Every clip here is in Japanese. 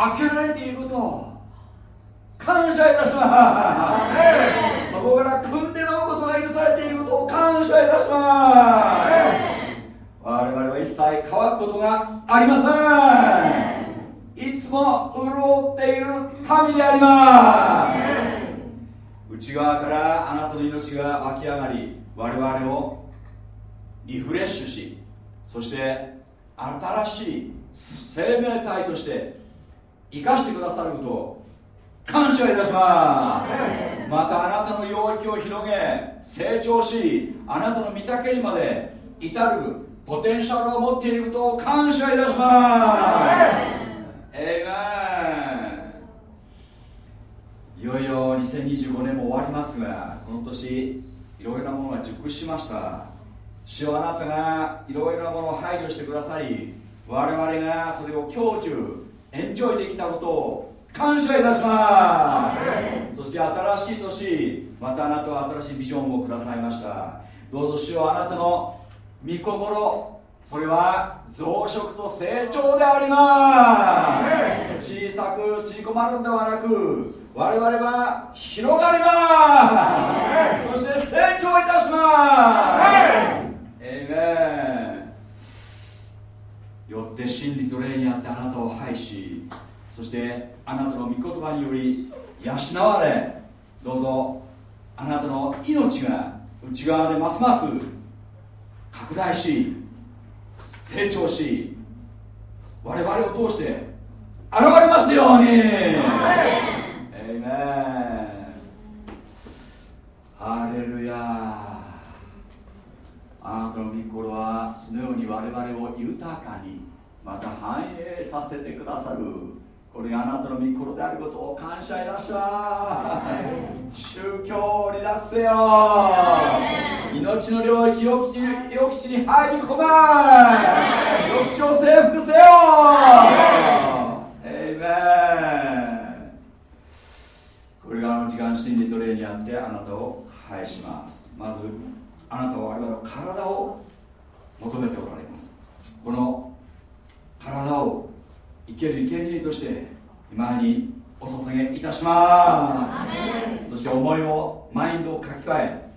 開けられていることを感謝いたします。そこから組んでのことが許されていることを感謝いたします。我々は一切乾くことがありません。いつも潤っている神であります。内側からあなたの命が湧き上がり我々をリフレッシュしそして新しい生命体として生かしてくださることを感謝いたします。またあなたの領域を広げ成長しあなたの御岳にまで至るポテンシャルを持っていることを感謝いたします。エイメンいよいよ2025年も終わりますがこの年いろいろなものが熟しました。主よあなたがいろいろなものを配慮してください我々がそれを享受エンジョイできたことを感謝いたします。そして新しい年またあなたは新しいビジョンをくださいました。どうぞ主はあなたの御心それは増殖と成長であります。小さく縮こまるんではなく我々は広がります。そして成長いたします。エイメンよって真理と霊にあってあなたを拝しそしてあなたの御言葉により養われどうぞあなたの命が内側でますます拡大し成長し我々を通して現れますように!エイメンハレルヤあなたの御心はそのように我々を豊かにまた繁栄させてくださる。これがあなたの御心であることを感謝いたします。宗教を離脱せよ。命の領域良き良き地に入り込ま良き地を征服せよ。エイメンこれがあの時間真理と霊にあってあなたを拝します。まずあなたは我々の体を求めておられます。この体を生ける生贄として前にお捧げいたします。そして思いをマインドを書き換え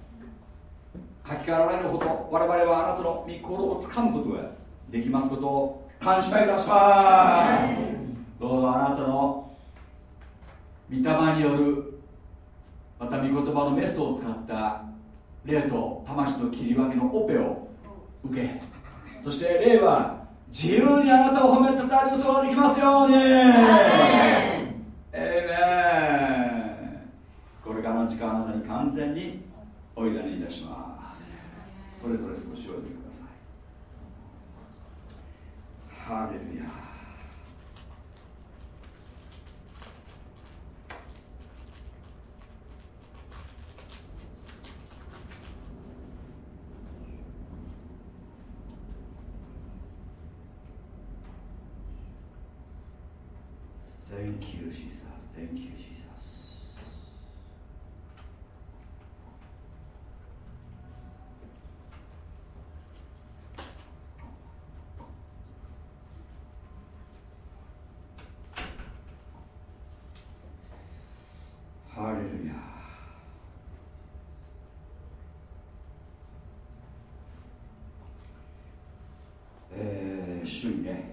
書き換えられるほど我々はあなたの御心をつかむことができますことを感謝いたします。どうぞあなたの御霊によるまた御言葉のメスを使った霊と魂の切り分けのオペを受けそして霊は自由にあなたを褒めたたえることができますように。エイメン。これからの時間あなたに完全にお委ねいたします。それぞれ少しおいてください。ハレルヤ。Thank you, Jesus. Thank you, Jesus. ハレルヤえー、主にね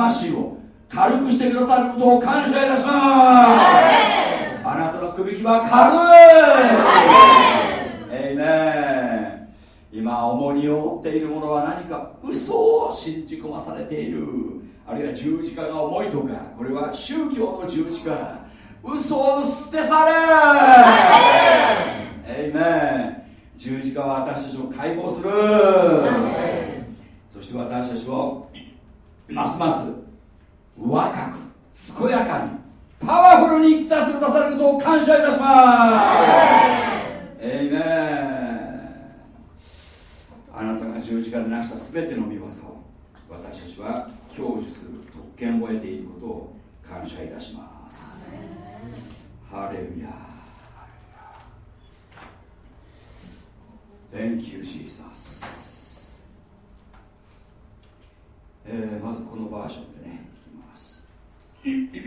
魂を軽くしてくださることを感謝いたします。あなたの首きは軽いエイメン。今重荷を負っているものは何か。嘘を信じ込まされている。あるいは十字架が重いとかこれは宗教の十字架。嘘を捨てされ。エイメン。十字架は私たちを解放するそして私たちをますます若く健やかにパワフルに生きさせてくださることを感謝いたします。エイメンあなたが十字架で成した全ての御業を私たちは享受する特権を得ていることを感謝いたします。ハレルヤ Thank you, Jesus. えー、まずこのバージョンでねいきます Thank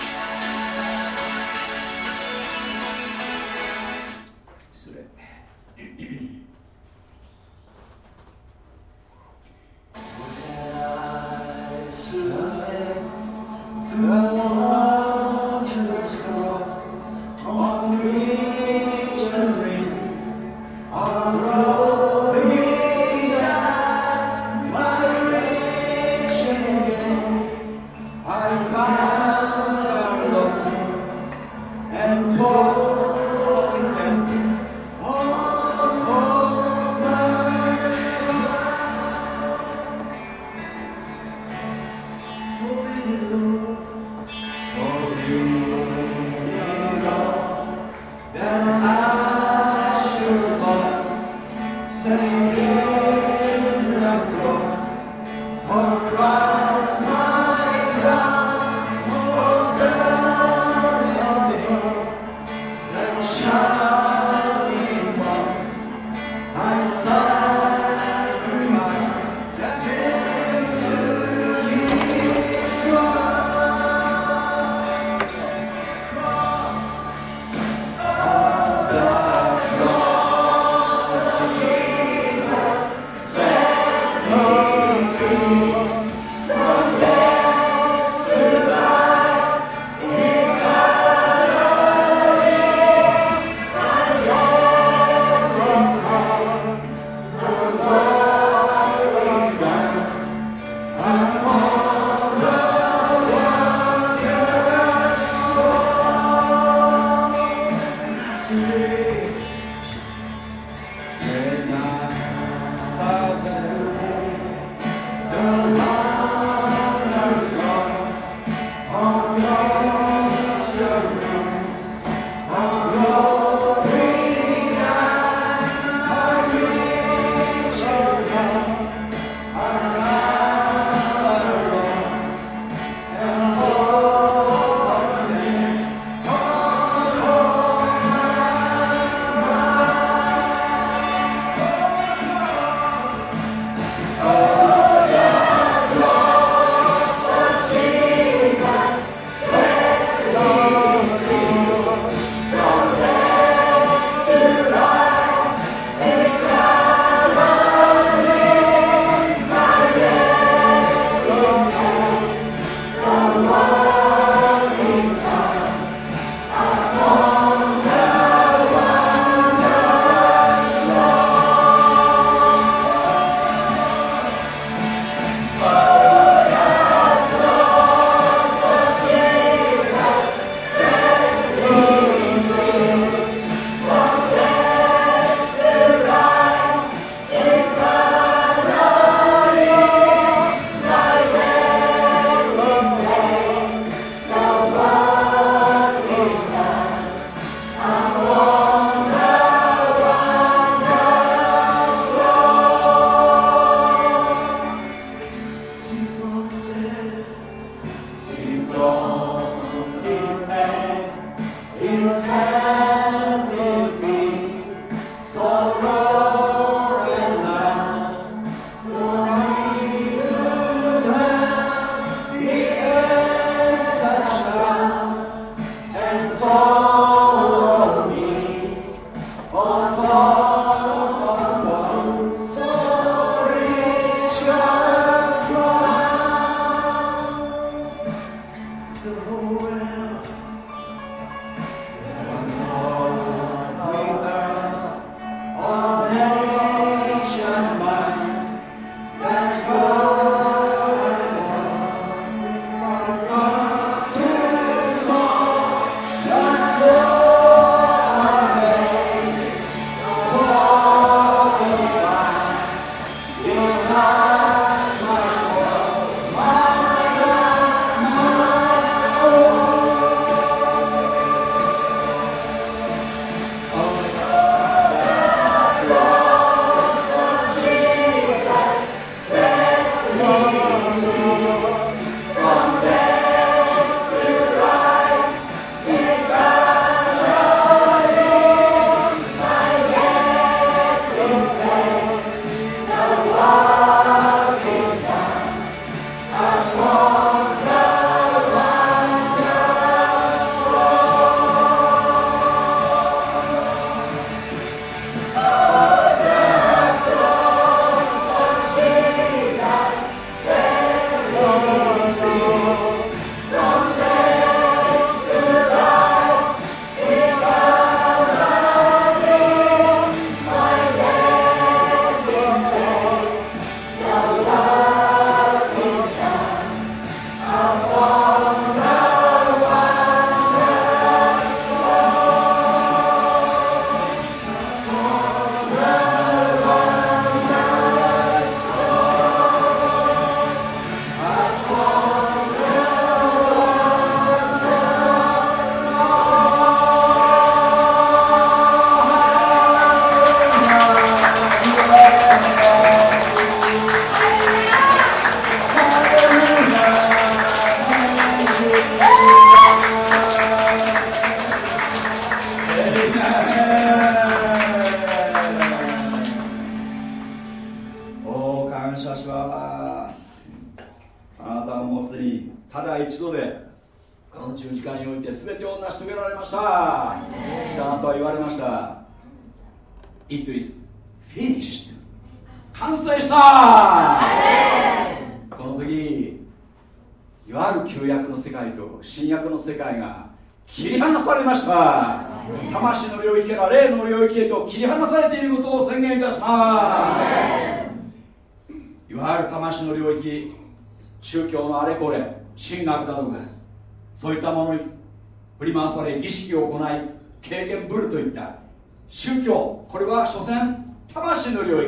you.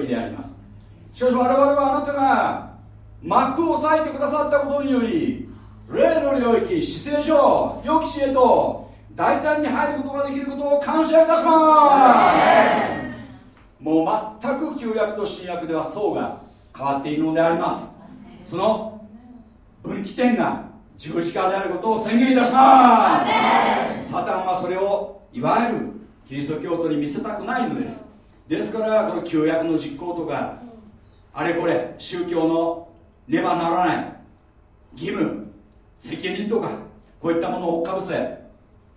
であります。しかし我々はあなたが幕を押さえてくださったことにより霊の領域姿勢上予期しへと大胆に入ることができることを感謝いたします。もう全く旧約と新約では層が変わっているのであります。その分岐点が十字架であることを宣言いたします。サタンはそれをいわゆるキリスト教徒に見せたくないのです。ですからこの旧約の実行とかあれこれ宗教のねばならない義務責任とかこういったものをかぶせ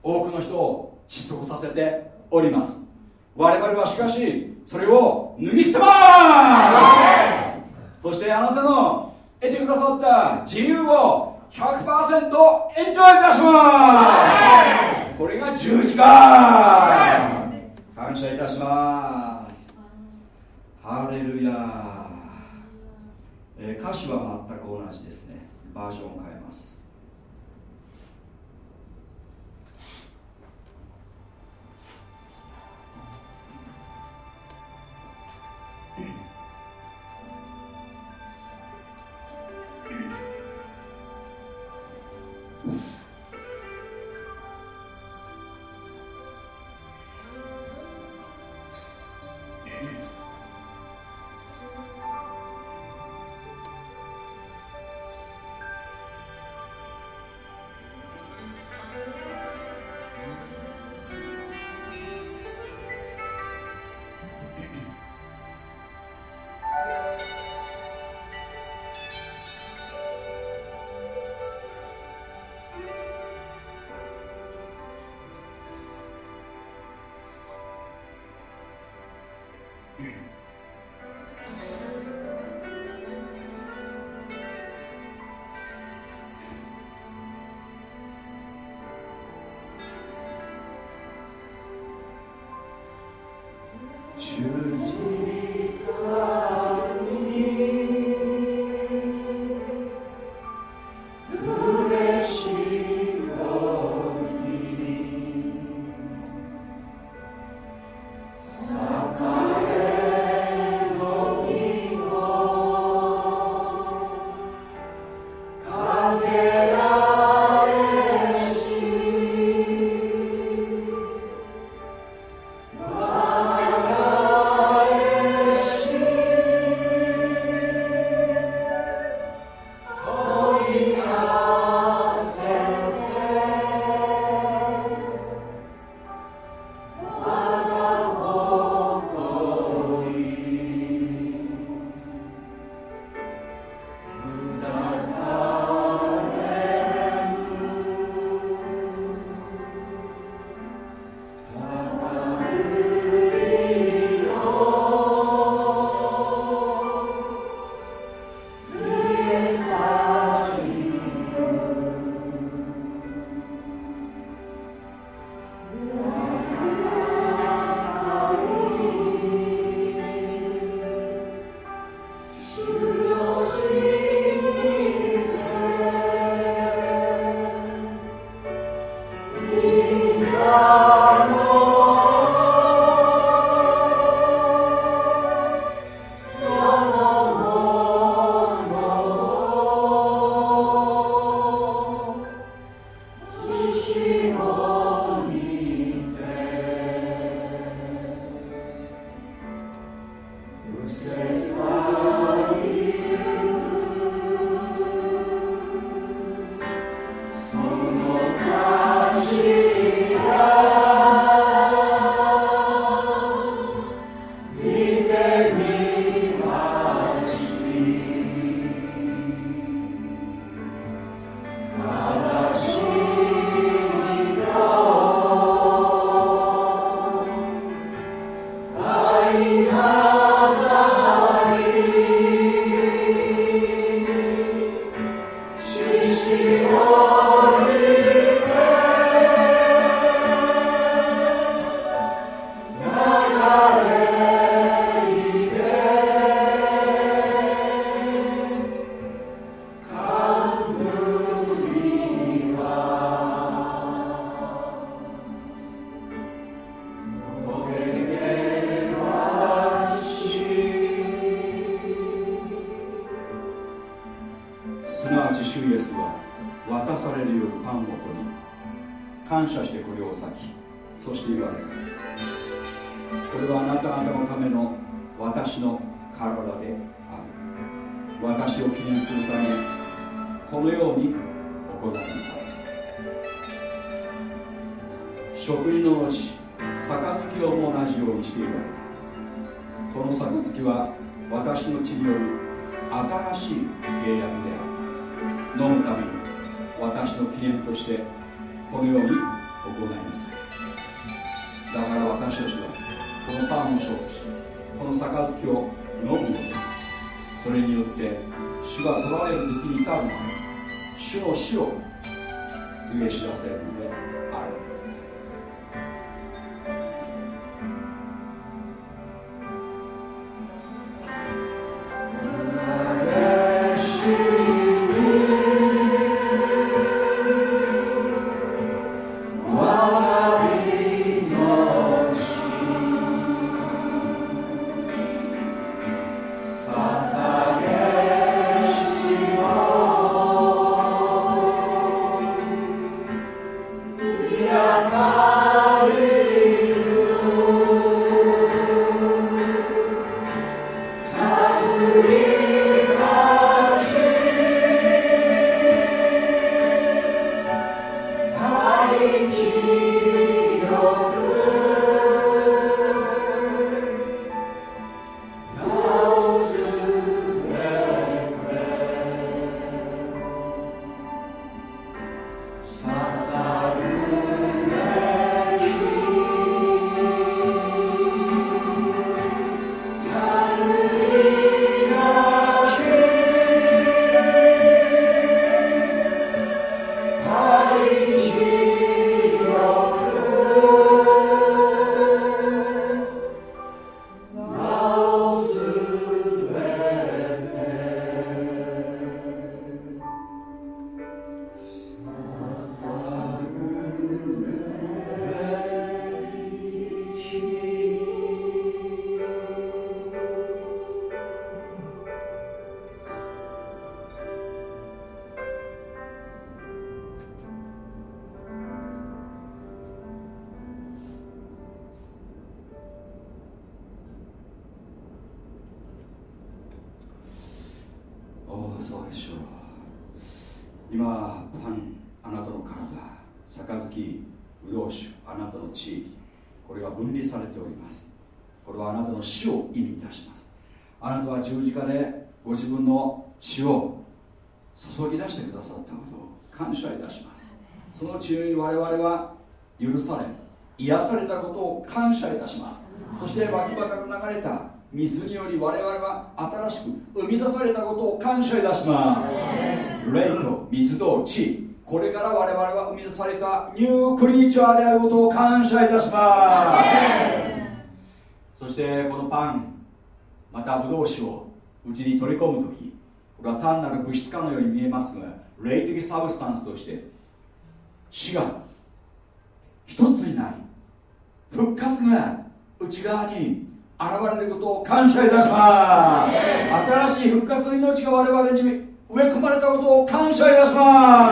多くの人を窒息させております。我々はしかしそれを脱ぎ捨てます。そしてあなたの得てくださった自由を100%エンジョイいたします。これが十字架。感謝いたします。ハレルヤ、えー、歌詞は全く同じですね。バージョンを変え水により我々は新しく生み出されたことを感謝いたします霊と水と地これから我々は生み出されたニュークリーチャーであることを感謝いたします。そしてこのパンまたブドウ酒をうちに取り込む時これは単なる物質化のように見えますが霊的サブスタンスとして死が一つになり復活が内側に現れることを感謝いたします。新しい復活の命が我々に植え込まれたことを感謝いたしま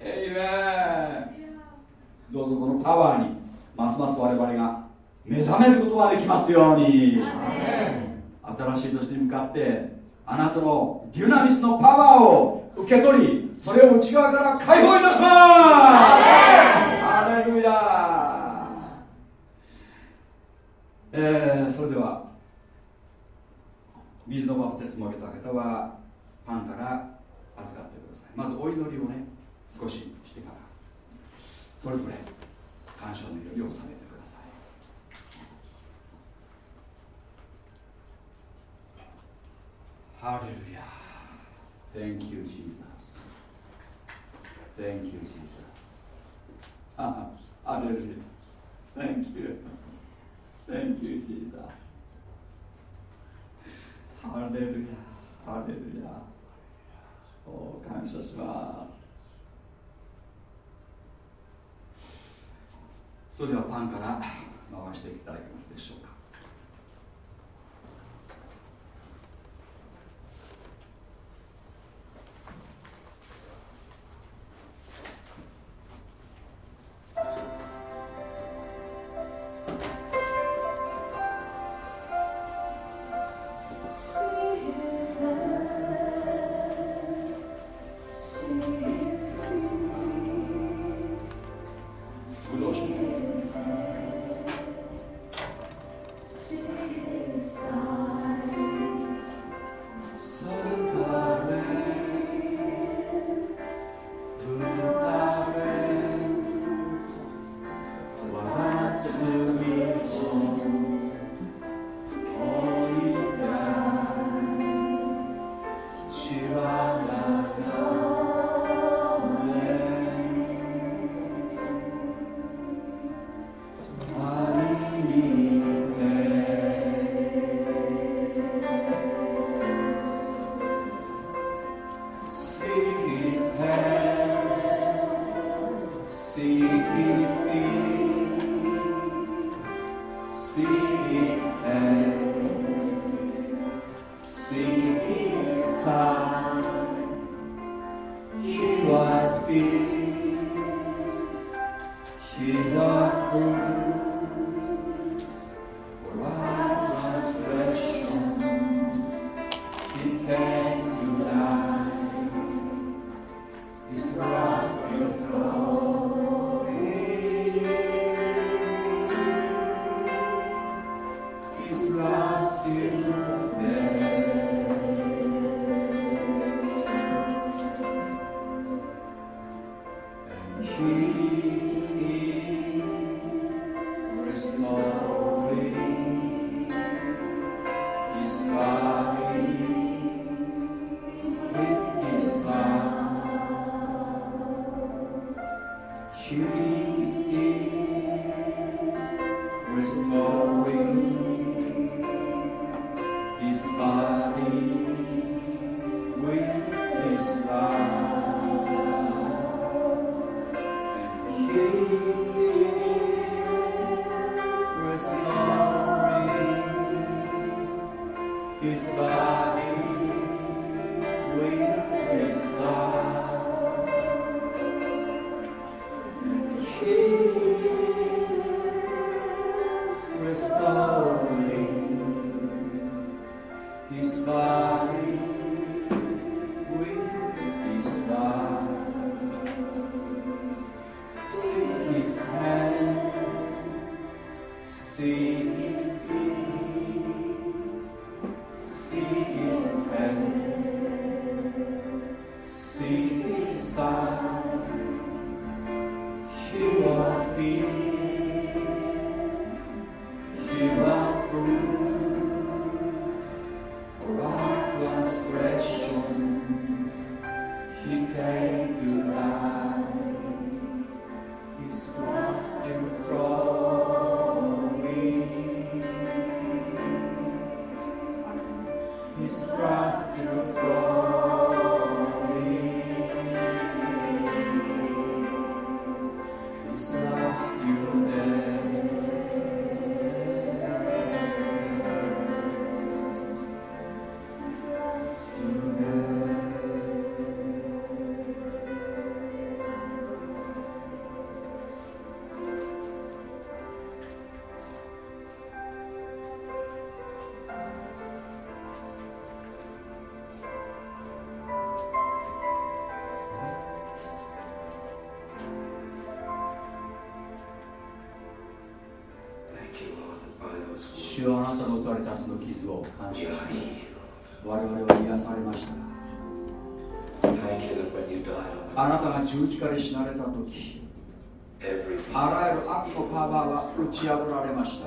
す。エイメンどうぞこのパワーにますます我々が目覚めることができますように。新しい年に向かってあなたのデュナミスのパワーを受け取りそれを内側から解放いたします。ハレルヤえー、それでは水のバプテスマを受けた方はパンから預かってください。まずお祈りをね少ししてからそれぞれ感謝の祈りをされてください。ハレルヤ。Thank you Jesus. Thank you Jesus. ハレルヤ Thank you Thank you, Jesus. Hallelujah. Hallelujah. お感謝します。それではパンから回していただけますでしょうか。打ち破られました。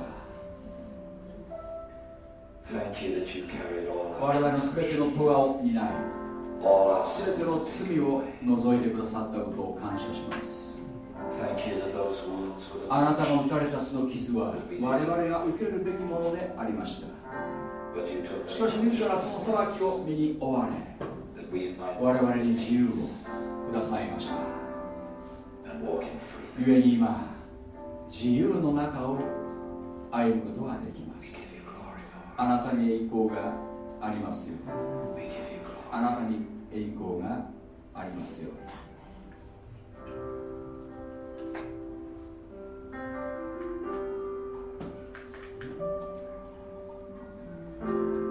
我々の全ての咎を担い全ての罪を除いてくださったことを感謝します。あなたが打たれたその傷は我々が受けるべきものでありました。しかし自らその裁きを身に追われ我々に自由をくださいました。故に今自由の中を歩むことができます。あなたに栄光がありますよ。あなたに栄光がありますよ。う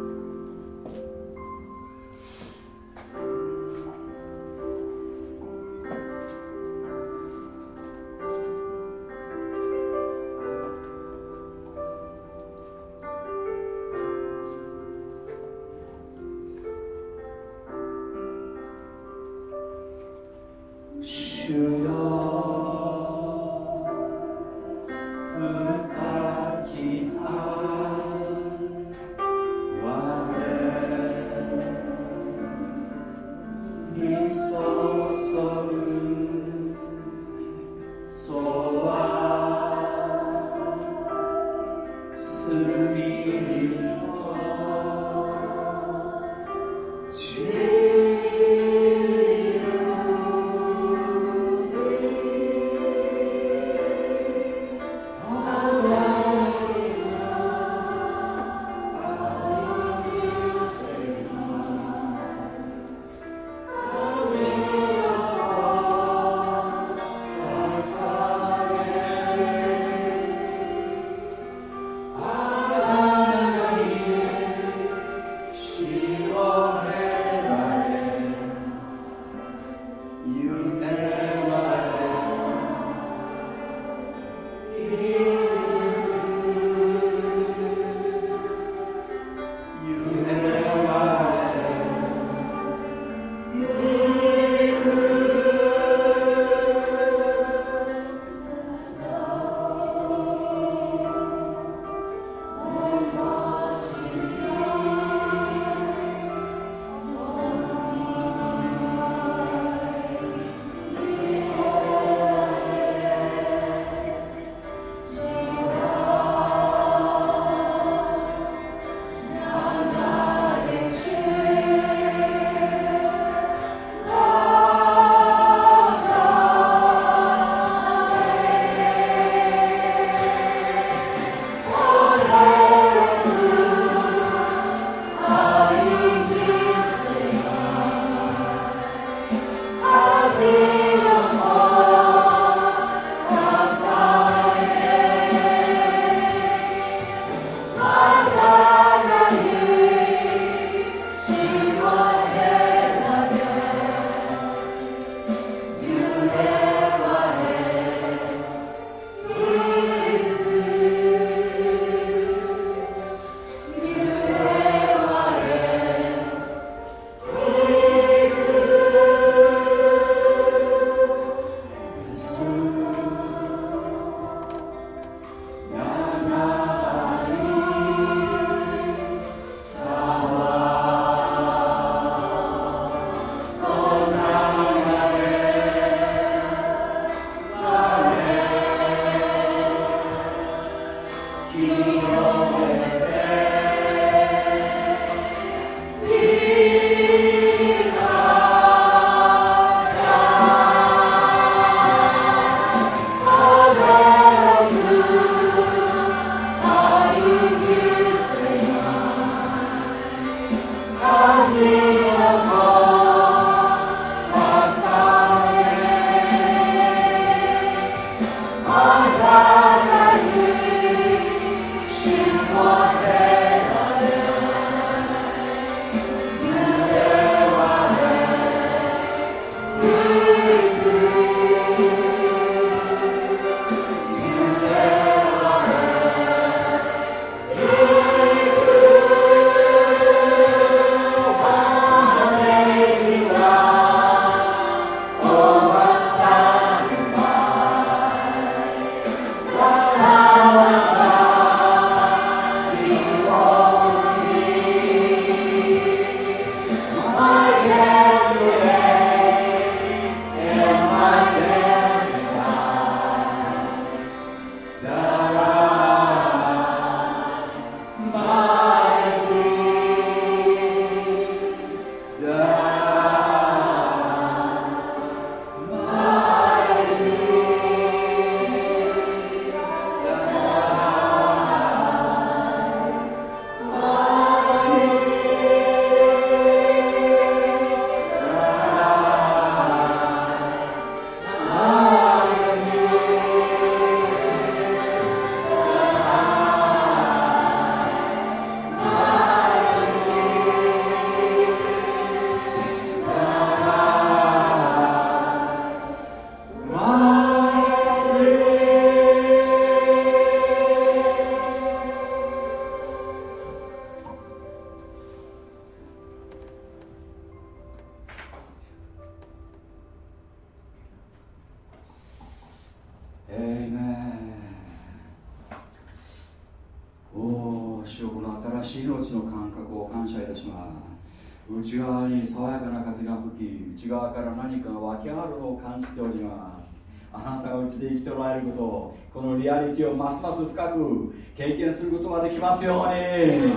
ます深く経験することができますように。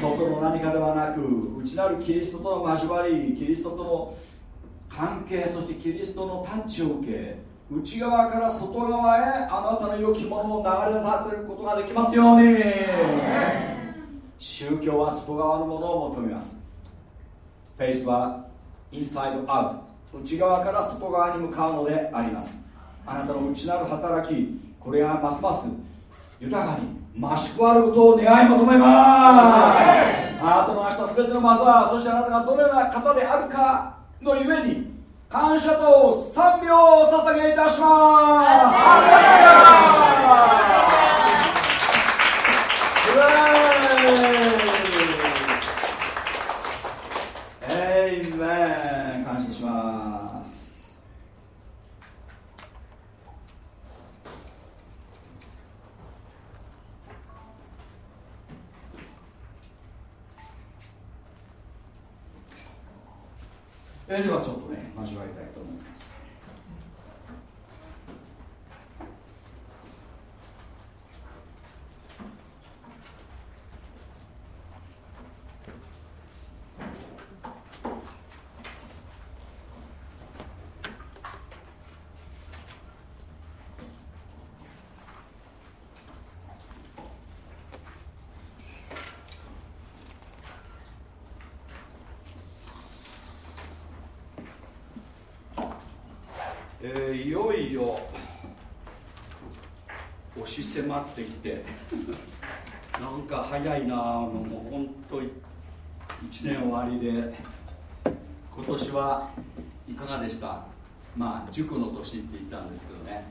外の何かではなく内なるキリストとの交わりキリストとの関係そしてキリストのタッチを受け内側から外側へあなたの良きものを流れ出せることができますように。宗教は外側のものを求めます。フェイスはインサイドアウト内側から外側に向かうのであります。あなたの内なる働きこれがますます豊かに増し加わることを願い求めます。あなたの明日全ての技そしてあなたがどのような方であるかのゆえに感謝と賛美をお捧げいたします。えー、ではちょっとね交わりたいと思いますえー、いよいよ押し迫ってきてなんか早いなもう本当に1年終わりで。今年はいかがでした？まあ塾の年って言ったんですけどね。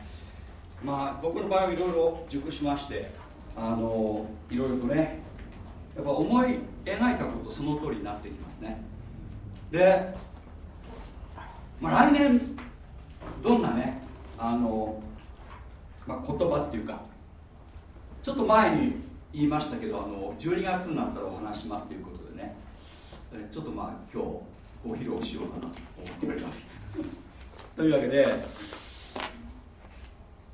まあ僕の場合はいろいろ熟しましてあのいろいろとねやっぱ思い描いたことその通りになってきますね。で、まあ、来年どんなねあの、まあ、言葉っていうかちょっと前に言いましたけどあの12月になったらお話しますということでね。ちょっとまあ今日ご披露しようかなと思っております。というわけで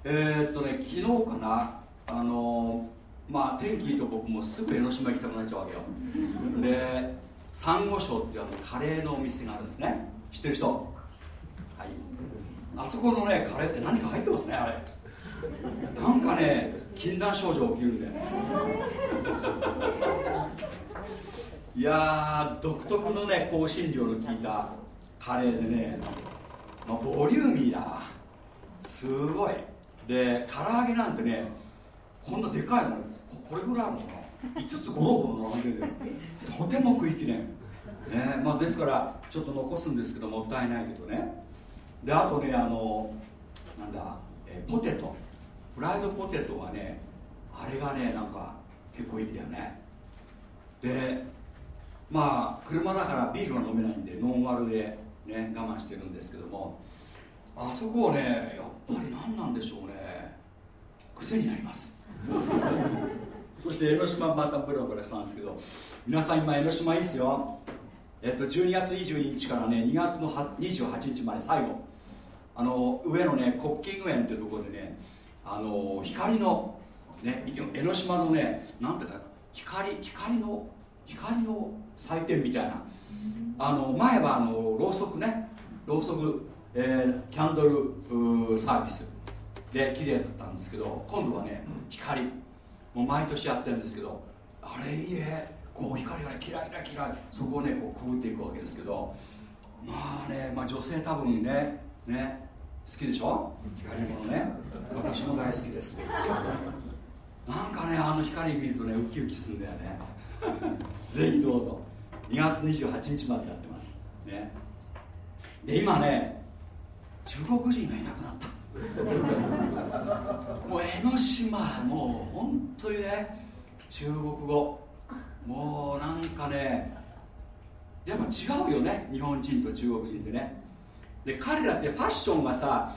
えー、っとね昨日かなあのまあ天気いいと僕もすぐ江ノ島行きたくなっちゃうわけよ。でサンゴ礁っていうあのカレーのお店があるんですね。知ってる人？はい。あそこのねカレーって何か入ってますねあれなんかね禁断症状起きるんだよいや独特のね香辛料の効いたカレーでね、まあ、ボリューミーだ。すごい。で唐揚げなんてねこんなでかいものこれぐらいあるのか5つゴロゴロ並んでとても食いきれん、ねまあ、ですからちょっと残すんですけどもったいないけどね。であとねあのなんだ、えポテト。フライドポテトがねあれがねなんか結構いいんだよね。でまあ車だからビールは飲めないんでノンアルでね我慢してるんですけどもあそこはねやっぱり何なんでしょうね。癖になります。そして江ノ島またブラブラしたんですけど皆さん今江ノ島いいっすよ。えっと12月22日からね2月の28日まで最後。あの上のねコッキング園っていうところでねあの光の、ね、江ノ島のねなんていうか光光の光の祭典みたいな。あの前はあのろうそくね。ろうそく、えー、キャンドルサービス。で綺麗だったんですけど今度はね光。もう毎年やってるんですけどあれいいね。こう光がねキラキラキラ。そこをねこうくぐっていくわけですけど。まあね、まあ、女性多分ねね。好きでしょ？光り物ね。私も大好きです。なんかねあの光見るとねウキウキするんだよね。ぜひどうぞ。2月28日までやってます。ね。で今ね中国人がいなくなった。もう江ノ島もう本当にね中国語。もうなんかねやっぱ違うよね日本人と中国人ってね。で彼らってファッションがさ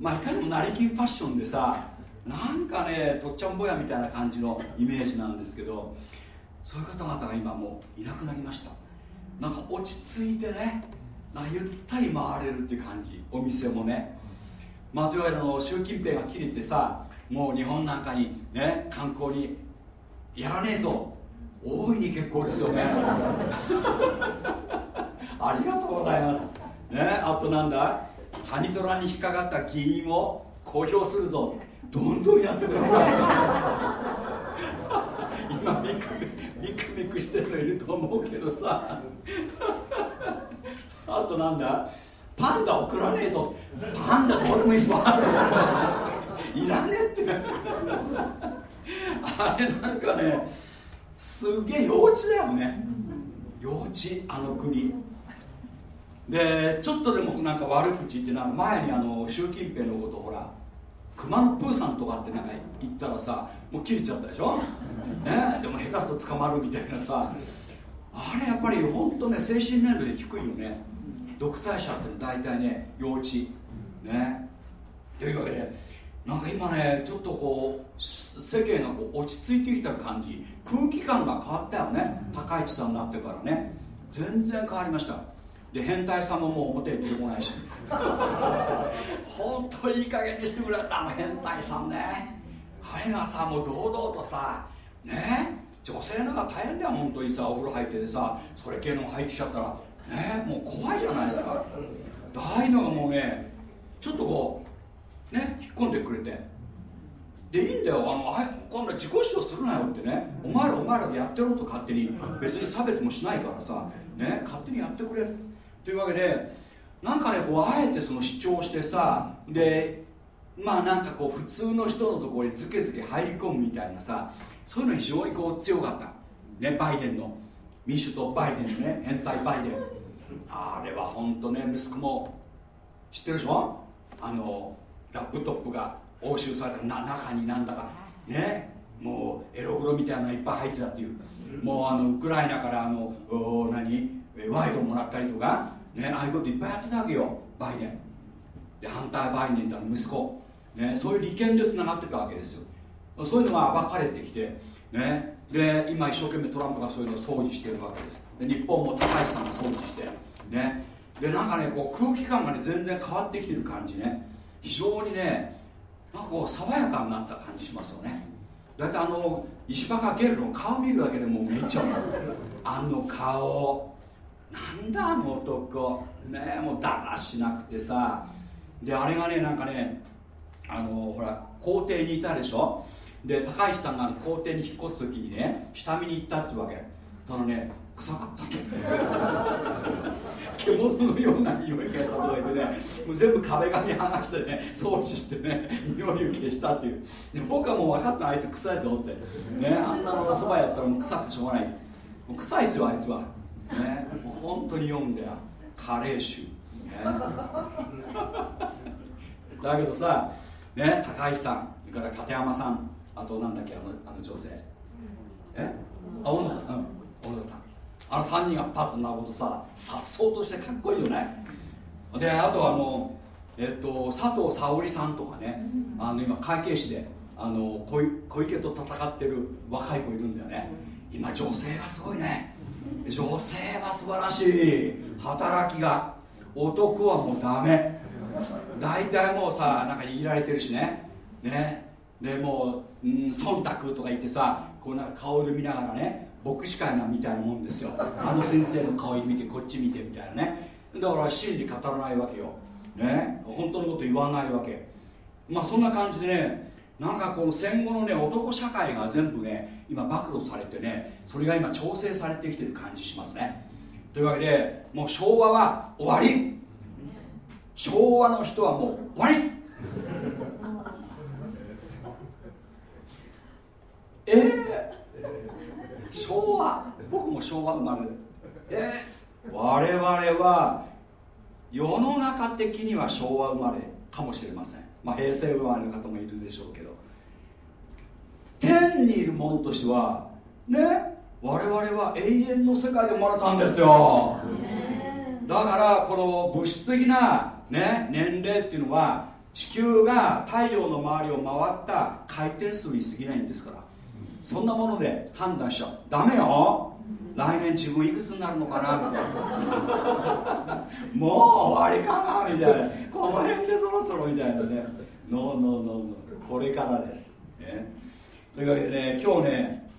まあいかにも成金ファッションでさなんかねとっちゃんぼやみたいな感じのイメージなんですけどそういう方々が今もういなくなりました。なんか落ち着いてねなゆったり回れるっていう感じ。お店もね。まあというわけでの習近平が切れてさもう日本なんかにね観光にやらねえぞ。大いに結構ですよね。ありがとうございますねあとなんだハニトラに引っかかった議員を公表するぞ。どんどんやってください。今ビクビクビクしてるのいると思うけどさ。あとなんだパンダ送らねえぞ。パンダどうでもいいっすわいらねえって。あれなんかねすげえ幼稚だよね。幼稚あの国。でちょっとでもなんか悪口言ってなんか前にあの習近平のことほら熊野プーさんとかってなんか言ったらさもう切れちゃったでしょ、ね、でも下手すと捕まるみたいなさ。あれやっぱり本当ね精神年齢低いよね。独裁者って大体ね幼稚。ね？というわけでなんか今ねちょっとこう世間がこう落ち着いてきた感じ。空気感が変わったよね。高市さんになってからね。全然変わりましたで変態さんももう表に出てこないし。本当いい加減にしてくれたあの変態さんね。あれがさもう堂々とさね女性なんか大変だよ本当にさお風呂入っててさそれ系の入ってきちゃったらねもう怖いじゃないですか。ああいうのがもうねちょっとこうね引っ込んでくれて。でいいんだよあのあ今度は自己主張するなよってねお前らお前らでやってろと勝手に。別に差別もしないからさね勝手にやってくれというわけでなんかねこうあえてその主張してさでまあなんかこう普通の人のところにズケズケ入り込むみたいなさそういうの非常にこう強かった。ねバイデンの。民主党バイデンのね変態バイデン。あれは本当ね息子も知ってるでしょ？あのラップトップが押収された。な中になんだか。ねもうエログロみたいなのがいっぱい入ってたっていう。もうあのウクライナからあの何？賄賂もらったりとか、ね、ああいうこといっぱいやってたわけよバイデン。で反対バイデンっての息子、ね、そういう利権でつながってたわけですよ。そういうのが暴かれてきて、ね、で今一生懸命トランプがそういうのを掃除してるわけです。で日本も高橋さんが掃除してね。でなんかねこう空気感がね全然変わってきてる感じね。非常にねなんかこう爽やかになった感じしますよね。だいたいあの石破かけるの顔見るだけでもうめっちゃあの顔。なんだあの男ねもうだらしなくてさ。であれがねなんかねあのほら校庭にいたでしょ？で高橋さんが校庭に引っ越す時にね下見に行ったってわけ。ただね臭かった 獣のような匂いがしたとか言ってねもう全部壁紙剥がしてね掃除してね匂いを消したっていう。で僕はもう分かったあいつ臭いぞって。ねあんなのがそばやったらもう臭くてしょうがない。もう臭いですよあいつは。ね。もう本当に読んだよカレー臭、ね、だけどさね高橋さんそれから片山さんあとなんだっけあのあの女性。え？あ小野田うん。小野田さん。あの3人がパッとなるとささっそうとしてかっこいいよね。であとあの、えっと、佐藤沙織さんとかねあの今会計士であの小小池と戦ってる若い子いるんだよね。今女性がすごいね。女性は素晴らしい働きが男はもうダメ。大体もうさなんか握られてるしね。ね。でもう、忖度とか言ってさこうなんか顔で見ながらね牧師会なみたいなもんですよ。あの先生の顔見てこっち見てみたいなね。だから真理語らないわけよ。ね。本当のこと言わないわけ。まあそんな感じでねなんかこの戦後のね男社会が全部ね今暴露されてねそれが今調整されてきてる感じしますね。というわけでもう昭和は終わり。昭和の人はもう終わり。えー、昭和。僕も昭和生まれえー、我々は世の中的には昭和生まれかもしれません。まあ平成生まれの方もいるでしょうけど。天にいる者としてはね我々は永遠の世界で生まれたんですよ。だからこの物質的な、ね、年齢っていうのは地球が太陽の周りを回った回転数に過ぎないんですから。そんなもので判断しちゃう。ダメよ。来年自分いくつになるのかなみたいな。もう終わりかなみたいな。この辺でそろそろみたいなね。ノーノーノーノーこれからです、ね、というわけでね今日ね、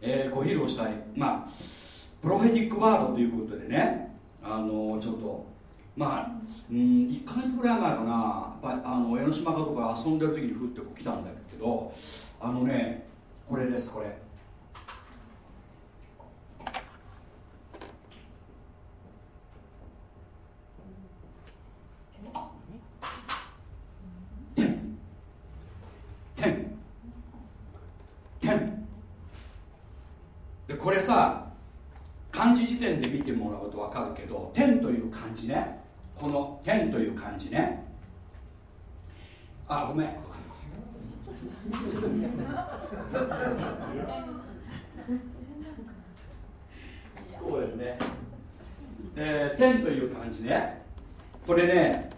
えー、ご披露したいまあプロフェティックワードということでねあのちょっとまあ、うん、1か月ぐらい前かなやっぱあの江ノ島かとか遊んでる時にふって来たんだけどあのねこれですこれでこれさ漢字辞典で見てもらうと分かるけど「天」という漢字ね。この「天」という漢字ね。あごめん。こうですね、えー、天という漢字ね。これね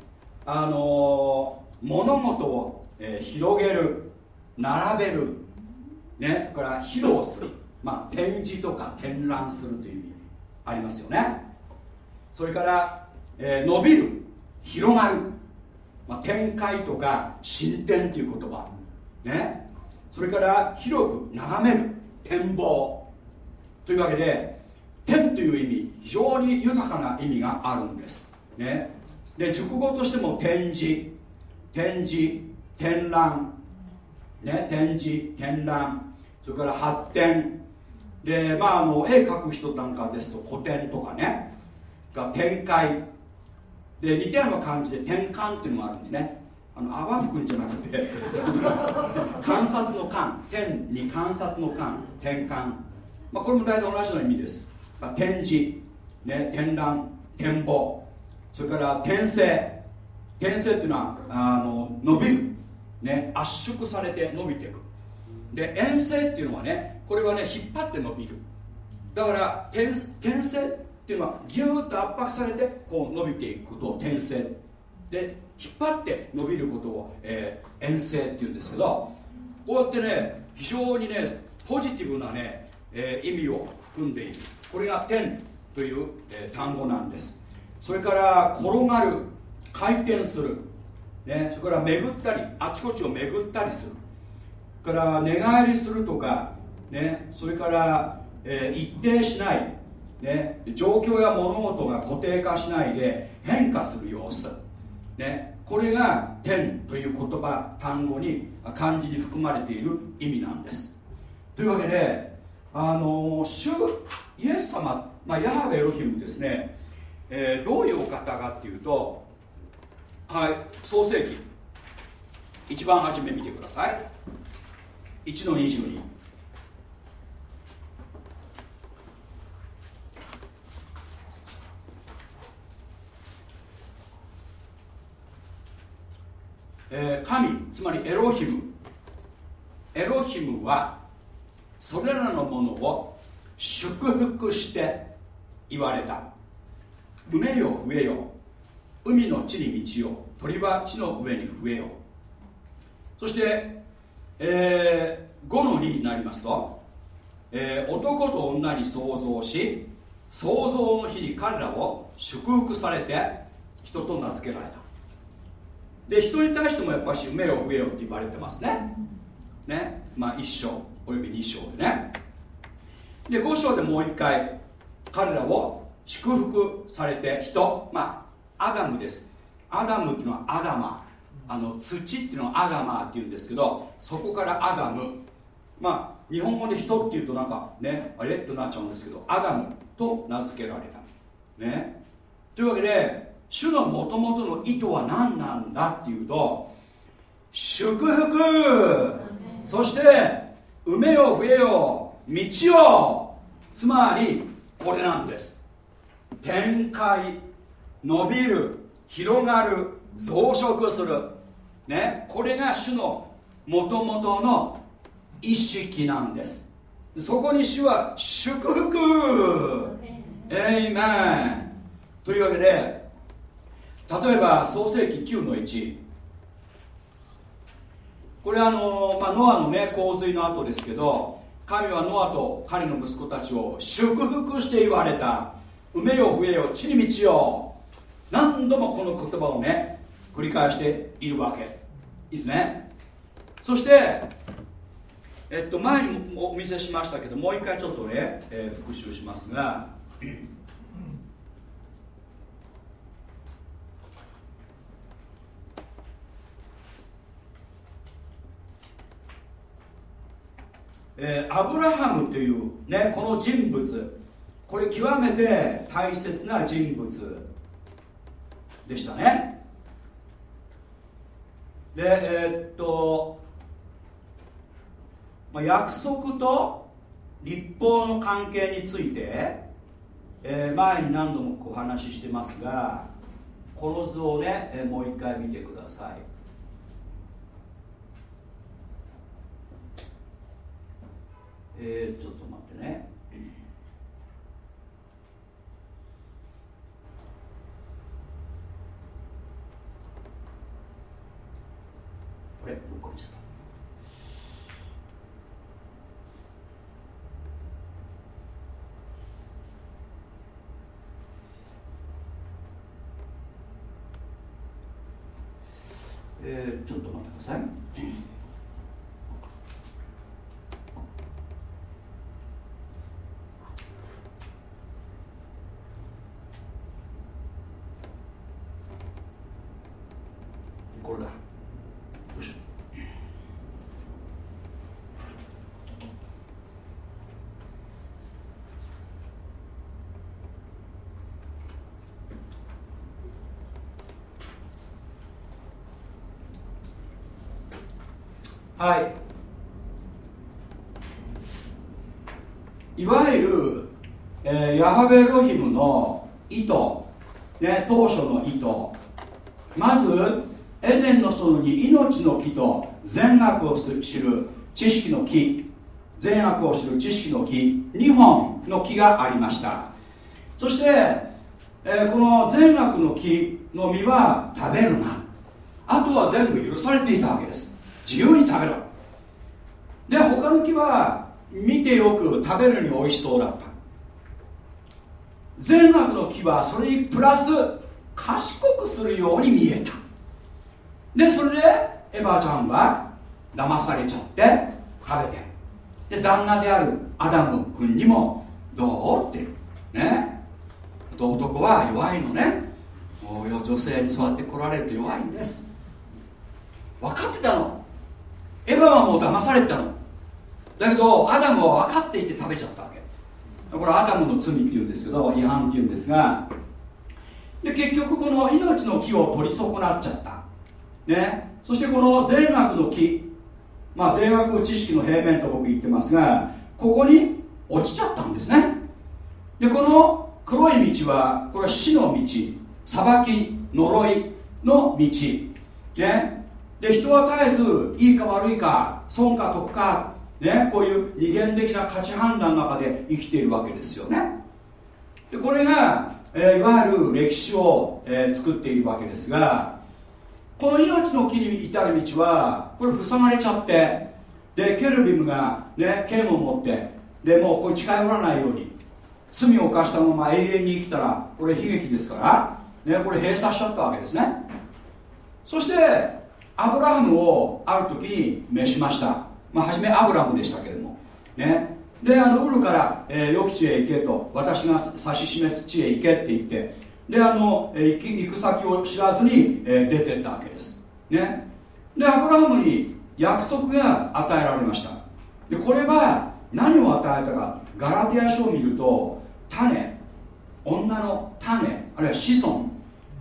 あのー、物事を、えー、広げる並べる。ねこれは披露する。まあ展示とか展覧するという意味ありますよね。それから、えー、伸びる広がる、まあ、展開とか進展という言葉。ね。それから広く眺める。展望。というわけで天という意味非常に豊かな意味があるんです。ね。で熟語としても展示。展示展覧。ね。展示展覧。それから発展。でまああの絵描く人なんかですと古典とかねが展開。で似たような感じで転換っていうのもあるんですね。あの泡吹くんじゃなくて 観察の観天に観察の観転換、まあ、これも大体同じような意味です。展示、ね、展覧展望。それから転生転生っていうのはあの伸びる、ね、圧縮されて伸びていく。で遠征っていうのはねこれはね引っ張って伸びる。だから転転生っていうのはギューッと圧迫されてこう伸びていくことを転生。で引っ張って伸びることを、えー、遠征っていうんですけどこうやってね非常にねポジティブなね、えー、意味を含んでいる。これが天という、えー、単語なんです。それから転がる回転する、ね、それから巡ったりあちこちを巡ったりする。から寝返りするとか、ね、それから、えー、一定しない、ね、状況や物事が固定化しないで変化する様子、ね、これが天という言葉単語に漢字に含まれている意味なんです。というわけであの主イエス様、まあ、ヤハベエロヒムですね、えー、どういうお方かっていうとはい創世記。一番初め見てください。1の22えー、神つまりエロヒム。エロヒムはそれらのものを祝福して言われた。埋めよ増えよ海の地に道よ鳥は地の上に増えよそしてえー、5の2になりますと、えー、男と女に創造し創造の日に彼らを祝福されて人と名付けられた。で人に対してもやっぱし目を増えよって言われてますね。ね。まあ1章。および2章でね。で5章でもう一回彼らを祝福されて人。まあアダムです。アダムっていうのはアダマ。あの土っていうのはアダマっていうんですけどそこからアダム。まあ日本語で人っていうとなんかねあれ？ってなっちゃうんですけどアダムと名付けられた。ね。というわけで主のもともとの意図は何なんだっていうと祝福。そして埋めよ増えよ道を。つまりこれなんです。展開伸びる広がる増殖する。ねこれが主のもともとの意識なんです。そこに主は祝福。エイメンというわけで例えば創世紀9の1これはあの、まあ、ノアのね洪水の後ですけど神はノアと彼の息子たちを祝福して言われた。埋めよ増えよ地に道よ何度もこの言葉をね繰り返しているわけ。いいですね。そしてえっと前にもお見せしましたけどもう一回ちょっとね、えー、復習しますが。えー、アブラハムという、ね、この人物。これ極めて大切な人物でしたね。でえー、っと、まあ、約束と立法の関係について、えー、前に何度もお話ししてますがこの図をね、え、もう一回見てください。えー、ちょっと待ってね。あれ？どっかにした。えー、ちょっと待ってください。これだよいしょはい。いわゆる、えー、ヤハベロヒムの意図、ね、当初の意図。まずエデンの園に命の木と善悪を知る知識の木。善悪を知る知識の木。2本の木がありました。そして、えー、この善悪の木の実は食べるな。あとは全部許されていたわけです。自由に食べろ。で他の木は見てよく食べるに美味しそうだった。善悪の木はそれにプラス賢くするように見えた。でそれでエヴァちゃんは騙されちゃって食べて。で旦那であるアダム君にもどうって。ね。と男は弱いのね。もう女性にそうやって来られると弱いんです。分かってたの。エヴァはもう騙されてたの。だけどアダムは分かっていて食べちゃったわけ。これアダムの罪っていうんですけど違反っていうんですが。で結局この命の木を取り損なっちゃった。ね、そしてこの善悪の木、まあ、善悪知識の平面と僕言ってますがここに落ちちゃったんですね。でこの黒い道はこれは死の道。裁き呪いの道、ね、で人は絶えずいいか悪いか損か得か、ね、こういう二元的な価値判断の中で生きているわけですよね。でこれが、えー、いわゆる歴史を、えー、作っているわけですがこの命の木に至る道はこれ塞がれちゃってでケルビムが、ね、剣を持ってでもうこれ近寄らないように罪を犯したまま永遠に生きたらこれ悲劇ですから、ね、これ閉鎖しちゃったわけですね。そしてアブラハムをある時に召しました。まあ初めアブラムでしたけれども。ね。であのウルから、えー、良き地へ行けと私が指し示す地へ行けって言ってであの行く先を知らずに、え出てったわけです。ね。でアブラハムに約束が与えられました。でこれは何を与えたか。ガラティア書を見ると種。女の種。あるいは子孫。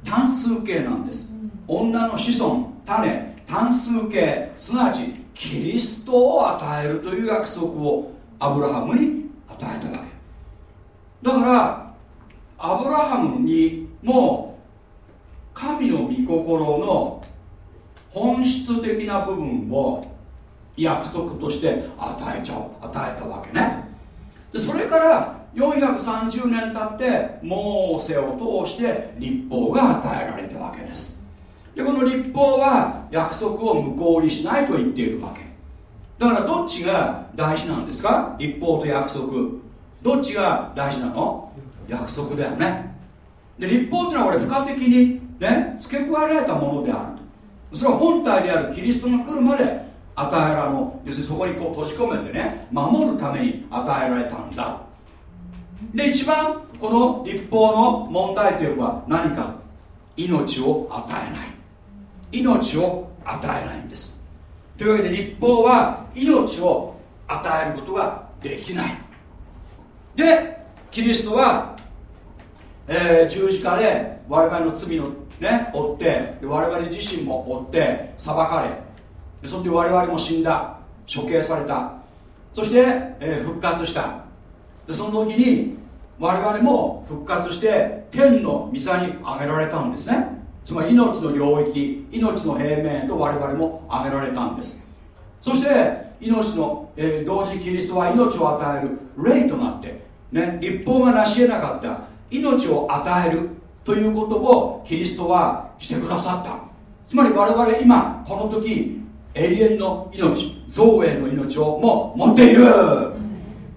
単数形なんです。女の子孫。種単数形すなわちキリストを与えるという約束をアブラハムに与えたわけ。だからアブラハムにも神の御心の本質的な部分を約束として与えちゃう与えたわけね。でそれから430年経ってモーセを通して立法が与えられたわけです。でこの立法は約束を無効にしないと言っているわけ。だからどっちが大事なんですか？立法と約束。どっちが大事なの？約束だよね。で立法っていうのはこれ付加的にね付け加えられたものであると。それは本体であるキリストが来るまで与えられの。要するにそこにこう閉じ込めてね守るために与えられたんだ。で一番この立法の問題というのは何か？命を与えない。命を与えないんです。というわけで立法は命を与えることができない。でキリストは、えー、十字架で我々の罪をね追って我々自身も追って裁かれそんで我々も死んだ処刑された。そして、えー、復活した。でその時に我々も復活して天の御座に上げられたんですね。つまり命の領域命の平面と我々も上げられたんです。そして命の、えー、同時にキリストは命を与える霊となって、ね、立法が成し得なかった命を与えるということをキリストはしてくださった。つまり我々今この時永遠の命造営の命をもう持っている。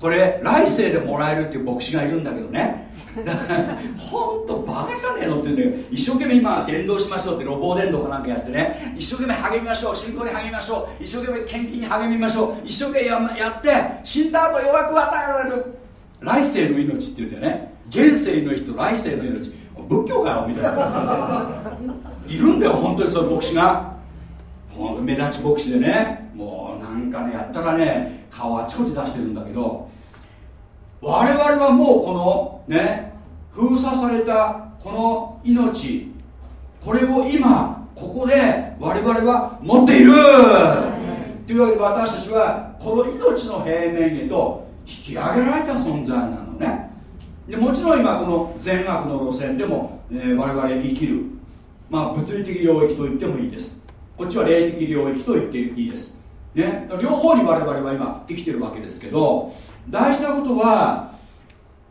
これ来世でもらえるっていう牧師がいるんだけどね。本当バカじゃねえのって言うんだよ。一生懸命今伝道しましょうって路傍伝道かなんかやってね。一生懸命励みましょう。信仰に励みましょう。一生懸命献金に励みましょう。一生懸命やって死んだ後弱く与えられる。来世の命って言うんだよね。現世の人来世の命。仏教かよみたいないるんだよ本当にそういう牧師が。本当目立ち牧師でね。もうなんかねやったらね顔あちこち出してるんだけど。我々はもうこのね封鎖されたこの命これを今ここで我々は持っている。というわけで私たちはこの命の平面へと引き上げられた存在なのね。でもちろん今この善悪の路線でも、えー、我々生きる。まあ物理的領域と言ってもいいです。こっちは霊的領域と言っていいです。ね。両方に我々は今生きてるわけですけど大事なことは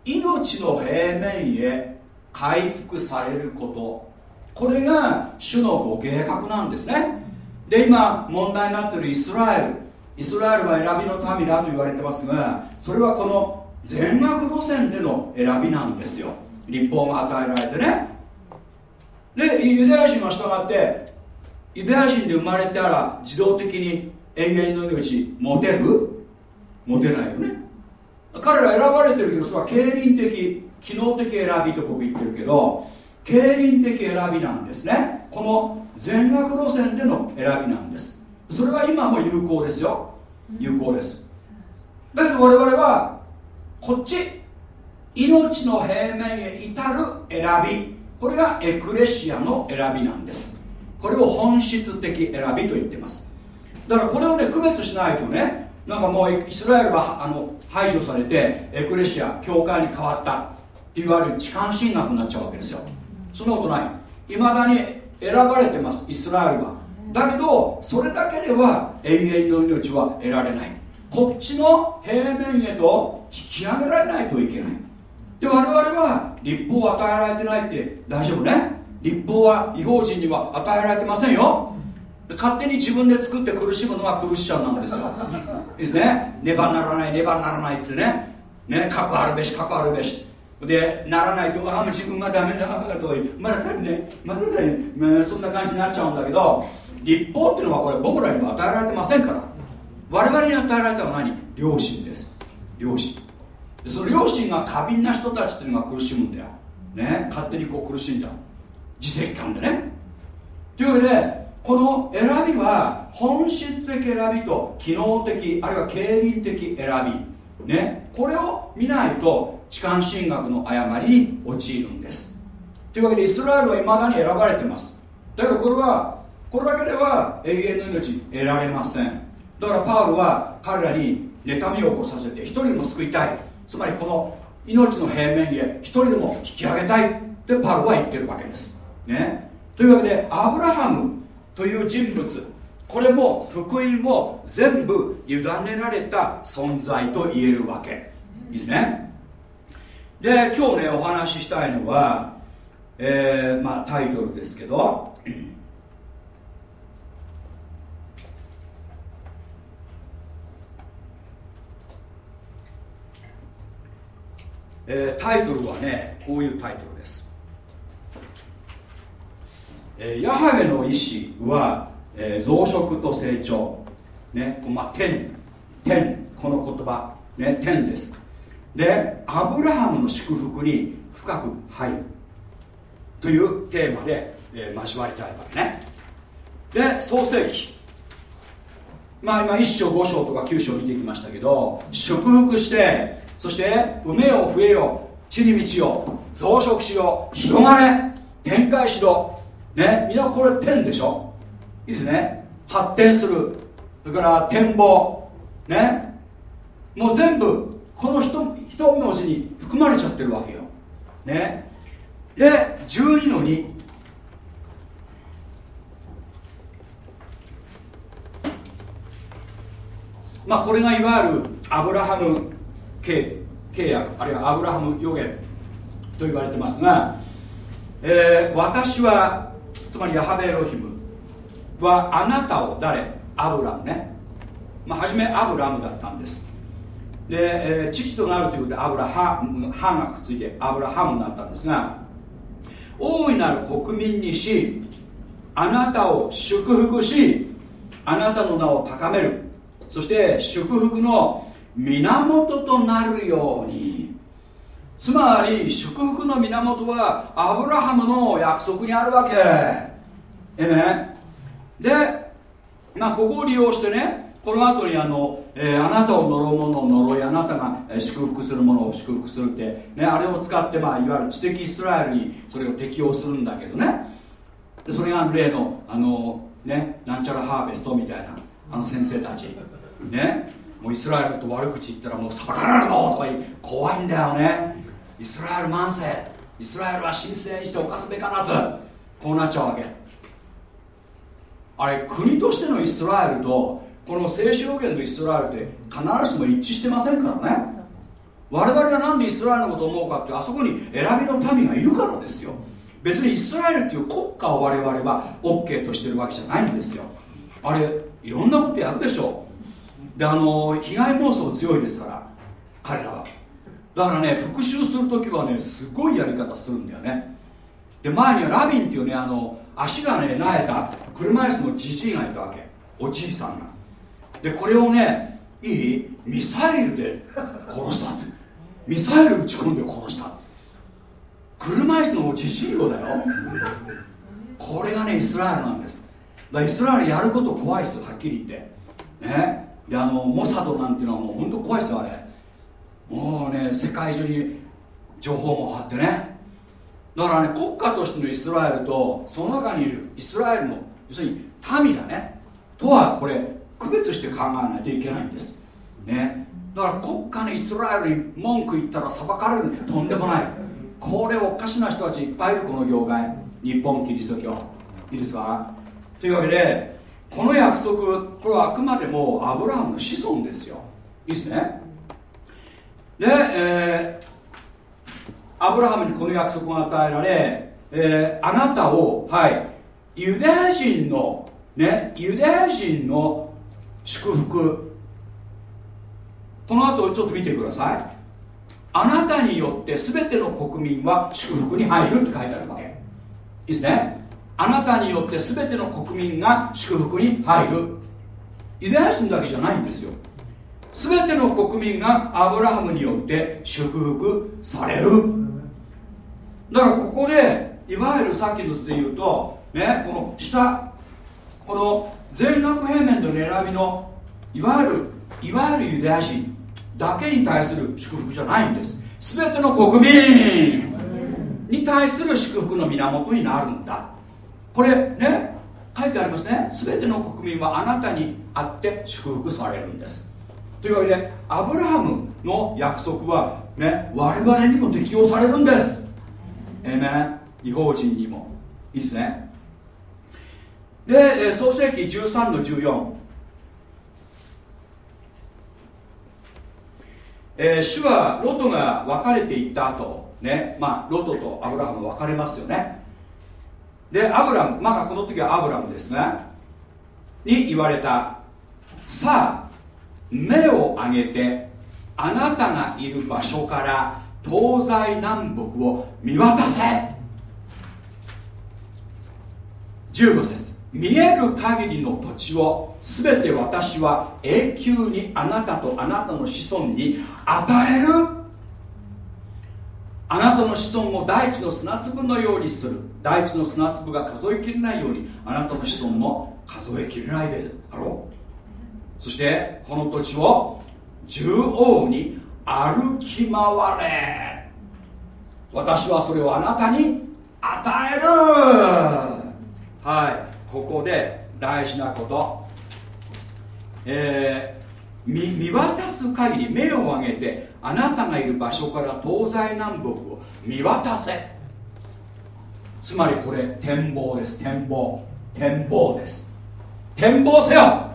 命の平面へ回復されること。これが主のご計画なんですね。で今問題になっているイスラエル。イスラエルは選びの民だと言われてますがそれはこの全額路線での選びなんですよ。立法が与えられてね。でユダヤ人は従ってユダヤ人で生まれたら自動的に永遠の命持てる？持てないよね。彼ら選ばれてるけどそれは経輪的機能的選びと僕言ってるけど経輪的選びなんですね。この全額路線での選びなんです。それは今も有効ですよ。有効です。だけど我々はこっち命の平面へ至る選び。これがエクレシアの選びなんです。これを本質的選びと言ってます。だからこれをね区別しないとねなんかもうイスラエルはあの排除されてエクレシア教会に変わったって言われる痴漢神学になっちゃうわけですよ。そんなことない。いまだに選ばれてますイスラエルは。だけどそれだけでは永遠の命は得られない。こっちの平面へと引き上げられないといけない。で我々は立法を与えられてないって大丈夫ね。立法は違法人には与えられてませんよ。勝手に自分で作って苦しむのがクリスチャンなんですよ。いいですね。ねばならないねばならないってね。ね核あるべし核あるべし。でならないとああ自分がダメだとまだ足りねまだ足りね、まあ、そんな感じになっちゃうんだけど立法っていうのはこれ僕らには与えられてませんから。我々に与えられたのは何？良心です。良心。でその良心が過敏な人たちっていうのが苦しむんだよ。ね勝手にこう苦しんじゃう。自責感でね。というわけでこの選びは本質的選びと機能的あるいは経輪的選び。ね。これを見ないと痴漢神学の誤りに陥るんです。というわけでイスラエルはいまだに選ばれてます。だけどこれはこれだけでは永遠の命得られません。だからパウルは彼らに妬みを起こさせて一人でも救いたい。つまりこの命の平面へ一人でも引き上げたい。ってパウルは言ってるわけです。ね。というわけでアブラハムという人物。これも福音を全部委ねられた存在と言えるわけ。いいですね？で今日ねお話ししたいのは、えー、まあ、タイトルですけどえー、タイトルはねこういうタイトルです。えー、ヤハベの意志は、えー、増殖と成長。ねまあ天天この言葉。ね天です。でアブラハムの祝福に深く入る。というテーマで、えー、交わりたいわけね。で創世記。まあ今1章5章とか9章見てきましたけど祝福してそして埋めよ増えよ地に満ちよ増殖しよ広がれ展開しろ。ねみんなこれ天でしょ？いいですね。発展する。それから展望。ね。もう全部この一一文字に含まれちゃってるわけよ。ね。で12の2まあこれがいわゆるアブラハム契契約。あるいはアブラハム予言と言われてますが、えー、私はつまりヤハベエロヒムはあなたを誰？アブラムね、まあ、初めアブラムだったんです。で、えー、父となるということでアブラハハがくっついてアブラハムになったんですが大いなる国民にしあなたを祝福しあなたの名を高める。そして祝福の源となるように。つまり祝福の源はアブラハムの約束にあるわけ。えね。で、まあ、ここを利用してねこの後にあの、えー、あなたを呪う者を呪いあなたが、祝福する者を祝福するって、ね、あれを使って、まあ、いわゆる知的イスラエルにそれを適用するんだけどね。でそれが例のあの、ね、なんちゃらハーベストみたいなあの先生たち。ね。もうイスラエルと悪口言ったらもう裁かれるぞとか怖いんだよね。イスラエル万世イスラエルは神聖にして犯すべからずこうなっちゃうわけ。あれ国としてのイスラエルとこの聖書予言のイスラエルって必ずしも一致してませんからね。我々が何でイスラエルのことを思うかってあそこに選びの民がいるからですよ。別にイスラエルっていう国家を我々は OK としてるわけじゃないんですよ。あれいろんなことやるでしょであの被害妄想強いですから彼らはだからね復讐する時はねすごいやり方するんだよね。で前にはラビンっていうねあの足がねなえた車椅子のじじいがいたわけ。おじいさんが。でこれをねいい？ミサイルで殺した。ってミサイル撃ち込んで殺した。車椅子のじじいをだよ。これがねイスラエルなんです。だからイスラエルやること怖いですはっきり言って。ね。であのモサドなんていうのはもう本当怖いですよあれ。もうね世界中に情報も張ってね。だからね国家としてのイスラエルとその中にいるイスラエルの要するに民だね。とはこれ区別して考えないといけないんです。ね。だから国家のイスラエルに文句言ったら裁かれるとんでもない。これおかしな人たちいっぱいいるこの業界。日本キリスト教。いいですか？というわけでこの約束これはあくまでもアブラハムの子孫ですよ。いいですね？で、えー、アブラハムにこの約束が与えられ、えー、あなたをはいユダヤ人のねユダヤ人の祝福。この後ちょっと見てください。あなたによって全ての国民は祝福に入るって書いてあるわけ。いいですね？あなたによって全ての国民が祝福に入る。ユダヤ人だけじゃないんですよ。全ての国民がアブラハムによって祝福される。だからここでいわゆるさっきの図で言うとねこの下この全額平面での選びのいわゆるいわゆるユダヤ人だけに対する祝福じゃないんです。全ての国民に対する祝福の源になるんだ。これね書いてありますね。全ての国民はあなたにあって祝福されるんです。というわけでアブラハムの約束はね我々にも適用されるんです。えめ違法人にも。いいですね。で創世紀13の14えー、主はロトが別れていった後ねまあロトとアブラハム別れますよね。でアブラムまだこの時はアブラムですね。に言われた。さあ目を上げてあなたがいる場所から東西南北を見渡せ。15節。見える限りの土地を全て私は永久にあなたとあなたの子孫に与える。あなたの子孫を大地の砂粒のようにする。大地の砂粒が数えきれないようにあなたの子孫も数えきれないであろう。そしてこの土地を縦横に歩き回れ。私はそれをあなたに与える。はい。ここで大事なこと。えー、見見渡す限り目を上げてあなたがいる場所から東西南北を見渡せ。つまりこれ展望です。展望。展望です。展望せよ。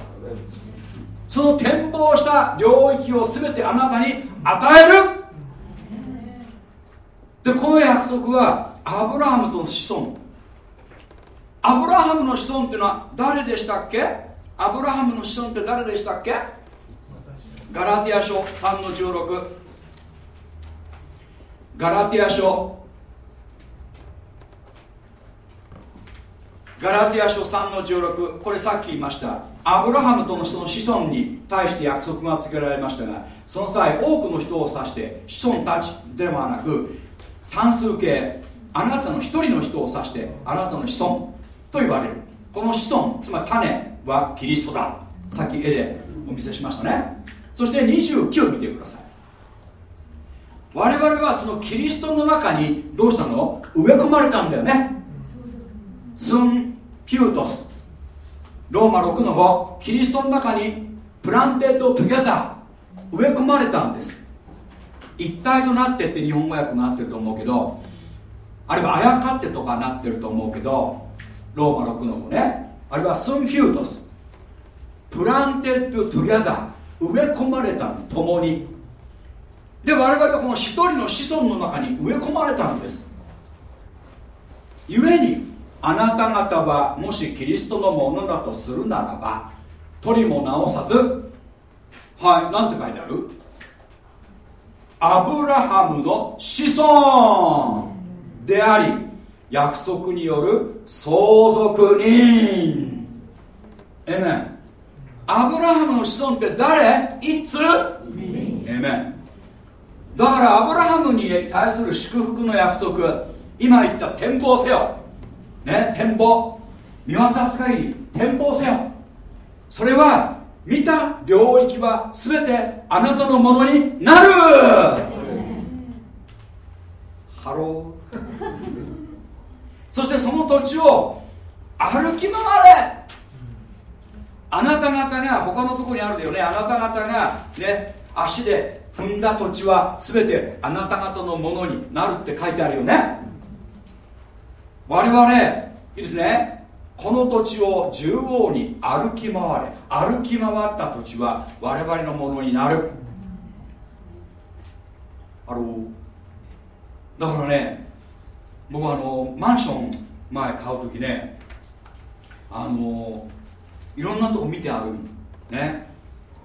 その展望した領域を全てあなたに与える。でこの約束はアブラハムとの子孫。アブラハムの子孫っていうのは誰でしたっけ？アブラハムの子孫って誰でしたっけ？ガラティア書3の16ガラティア書。ガラティア書3の16これさっき言いました。アブラハムとのその子孫に対して約束がつけられましたがその際多くの人を指して子孫たちではなく単数形あなたの一人の人を指してあなたの子孫と言われる。この子孫つまり種はキリストださっき絵でお見せしましたね。そして29見てください。我々はそのキリストの中にどうしたの？植え込まれたんだよね。スンピュートスローマ6の5キリストの中にplanted together 植え込まれたんです。一体となってって日本語訳になってると思うけどあるいはあやかってとかなってると思うけどローマ6の5ね。あるいはσύμφυτος planted together 植え込まれた共に。で我々はこの一人の子孫の中に植え込まれたんです。故にあなた方はもしキリストのものだとするならば取りも直さずはい何て書いてある？アブラハムの子孫であり約束による相続人。エメンアブラハムの子孫って誰？いつ？エメンだからアブラハムに対する祝福の約束今言った展望せよね展望見渡す限り展望せよ。それは見た領域は全てあなたのものになる。 Hello。そしてその土地を歩き回れ。あなた方が他のとこにあるよね。あなた方がね足で踏んだ土地は全てあなた方のものになるって書いてあるよね。我々いいですね。この土地を縦横に歩き回れ。歩き回った土地は我々のものになる。あのだからね僕はあのマンション前買う時ねあのいろんなとこ見てあるね。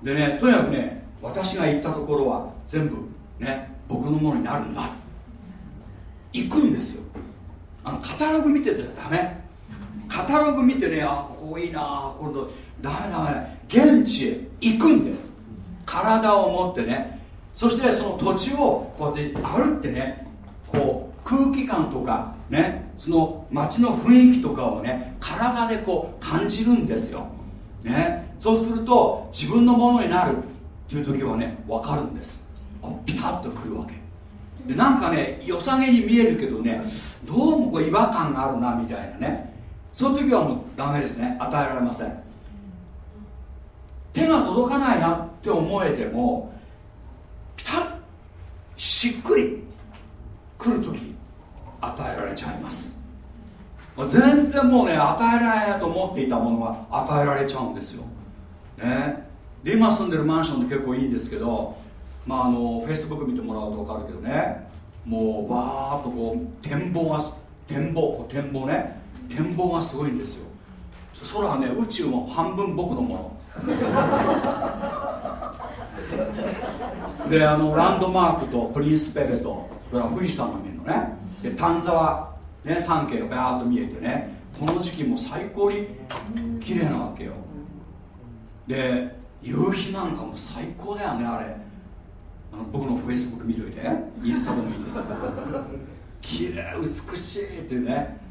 でねとにかくね私が行ったところは全部ね僕のものになるんだ。行くんですよ。あのカタログ見ててダメ。カタログ見てねあここいいなこれとダメダメ。現地へ行くんです。体を持ってね。そしてその土地をこうやって歩ってねこう空気感とかねその街の雰囲気とかをね体でこう感じるんですよ、ね、そうすると自分のものになるっていう時はね分かるんです。あピタッとくるわけ。でなんかね良さげに見えるけどねどうもこう違和感があるなみたいなね。その時はもうダメですね。与えられません。手が届かないなって思えてもピタッしっくり来る時与えられちゃいます。全然もうね与えられないと思っていたものが与えられちゃうんですよ、ね、で今住んでるマンションって結構いいんですけどまああのフェイスブック見てもらうと分かるけどね。もうバーッとこう展望が展望展望ね。展望がすごいんですよ。空はね宇宙も半分僕のもの。であのランドマークとプリンスペレとそれから富士山が見えるのね。で丹沢、ね、山系がバーッと見えてね。この時期も最高に綺麗なわけよ。で夕日なんかも最高だよねあれ。あの僕のフェイスブック見といて。インスタでもいいです綺麗美しいっていうね。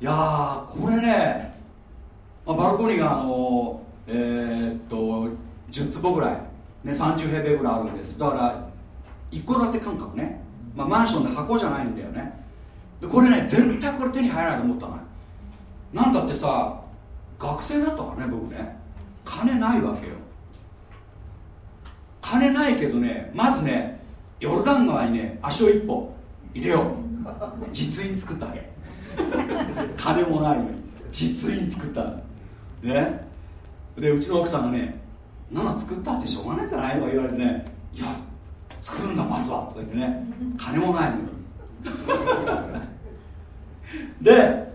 いやこれね、まあ、バルコニーがあのえー、っと10坪ぐらい、ね、30平米ぐらいあるんです。だから一戸建て感覚ね、まあ、マンションで箱じゃないんだよね。でこれね絶対これ手に入らないと思ったのなんだってさ学生だったからね僕ね。金ないわけよ。金ないけどねまずねヨルダン川にね足を一歩入れよう。実印作ったわけ。金もないのに実印作ったね。でうちの奥さんがね「なの作ったってしょうがないんじゃない?」とか言われてね「いや作るんだまずは」とか言ってね金もないのに で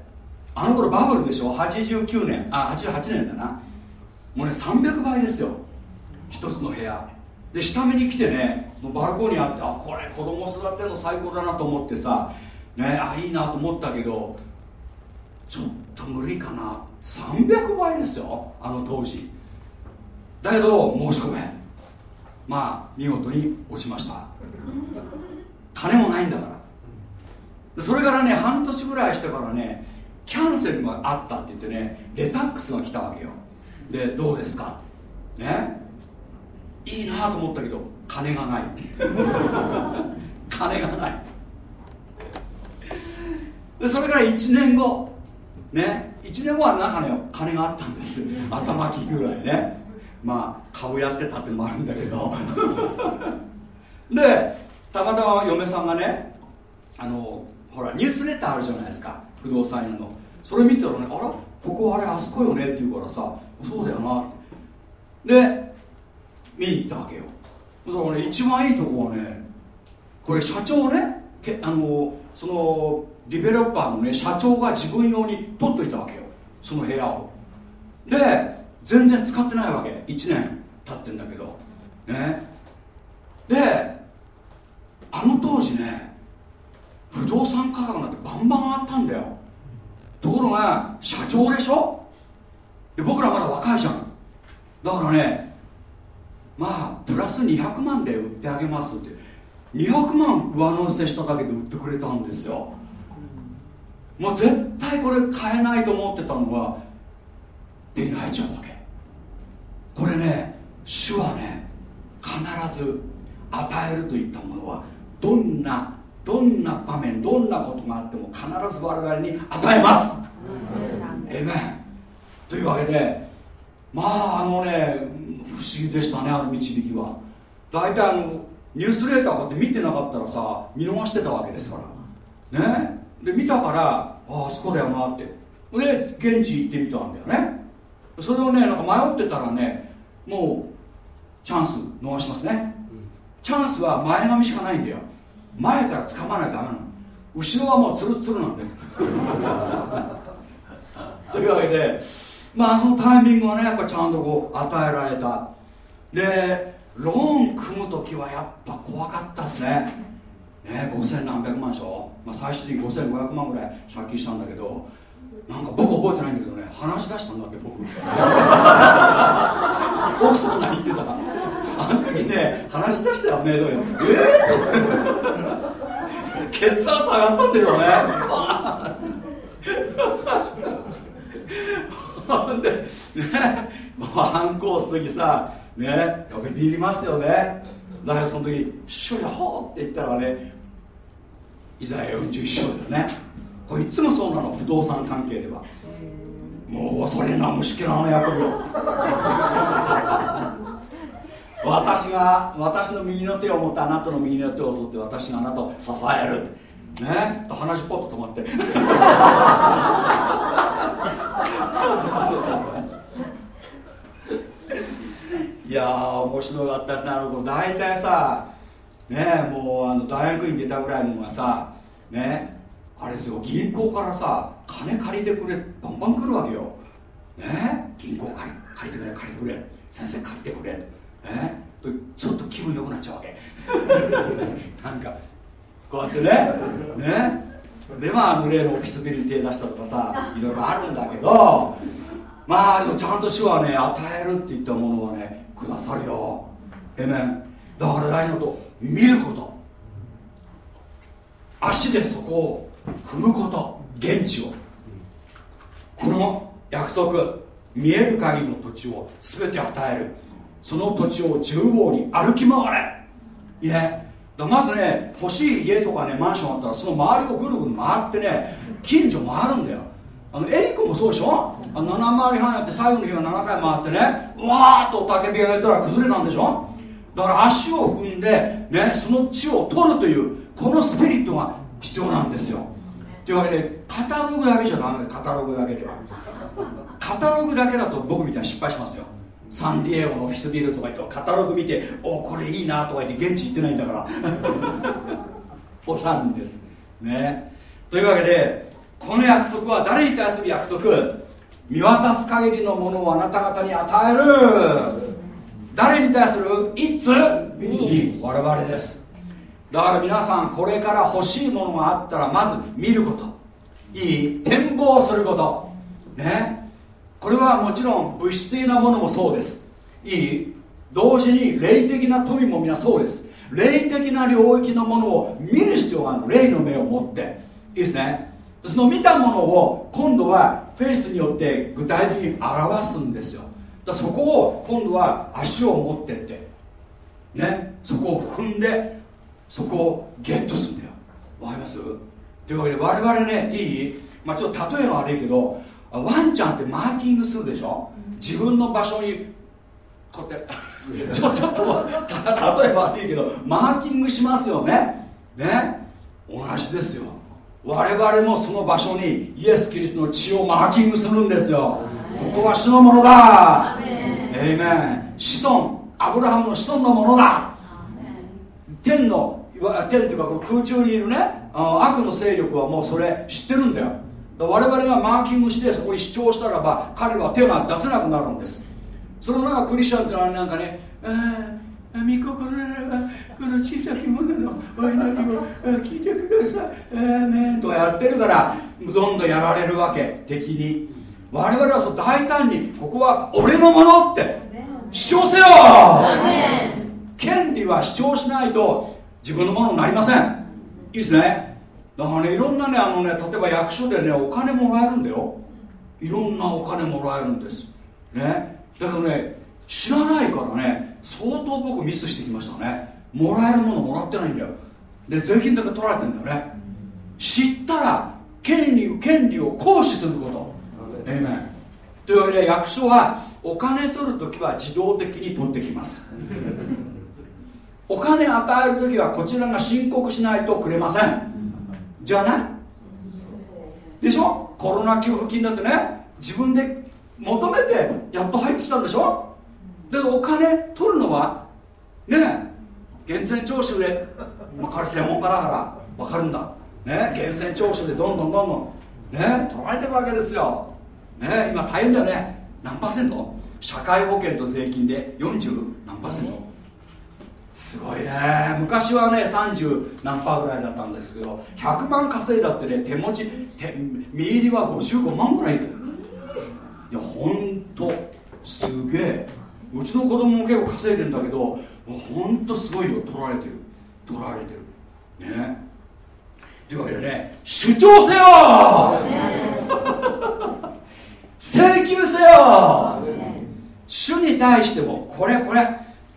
あの頃バブルでしょ？89年あ88年だな。もうね300倍ですよ。一つの部屋で下見に来てねバルコニーあってあこれ子供育てるの最高だなと思ってさねあいいなと思ったけどちょっと無理かな。300倍ですよあの当時。だけど申し込めまあ見事に落ちました。金もないんだから。それからね半年ぐらいしてからねキャンセルがあったって言ってねレタックスが来たわけよ。でどうですか？ね？いいなと思ったけど金がない。金がない。でそれから1年後ね1年後は中に金があったんです。頭金ぐらいね。まあ株やってたってのもあるんだけど。でたまたま嫁さんがねあのほらニュースレターあるじゃないですか。不動産屋の。それ見てたらねあらここあれあそこよねって言うからさそうだよなで見に行ったわけよ。だからね一番いいとこはねこれ社長ねけあのそのディベロッパーのね社長が自分用に取っといたわけよ。その部屋を。で全然使ってないわけ。1年経ってんだけど。ね。であの当時ね不動産価格なんてバンバン上がったんだよ。ところが社長でしょ？で僕らまだ若いじゃん。だからねまあプラス200万で売ってあげますって。200万上乗せしただけで売ってくれたんですよ。もう絶対これ買えないと思ってたのが手に入っちゃうわけ。これね主はね必ず与えるといったものはどんなどんな場面どんなことがあっても必ず我々に与えます。えめというわけでまああのね不思議でしたねあの導きは。大体あのニュースレーターこうやって見てなかったらさ見逃してたわけですから。ね？で見たからああそこだよなって。で現地行ってみたんだよね。それをねなんか迷ってたらねもうチャンス逃しますね、チャンスは前髪しかないんだよ。前から掴まないとダメなの。後ろはもうツルツルなんだよ。というわけでまあそのタイミングはねやっぱちゃんとこう与えられた。でローン組む時はやっぱ怖かったですね。ね5000何百万でしょ、まあ、最終的に5500万ぐらい借金したんだけどなんか僕覚えてないんだけどね話し出したんだって僕。奥さんが言ってた。あの時ね話し出したよメイドよえー、血圧上がったんだよね。でねもう反抗する時さねやっぱりビりますよね。だからその時「主よ」って言ったらねイザヤ41章だよね。これいつもそうなの不動産関係では。もうそれな虫けなの役よ 私が私の右の手を持ってあなたの右の手を取って私があなたを支える。ね話ポッと止まって。いや面白かったですね。あの大体さねもうあの大学院出たぐらいのがさねあれですよ。銀行からさ金借りてくれバンバン来るわけよ。ね銀行借り借りてくれ借りてくれ。先生借りてくれ。ねちょっと気分良くなっちゃうわけ。なんかこうやってねね。でまあ例のオフィスビルに手出したとかさいろいろあるんだけどまあでもちゃんと主はね与えるって言ったものはねくださるよ。えねだから大事なこと見ること。足でそこを踏むこと。現地を。この約束。見える限りの土地を全て与える。その土地を縦横に歩き回れ。いいね。まずね欲しい家とかねマンションあったらその周りをぐるぐる回ってね近所回るんだよ。あのエリコもそうでしょ？あの7回り半やって最後の日は7回回ってねわーっと焚き火がやったら崩れたんでしょ？だから足を踏んで、ね、その地を取るというこのスピリットが必要なんですよ。というわけでカタログだけじゃダメカタログだけでは。カタログだけだと僕みたいに失敗しますよ。サンディエゴのオフィスビルとか言ってカタログ見ておこれいいなとか言って現地行ってないんだから。おしゃるんです。ね。というわけでこの約束は誰に対する約束？見渡す限りのものをあなた方に与える。誰に対する？いつ？に我々です。だから皆さんこれから欲しいものがあったらまず見ること。いい？展望すること。ねこれはもちろん物質的なものもそうです。いい。同時に霊的な富も皆そうです。霊的な領域のものを見る必要がある。霊の目を持って。いいですね。その見たものを今度はフェイスによって具体的に表すんですよ。だそこを今度は足を持ってって。ね。そこを踏んでそこをゲットするんだよ。わかります？というわけで我々ねいい？まあちょっと例えは悪いけどワンちゃんってマーキングするでしょ？自分の場所にこうやって ちょちょっと例えば悪いけどマーキングしますよね？ね？同じですよ。我々もその場所にイエス・キリストの血をマーキングするんですよ。ここは主のものだ。エイメン。子孫アブラハムの子孫のものだ。天の天というかこの空中にいるね悪の勢力はもうそれ知ってるんだよ我々がマーキングしてそこに主張したらば彼は手が出せなくなるんです。そのなんかクリスチャンってのはなんかねああ御心ならばこの小さき者のお祈りを聞いてください。アーメン。とやってるからどんどんやられるわけ。敵に。我々はそう大胆にここは俺のものって主張せよ。権利は主張しないと自分のものになりません。いいですねだからねいろんなねあのね例えば役所でねお金もらえるんだよ。いろんなお金もらえるんです。ね。だけどね知らないからね相当僕ミスしてきましたね。もらえるものもらってないんだよ。で税金だけ取られてんだよね。知ったら権利権利を行使すること。えめというわけで役所はお金取るときは自動的に取ってきます。お金与えるときはこちらが申告しないとくれませんじゃない？でしょ？コロナ給付金だってね自分で求めてやっと入ってきたんでしょ？でお金取るのは？ねえ源泉徴収で、まあ、彼専門家だから分かるんだ。ね源泉徴収でどんどんどんどんね取られてるわけですよ。ね今大変だよね。何パーセント？社会保険と税金で40何パーセント？すごいね。昔はね30何パーぐらいだったんですけど100万稼いだってね手持ち手身入りは55万ぐらいいやほんとすげえ。うちの子供も結構稼いでんだけどもうほんとすごいよ。取られてる。取られてる。ね。というわけでね主張せよ。請求せよ。主に対してもこれこれ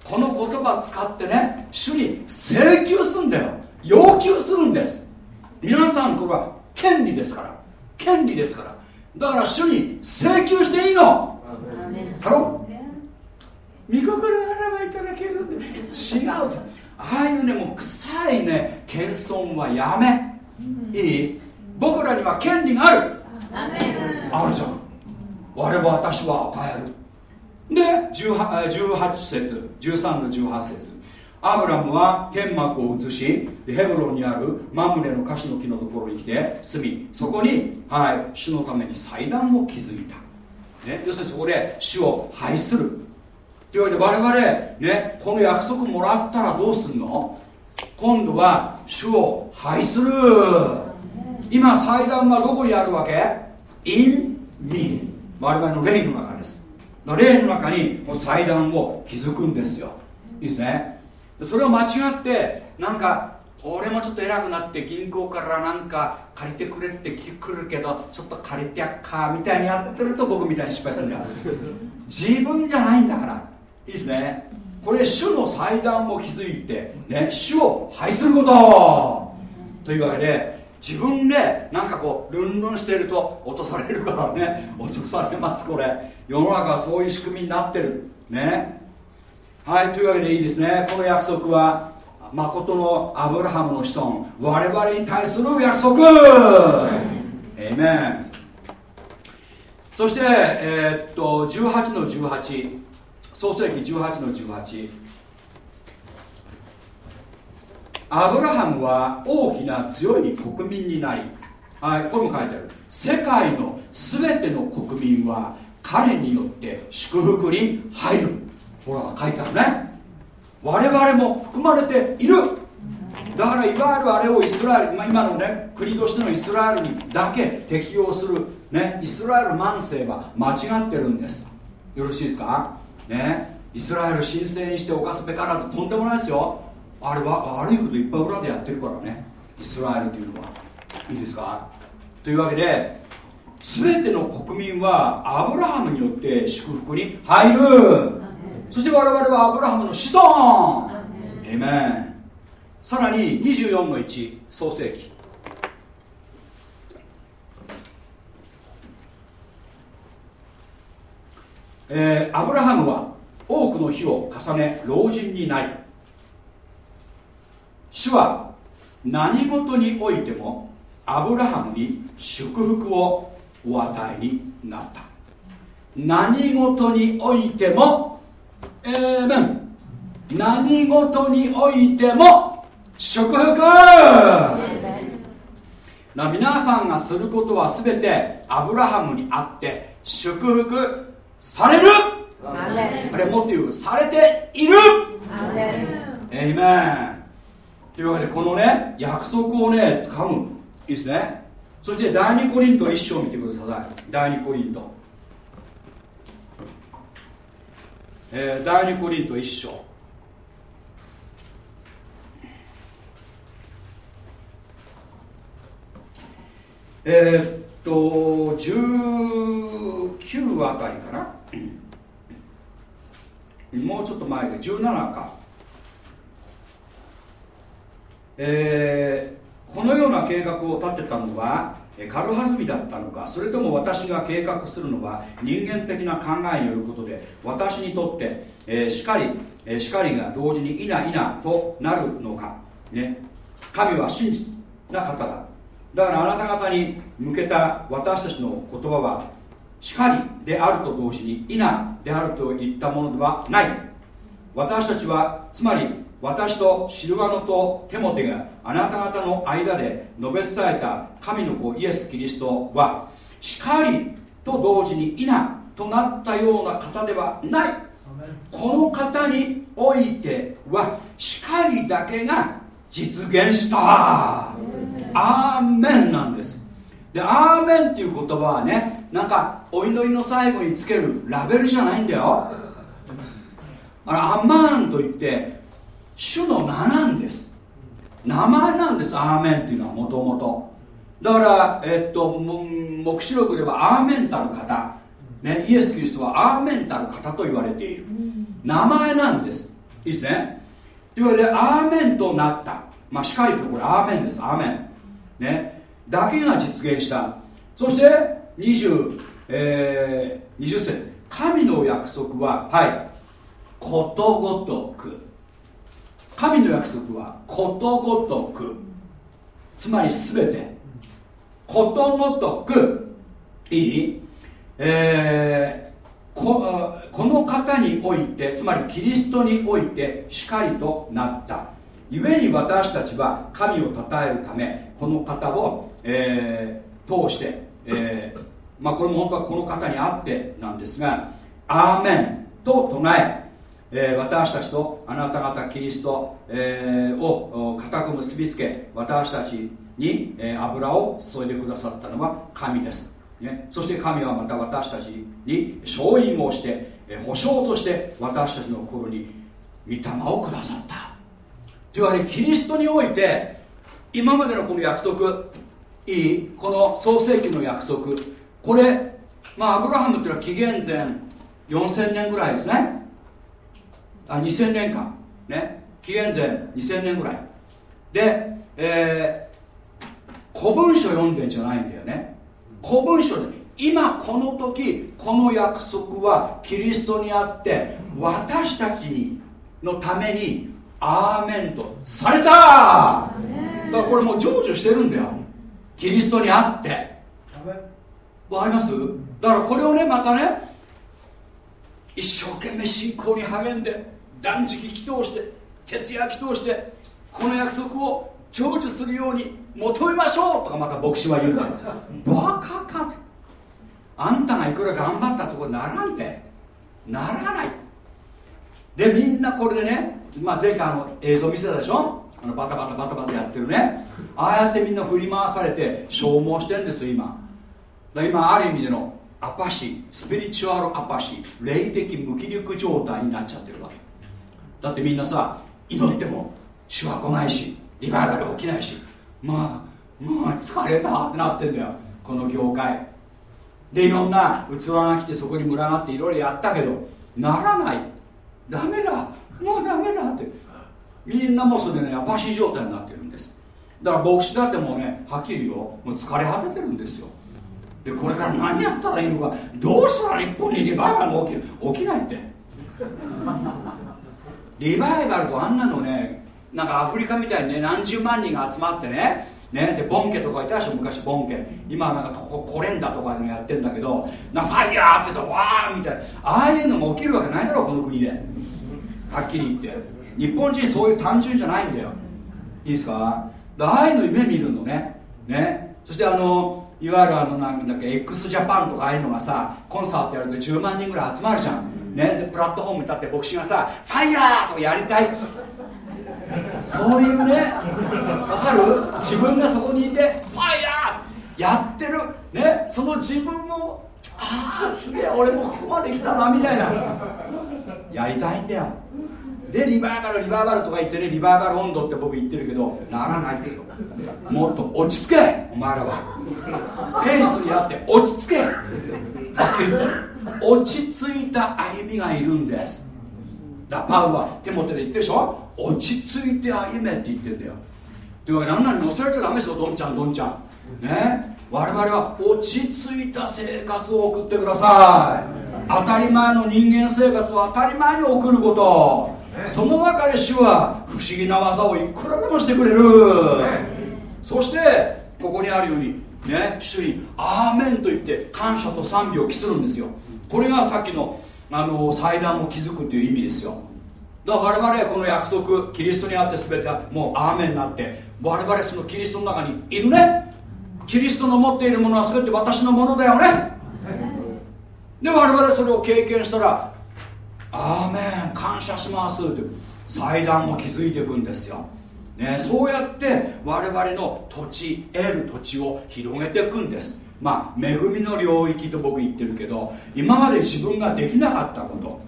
この言葉使ってね主に請求するんだよ。要求するんです。皆さんこれは権利ですから。権利ですから。だから主に請求していいの。ハロ見心ならばいただけるんで。違う。とああいうねもう臭いね。謙遜はやめ、いい？僕らには権利がある。あるじゃん。我々私は与えるで 18, 18節13の18節。アブラムは天幕を移しヘブロンにあるマムネの樫の木のところに来て住みそこに、はい、主のために祭壇を築いた、ね、要するにそこで主を拝する。というわけで我々ねこの約束もらったらどうするの？今度は主を拝する。今祭壇はどこにあるわけ ?in me 我々の霊の中です。霊の中にこの祭壇を築くんですよ。いいですね。それを間違ってなんか俺もちょっと偉くなって銀行からなんか借りてくれって来るけどちょっと借りてやっかみたいにやってると僕みたいに失敗するんだよ。自分じゃないんだから。いいですね。これ主の祭壇を築いてね主を拝すること。というわけで自分でなんかこうルンルンしてると落とされるからね。落とされますこれ。世の中はそういう仕組みになってる。ね。はいというわけでいいですね。この約束は誠のアブラハムの子孫我々に対する約束。エイメンそして、えー、っと18の18創世紀18の18アブラハムは大きな強い国民になり、はい、これも書いてある。世界の全ての国民は彼によって祝福に入る。ほら書いてあるね。我々も含まれている。だからいわゆるあれをイスラエル、まあ、今のね国としてのイスラエルにだけ適用する、ね、イスラエル万世は間違ってるんです。よろしいですか？ねイスラエル神聖にして犯すべからずとんでもないですよ。あれは悪いこといっぱい裏でやってるからね。イスラエルというのは。いいですか？というわけで全ての国民はアブラハムによって祝福に入る。そして我々はアブラハムの子孫。エメン。さらに24の1創世記。えー、アブラハムは多くの日を重ね老人になり主は何事においてもアブラハムに祝福をお与えになった。何事においてもえーメン何事においても祝福。な皆さんがすることは全てアブラハムにあって祝福される。あれもっと言うされている。エイメンというわけでこのね約束をねつかむ。いいですねそして第2コリント1章を見てください。第2コリント。えー、第2コリント1章。えー、っと19あたりかな。もうちょっと前で17か。えー、このような計画を立てたのは軽はずみだったのかそれとも私が計画するのは人間的な考えによることで私にとって、えー、しかり、えー、しかりが同時にいないなとなるのか、ね、神は真実な方だ。だからあなた方に向けた私たちの言葉はしかりであると同時にいなであるといったものではない。私たちはつまり私とシルバノとテモテがあなた方の間で述べ伝えた神の子イエス・キリストは光と同時に稲となったような方ではない。この方においては光だけが実現した。アーメンなんです。でアーメンっていう言葉はねなんかお祈りの最後につけるラベルじゃないんだよ。あれアマーンといって主の名なんです名前なんですアーメンっていうのはもともとだから、えっと、黙示録ではアーメンタル方、ね、イエス・キリストはアーメンタル方と言われている。名前なんです。いいですね。というわけでアーメンとなった。まあしかりとこれアーメンです。アーメン。ね。だけが実現した。そして20、えー、20節。神の約束ははい。ことごとく神の約束はことごとく。つまり全てことごとく。いい、えー、ここの方においてつまりキリストにおいてしかりとなった。故に私たちは神を称えるためこの方を、えー、通して、えーまあ、これも本当はこの方にあってなんですがアーメンと唱ええー、私たちとあなた方キリスト、えー、を固く結びつけ私たちに、えー、油を注いでくださったのは神です、ね、そして神はまた私たちに勝因をして、えー、保証として私たちの心に御霊をくださった。というわけでキリストにおいて今までのこの約束いいこの創世記の約束これまあアブラハムっていうのは紀元前4000年ぐらいですね。あ2000年間。ね。紀元前2000年ぐらい。で、えー、古文書読んでんじゃないんだよね。古文書で。今この時この約束はキリストにあって私たちにのためにアーメンとされた。だからこれもう成就してるんだよ。キリストにあって。わかります？だからこれをねまたね一生懸命信仰に励んで断食祈祷して徹夜祈祷してこの約束を成就するように求めましょうとかまた牧師は言うんだバカかあんたがいくら頑張ったところにならんてならない。でみんなこれでね、まあ、前回の映像見せたでしょ？あのバタバタバタバタやってるね。ああやってみんな振り回されて消耗してるんですよ今。今ある意味でのアパシスピリチュアルアパシ霊的無気力状態になっちゃってるわけ。だってみんなさ祈っても主は来ないしリバイバル起きないしまあまあ疲れたってなってんだよこの業界。でいろんな器が来てそこに群がっていろいろやったけどならない。ダメだ。もうダメだって。みんなもうそれでねアパシ状態になってるんです。だから牧師だってもうねはっきり言うよ。もう疲れ果ててるんですよ。でこれから何やったらいいのか。どうしたら日本にリバイバルが起きる？起きないって。リバイバルとあんなのねなんかアフリカみたいにね何十万人が集まってねね、でボンケとかいたでしょ昔ボンケ。今なんかここコレンダとかのやってんだけどなファイヤーって言ったらわーみたいな。ああいうのも起きるわけないだろこの国で。はっきり言って。日本人そういう単純じゃないんだよ。いいですか？ああいうの夢見るのね。ね。そしてあのいわゆるあのなんだっけ x ジャパンとかああいうのがさコンサートやると10万人ぐらい集まるじゃん、ね、でプラットフォームに立って牧師がさ「ファイヤー!」とかやりたいそういうねわかる？自分がそこにいて「ファイヤー!」やってるねその自分もああすげえ俺もここまで来たなみたいなやりたいんだよでリバイバルリバイバルとか言ってねリバイバル温度って僕言ってるけどならないですよもっと落ち着けお前らは。フェイスにあって落ち着け。落ち着いた歩みがいるんです。だパウは手元で言ってるでしょ？落ち着いて歩めって言ってんだよ。というわけで何々乗せられちゃダメですよどんちゃんどんちゃん。ね？我々は落ち着いた生活を送ってください。当たり前の人間生活を当たり前に送ること。その中で主は不思議な技をいくらでもしてくれる。そしてここにあるようにね主に「アーメン」と言って感謝と賛美を期するんですよ。これがさっきのあの祭壇を築くという意味ですよ。だから我々この約束キリストにあって全てはもうアーメンになって我々そのキリストの中にいるね。キリストの持っているものは全て私のものだよね。で我々それを経験したらアーメン感謝しますって祭壇も築いていくんですよ、ね、そうやって我々の土地得る土地を広げていくんです。まあ恵みの領域と僕言ってるけど今まで自分ができなかったこと、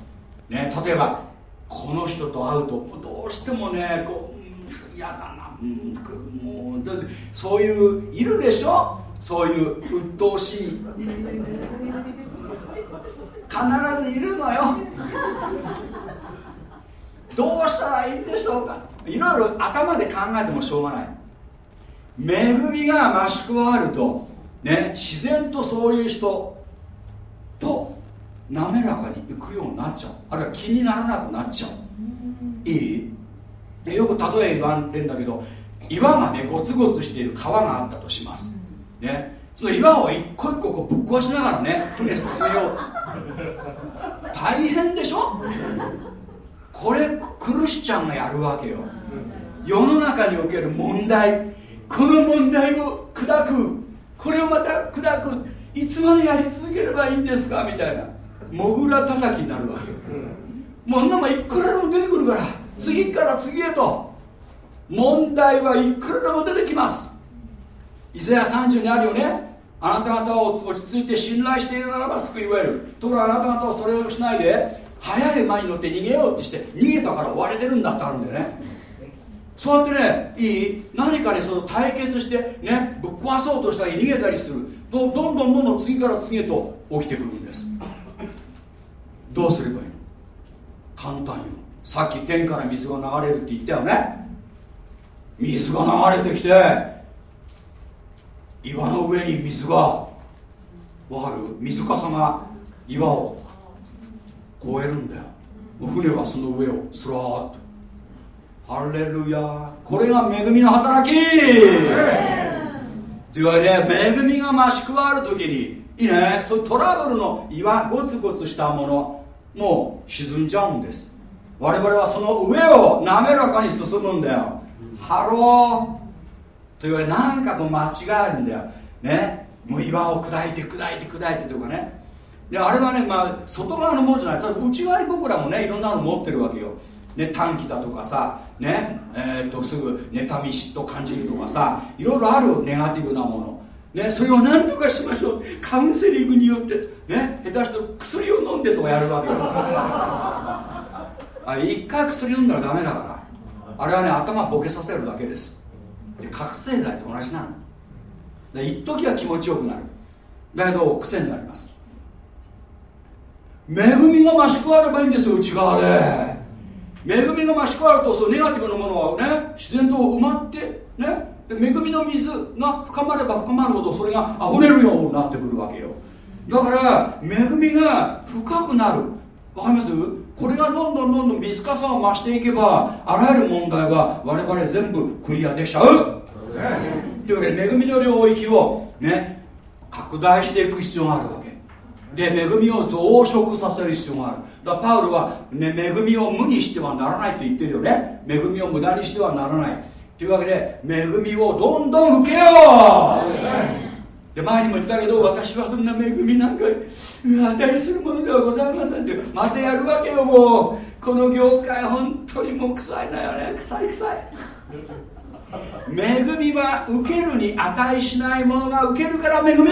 ね、例えばこの人と会うとどうしてもねこう嫌だな、うん、もうそういういるでしょ？そういう鬱陶しい。必ずいるのよ。どうしたらいいんでしょうか。いろいろ頭で考えてもしょうがない。恵みが増し加わるとね自然とそういう人と滑らかにいくようになっちゃう。あるいは気にならなくなっちゃう。いい？よく例え言われるんだけど岩がねゴツゴツしている川があったとします。ねその岩を一個一個こうぶっ壊しながらね船進めよう。大変でしょ？これクルシチャンがやるわけよ。世の中における問題。この問題を砕く。これをまた砕く。いつまでやり続ければいいんですか？みたいな。モグラ叩きになるわけよ。もうあんなもんいくらでも出てくるから。次から次へと。問題はいくらでも出てきます。イザヤ30にあるよね。あなた方を落ち着いて信頼しているならば救いを得る。ところがあなた方はそれをしないで速い馬に乗って逃げようってして逃げたから追われてるんだってあるんだよね。そうやってねいい何かにその対決してねぶっ壊そうとしたり逃げたりする。どどんどんどんどん次から次へと起きてくるんです。どうすればいいの？簡単よ。さっき天から水が流れるって言ったよね。水が流れてきて岩の上に水がわかる？水かさが岩を越えるんだよ。船はその上をスラーッと。ハレルヤこれが恵みの働き。というわけで恵みが増し加わる時にいいね？そういうトラブルの岩ゴツゴツしたものもう沈んじゃうんです。我々はその上を滑らかに進むんだよ。 Hello。というわけなんかこう間違えるんだよ。ね？もう岩を砕いて砕いて砕いてとかね。であれはね、まあ、外側のものじゃない。ただ内側に僕らもねいろんなの持ってるわけよ、ね、短期だとかさ、ね？えー、っとすぐ妬み嫉妬感じるとかさいろいろあるネガティブなもの。ね、それを何とかしましょう。カウンセリングによって。ね？下手して薬を飲んでとかやるわけよ。あ一回薬飲んだらダメだから。あれはね頭ボケさせるだけです。で覚醒剤と同じなの。で一時は気持ちよくなる。だけど癖になります。恵みが増し加わればいいんですよ内側で。恵みが増し加わるとそのネガティブなものはね自然と埋まってね。で恵みの水が深まれば深まるほどそれが溢れるようになってくるわけよ。だから恵みが深くなる。わかります？これがどんどんどんどん水かさを増していけばあらゆる問題は我々全部クリアできちゃう。というわけで恵みの領域をね拡大していく必要があるわけ。で恵みを増殖させる必要がある。だからパウルは、ね、恵みを無にしてはならないと言ってるよね。恵みを無駄にしてはならない。というわけで恵みをどんどん受けよう。で前にも言ったけど私はどんな恵みなんか値するものではございませんって。またやるわけよもう。この業界本当にもう臭いなよね。臭い臭い。恵みは受けるに値しないものが受けるから恵み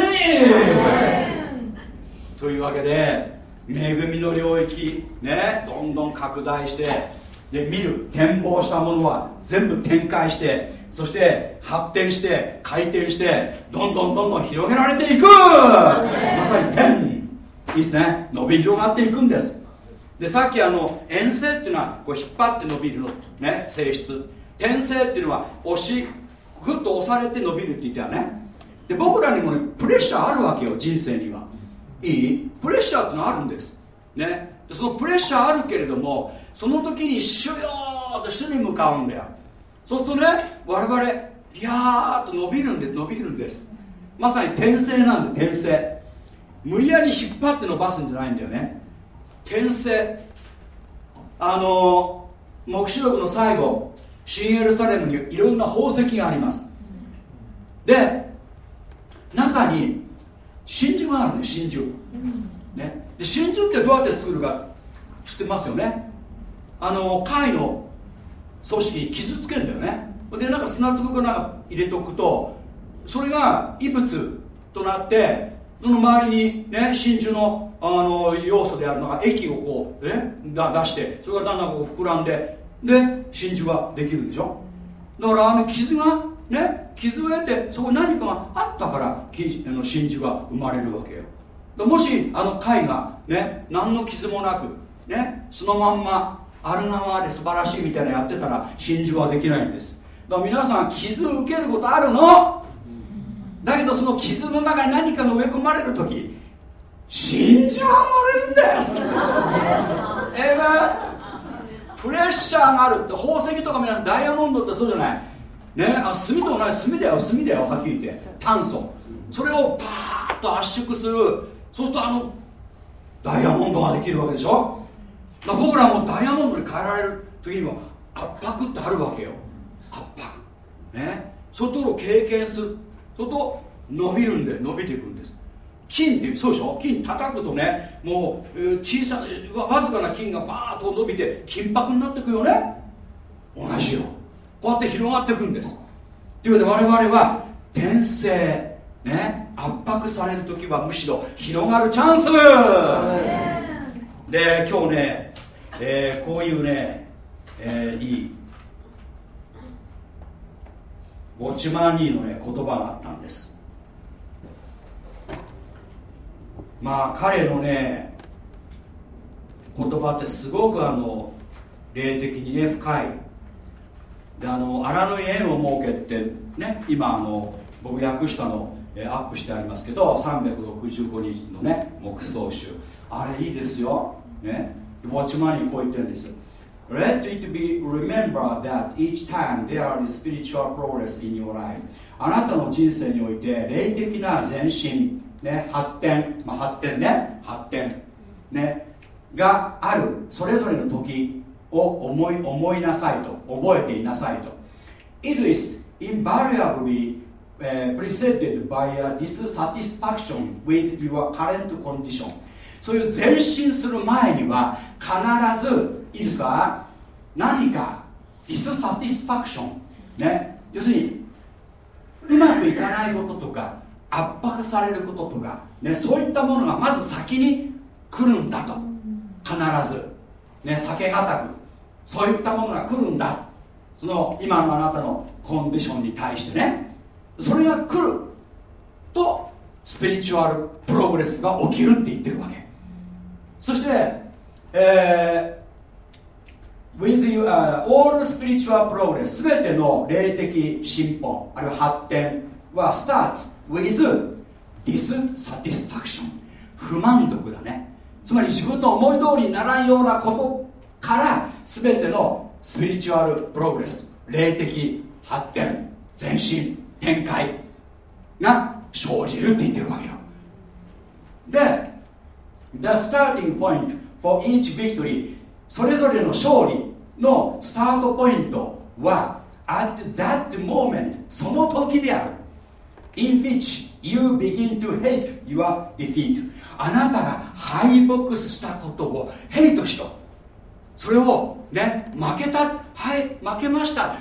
というわけで恵みの領域ねどんどん拡大してで見る展望したものは全部展開してそして発展して回転してどんどんどんどん広げられていく。まさに天。いいですね。伸び広がっていくんです。でさっきあの遠征っていうのはこう引っ張って伸びるの、ね、性質。転生っていうのは押しグッと押されて伸びるって言ったよね。で僕らにもねプレッシャーあるわけよ人生には。いい？プレッシャーっていうのはあるんです。ね。でそのプレッシャーあるけれどもその時に主よーと主に向かうんだよそうするとね我々ビヤーっと伸びるんです伸びるんです。まさに転生なんで転生。無理やり引っ張って伸ばすんじゃないんだよね。転生。あの黙示録の最後新エルサレムにいろんな宝石があります。で中に真珠があるね真珠、ね、で真珠ってどうやって作るか知ってますよね。あの貝の組織傷つけるんだよね。でなんか砂粒かなんか入れとくとそれが異物となってその周りにね真珠のあの要素であるのが液をこう、ね、だ出してそれがだんだんこう膨らんでで真珠ができるでしょ。だからあの傷がね傷を得てそこに何かがあったから真珠が生まれるわけよ。もしあの貝がね何の傷もなくねそのまんまある側で素晴らしいみたいなやってたら真珠はできないんです。だから皆さん傷を受けることあるの。だけどその傷の中に何かが植え込まれる時真珠が生まれるんです。えー、プレッシャーがあるって宝石とか皆さんダイヤモンドってそうじゃない？ね？あ炭と同じ。炭だよ。炭だよ。はっきり言って。炭素。それをパーッと圧縮する。そうするとあのダイヤモンドができるわけでしょ？だ僕らもダイヤモンドに変えられる時にも圧迫ってあるわけよ。圧迫。ね。外を経験する外伸びるんで伸びていくんです。金ってそうでしょ？金叩くとねもう小さなわずかな金がバーッと伸びて金箔になっていくよね。同じよ。こうやって広がっていくんです。というわけで我々は転生ね圧迫される時はむしろ広がるチャンス。で今日ね、えー、こういうね、えー、いいウォッチマンリーのね言葉があったんです。まあ彼のね言葉ってすごくあの霊的にね深い。であの荒野に縁を設けてね今あの僕訳したのアップしてありますけど365日のね黙想集。あれいいですよ。ね。ウォッチマンにこう言ってるんです Let it be remembered that each time there is spiritual progress in your life あなたの人生において霊的な前進、ね、発展、まあ、発展ね発展ねがある。それぞれの時を思い思いなさいと覚えていなさいと。It is invariably uh, preceded by a dissatisfaction with your current condition. そういう前進する前には必ずいいですか？何かディスサティスファクションね。要するにうまくいかないこととか圧迫されることとか、ね、そういったものがまず先に来るんだと。必ず、ね、避けがたく。そういったものが来るんだ。その今のあなたのコンディションに対してね。それが来るとスピリチュアルプログレスが起きるって言ってるわけ。そして、えー、with you、uh, all spiritual progress 全ての霊的進歩あるいは発展は starts with dissatisfaction 不満足だね。つまり自分の思い通りにならんようなことから全てのスピリチュアルプログレス霊的発展前進。展開が生じるって言ってるわけよで The starting point for each victory それぞれの勝利のスタートポイントは at that moment その時である in which you begin to hate your defeat あなたが敗北したことをヘイトしろそれをね負けたはい負けました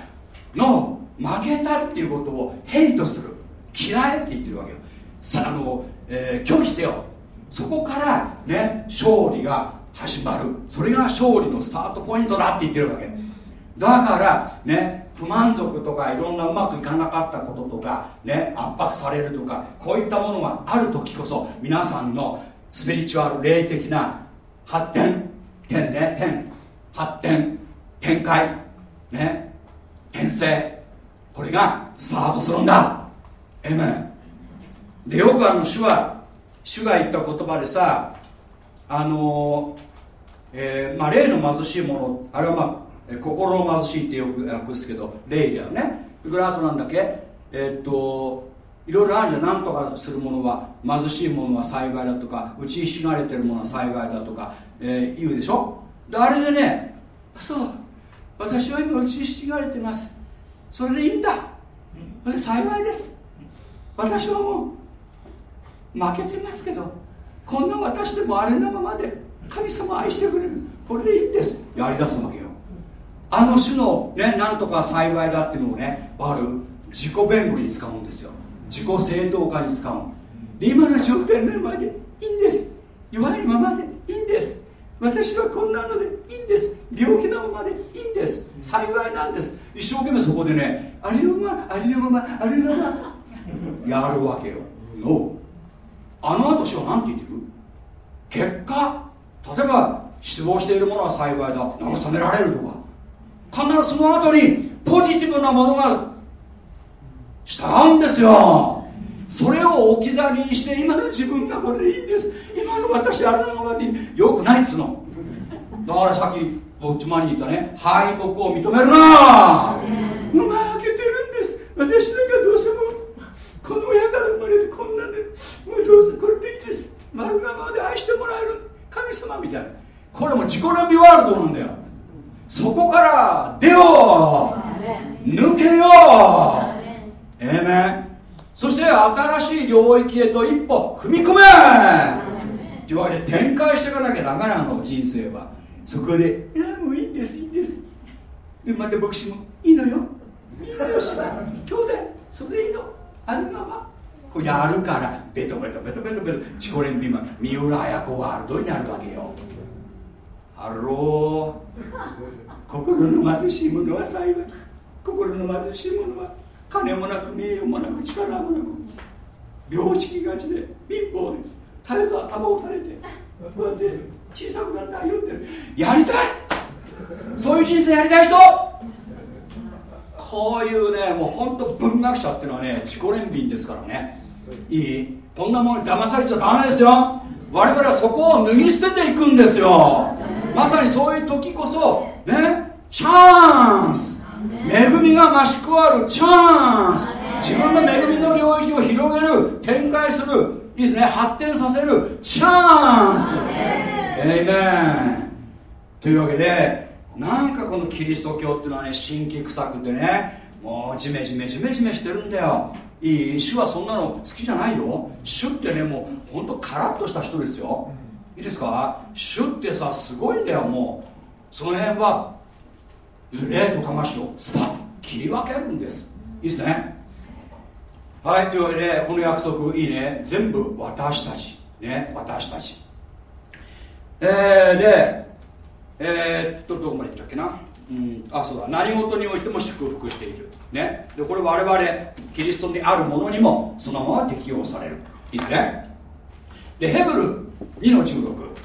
の負けたっていうことをヘイトする。嫌いって言ってるわけよ。さあの、えー、拒否せよ。そこからね勝利が始まる。それが勝利のスタートポイントだって言ってるわけ。だからね不満足とかいろんなうまくいかなかったこととかね圧迫されるとかこういったものがある時こそ皆さんのスピリチュアル霊的な発展点ね点発展展開ね転生これがスタートするんだ。エメンでよくあの主は主が言った言葉でさあのえー、まあ、霊の貧しいものあれはまあ心の貧しいってよく訳すけど霊だよね。それからあとなんだっけ？えー、っといろいろあるじゃん。何とかするものは貧しいものは幸いだとか打ちひしがれてるものは幸いだとか、えー、言うでしょ？であれでねそう私は今打ちひしがれてます。それでいいんだ。それ幸いです。私はもう負けてますけどこんな私でもあれのままで神様愛してくれる。これでいいんです。やりだすわけよ。あの種のねなんとか幸いだっていうのをねある自己弁護に使うんですよ。自己正当化に使う今の状態のままでいいんです。弱いままでいいんです私はこんなのでいいんです。病気のままでいいんです。幸いなんです。一生懸命そこでねありのままありのままありのままやるわけよ。のあの後主は何て言ってる？結果例えば失望しているものは幸いだ。慰められるとか。必ずその後にポジティブなものが従うんですよ。それを置き去りにして今の自分がこれでいいんです。今の私あれのままでよくないっつうの。だからさっきぼっちまに言ったね。敗北を認めるな。うまけてるんです。私なんかどうせもこの親から生まれてこんなねもうどうせこれでいいです。丸釜で愛してもらえる。神様みたいな。これも自己の美ワールドなんだよ。そこから出よう。抜けよう。ええねそして新しい領域へと一歩踏み込め!というわけで展開していかなきゃダメなの人生は。そこで「いやもういいんですいいんです」でまた牧師も「いいのよ。いいのよしだ今日でそれいいの。あるまま」こうやるからベトベトベトベトベト。チコレンビマ三浦綾子ワールドになるわけよ。Hello。心の貧しい者は幸い。心の貧しい者は金もなく名誉もなく力もなく。病気がちで貧乏です。絶えず頭を垂れてこうやって小さくなって歩んでる。やりたい！そういう人生やりたい人！こういうねもう本当文学者っていうのはね自己憐憫ですからね。いい？こんなものに騙されちゃダメですよ。我々はそこを脱ぎ捨てていくんですよ。まさにそういう時こそねチャンス！恵みが増し加わるチャンス。自分の恵みの領域を広げる展開するいいですね。発展させるチャンス。エイメンというわけでなんかこのキリスト教っていうのはね神経臭くてねもうジメジメジメジメしてるんだよ。いい主はそんなの好きじゃないよ。主ってねもうほんとカラッとした人ですよ。いいですか？主ってさすごいんだよもう。その辺は霊と魂をスパッと切り分けるんです。いいですね？はいというわけでこの約束いいね。全部私たち。ね私たち。えー、でえー、っとどこまでいったっけな？うんあそうだ。何事においても祝福している。ね。でこれ我々キリストにあるものにもそのまま適用される。いいですね？でヘブル2の16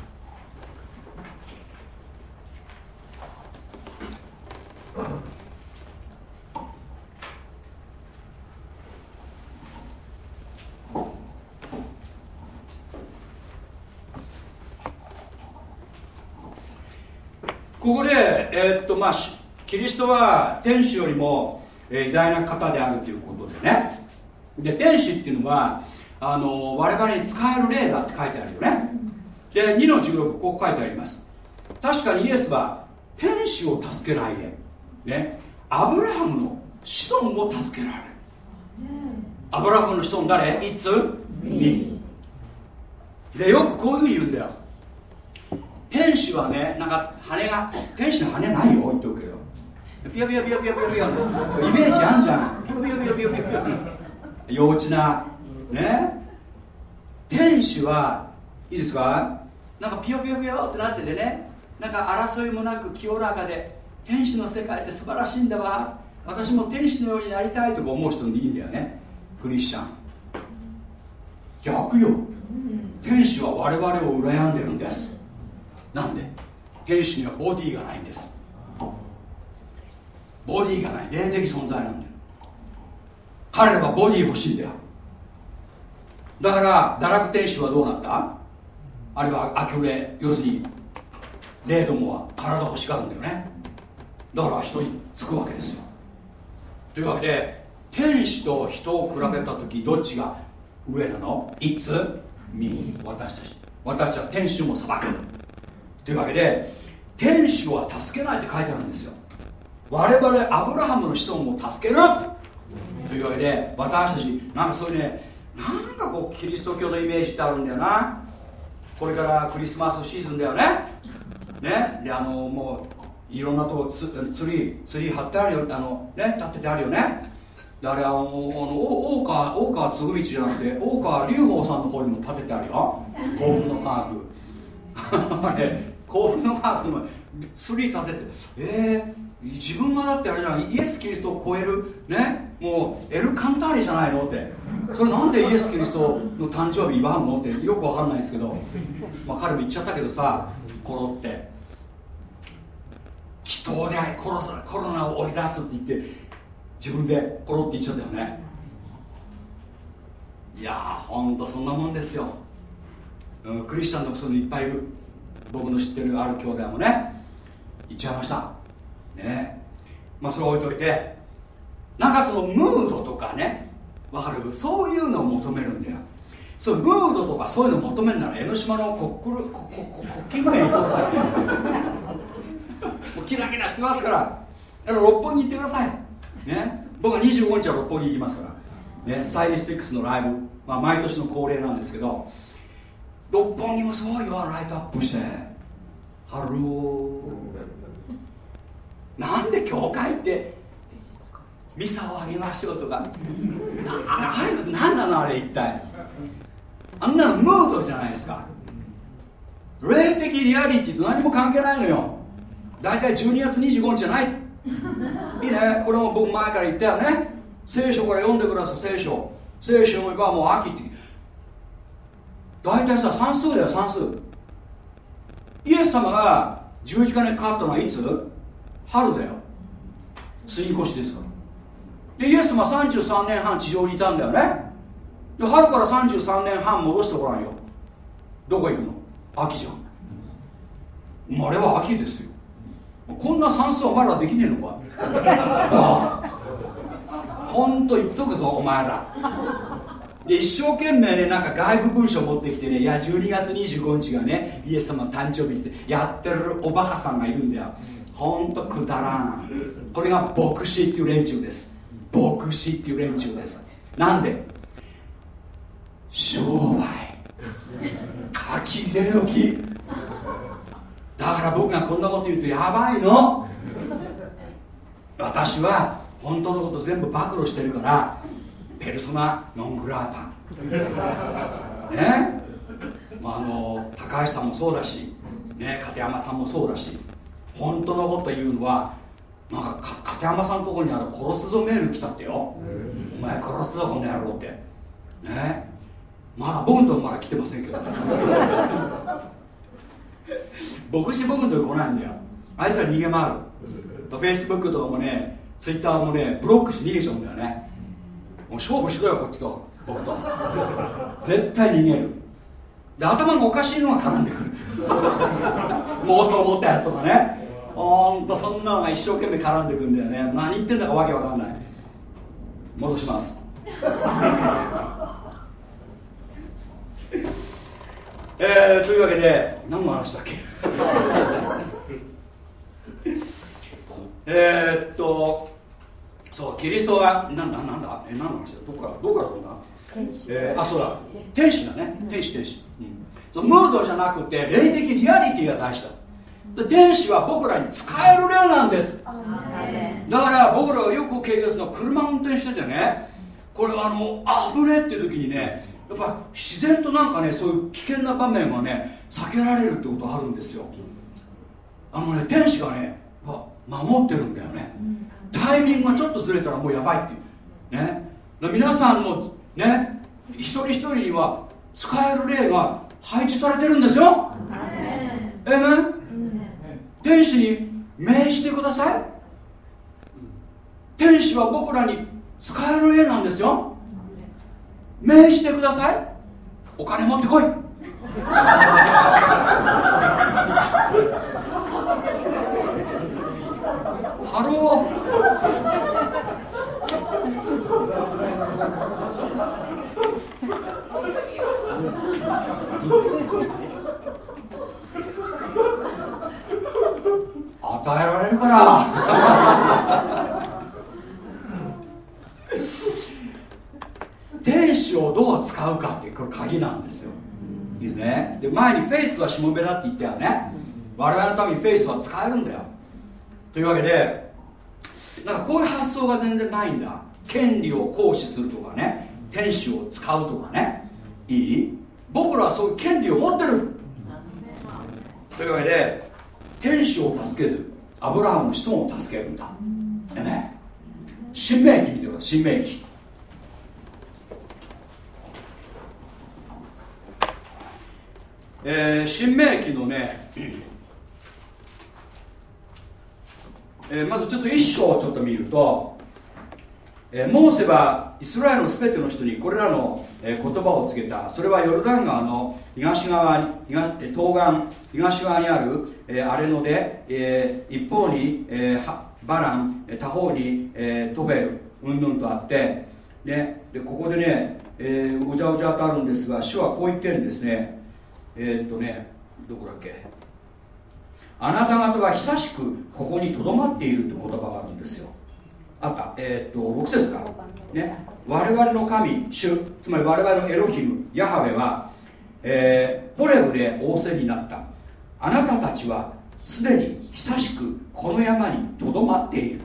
ここで、えー、っとまあ、キリストは天使よりも、えー、偉大な方であるということでね。で天使っていうのはあの我々に使える霊だって書いてあるよね。で2の16こう書いてあります。確かにイエスは天使を助けないでね。アブラハムの子孫を助けられる。アブラハムの子孫誰？いつ？にでよくこういうふうに言うんだよ。天使はねなんか羽が天使の羽ないよ言っておくけどピヨピヨピヨピヨピヨピヨ。イメージあんじゃん。ピヨピヨピヨピヨピヨピヨ幼稚なね天使はいいですかなんかピヨピヨピヨってなっててねなんか争いもなく清らかで天使の世界って素晴らしいんだわ私も天使のようになりたいとか思う人でいいんだよねクリスチャン逆よ天使は我々を羨んでるんですなんで天使にはボディがないんですボディがない。霊的存在なんだよ。彼らはボディ欲しいんだよ。だから堕落天使はどうなった？あるいは悪霊。要するに霊どもは体欲しがるんだよね。だから人につくわけですよ。というわけで天使と人を比べた時どっちが上なの？いつ？み私たち。私は天使も裁く。というわけで天使は助けないって書いてあるんですよ。我々アブラハムの子孫を助ける。というわけで私たちなんかそういうねなんかこうキリスト教のイメージってあるんだよな。これからクリスマスシーズンだよね。ね。であのもういろんなとこツツリーツリー貼ってあるよ。あのね立っててあるよね。であれあの大川大川嗣道じゃなくて大川隆法さんの方にも立ててあるよ。幸福の科学 あれ幸福の科学もツリー立てて。えー、自分がだってあれじゃないイエス・キリストを超えるねもうエル・カンターレじゃないのって。それなんでイエス・キリストの誕生日祝うのってよくわかんないですけど、まあ、彼も言っちゃったけどさコロって。祈祷でコロコロナを追い出すって言って自分でコロって言っちゃったよね。いやーほんとそんなもんですよ、うん、クリスチャンのそういうのいっぱいいる。僕の知ってるある兄弟もね。言っちゃいました。ね。まあそれ置いといてなんかそのムードとかねわかる？そういうのを求めるんだよ。そうムードとかそういうのを求めるなら江ノ島のコックルコッコッキングに行ってください。もうキラキラしてますから。だから六本木行ってください。ね。僕は25日は六本木行きますから。ね、スタイリスティックスのライブ、まあ、毎年の恒例なんですけど。六本木もすごいよライトアップして。 Hello。なんで教会ってミサをあげましょうとか。ああれ何なのあれ一体。あんなのムードじゃないですか。霊的リアリティと何も関係ないのよ。大体12月25日じゃない。いいね。これも僕前から言ったよね。聖書から読んでください聖書。聖書読めばもう秋って。大体さ算数だよ算数。イエス様が十字架にかかったのはいつ？春だよ。杉越ですから。でイエス様33年半地上にいたんだよね。で春から33年半戻してごらんよ。どこ行くの？秋じゃん。生まれは秋ですよ。こんな算数はまだできねえのか？本当言っとくぞお前ら。で一生懸命ねなんか外部文書持ってきてねいや12月25日がねイエス様誕生日ってやってるおバカさんがいるんだよ。ほんとくだらん。これが牧師っていう連中です。牧師っていう連中です。なんで？商売。書き入れ時。だから僕がこんなこと言うとやばいの。私は本当のこと全部暴露してるからペルソナ・ノン・グラータね？まあ、あの高橋さんもそうだし、ね、片山さんもそうだし。本当のこと言うのはなんか片山さんのところにあの殺すぞメール来たってよ、お前殺すぞこの野郎って。ね。まだ僕のとこまだ来てませんけど。ね 牧師僕のとこ来ないんだよ。あいつら逃げ回る。フェイスブックとかもねツイッターもねブロックして逃げちゃうんだよね。もう勝負しろよこっちと。僕と。絶対逃げるで頭がおかしいのが絡んでくる。妄想を持ったやつとかね。ほんとそんなのが一生懸命絡んでくるんだよね。何言ってんだかわけわかんない。戻します。えー、というわけで何の話だっけ？えーっとそうキリストはなんだなんだ？え何の話だ？どこからどこから飛んだ、えー、あそうだ。天使。だね。天使天使、うん、そムードじゃなくて霊的リアリティが大事だ。で天使は僕らに使える霊なんです。だから僕らがよく経験するのは車運転しててねこれあのあぶれっていう時にねやっぱ自然となんかねそういう危険な場面はね避けられるってことあるんですよ。あのね天使がね守ってるんだよね、タイミングがちょっとずれたらもうやばいっていう。ね。皆さんのね一人一人には使える霊が配置されてるんですよ。えめ天使に命じてください。天使は僕らに使える霊なんですよ。命じてください。お金持ってこい。ハロー与えられるから。天使をどう使うかってこれ鍵なんですよ。いいですね。で前にフェイスはしもべだって言ったよね。我々のためにフェイスは使えるんだよ。というわけでなんかこういう発想が全然ないんだ。権利を行使するとかね。天使を使うとかね。いい？僕らはそういう権利を持ってる。というわけで天使を助けずアブラハムの子孫を助けるんだ。ね。新明記見てください新明記。えー、新明記のね、えー、まずちょっと一章をちょっと見ると、えー、モーセはイスラエルの全ての人にこれらの、えー、言葉を告げた。それはヨルダン川の東側に東岸東側にある、えー、アレノで、えー、一方に、えー、バラン他方に、えー、トベルうんぬんとあってね、でここでね、えー、ごちゃごちゃとあるんですが主はこう言ってるんですね。えー、っとねどこだっけ。あなた方は久しくここにとどまっているって言葉があるんですよ。あった。えー、っと6節か。ね。我々の神主つまり我々のエロヒムヤハベは、えー、ホレブで仰せになった。あなたたちはすでに久しくこの山にとどまっている。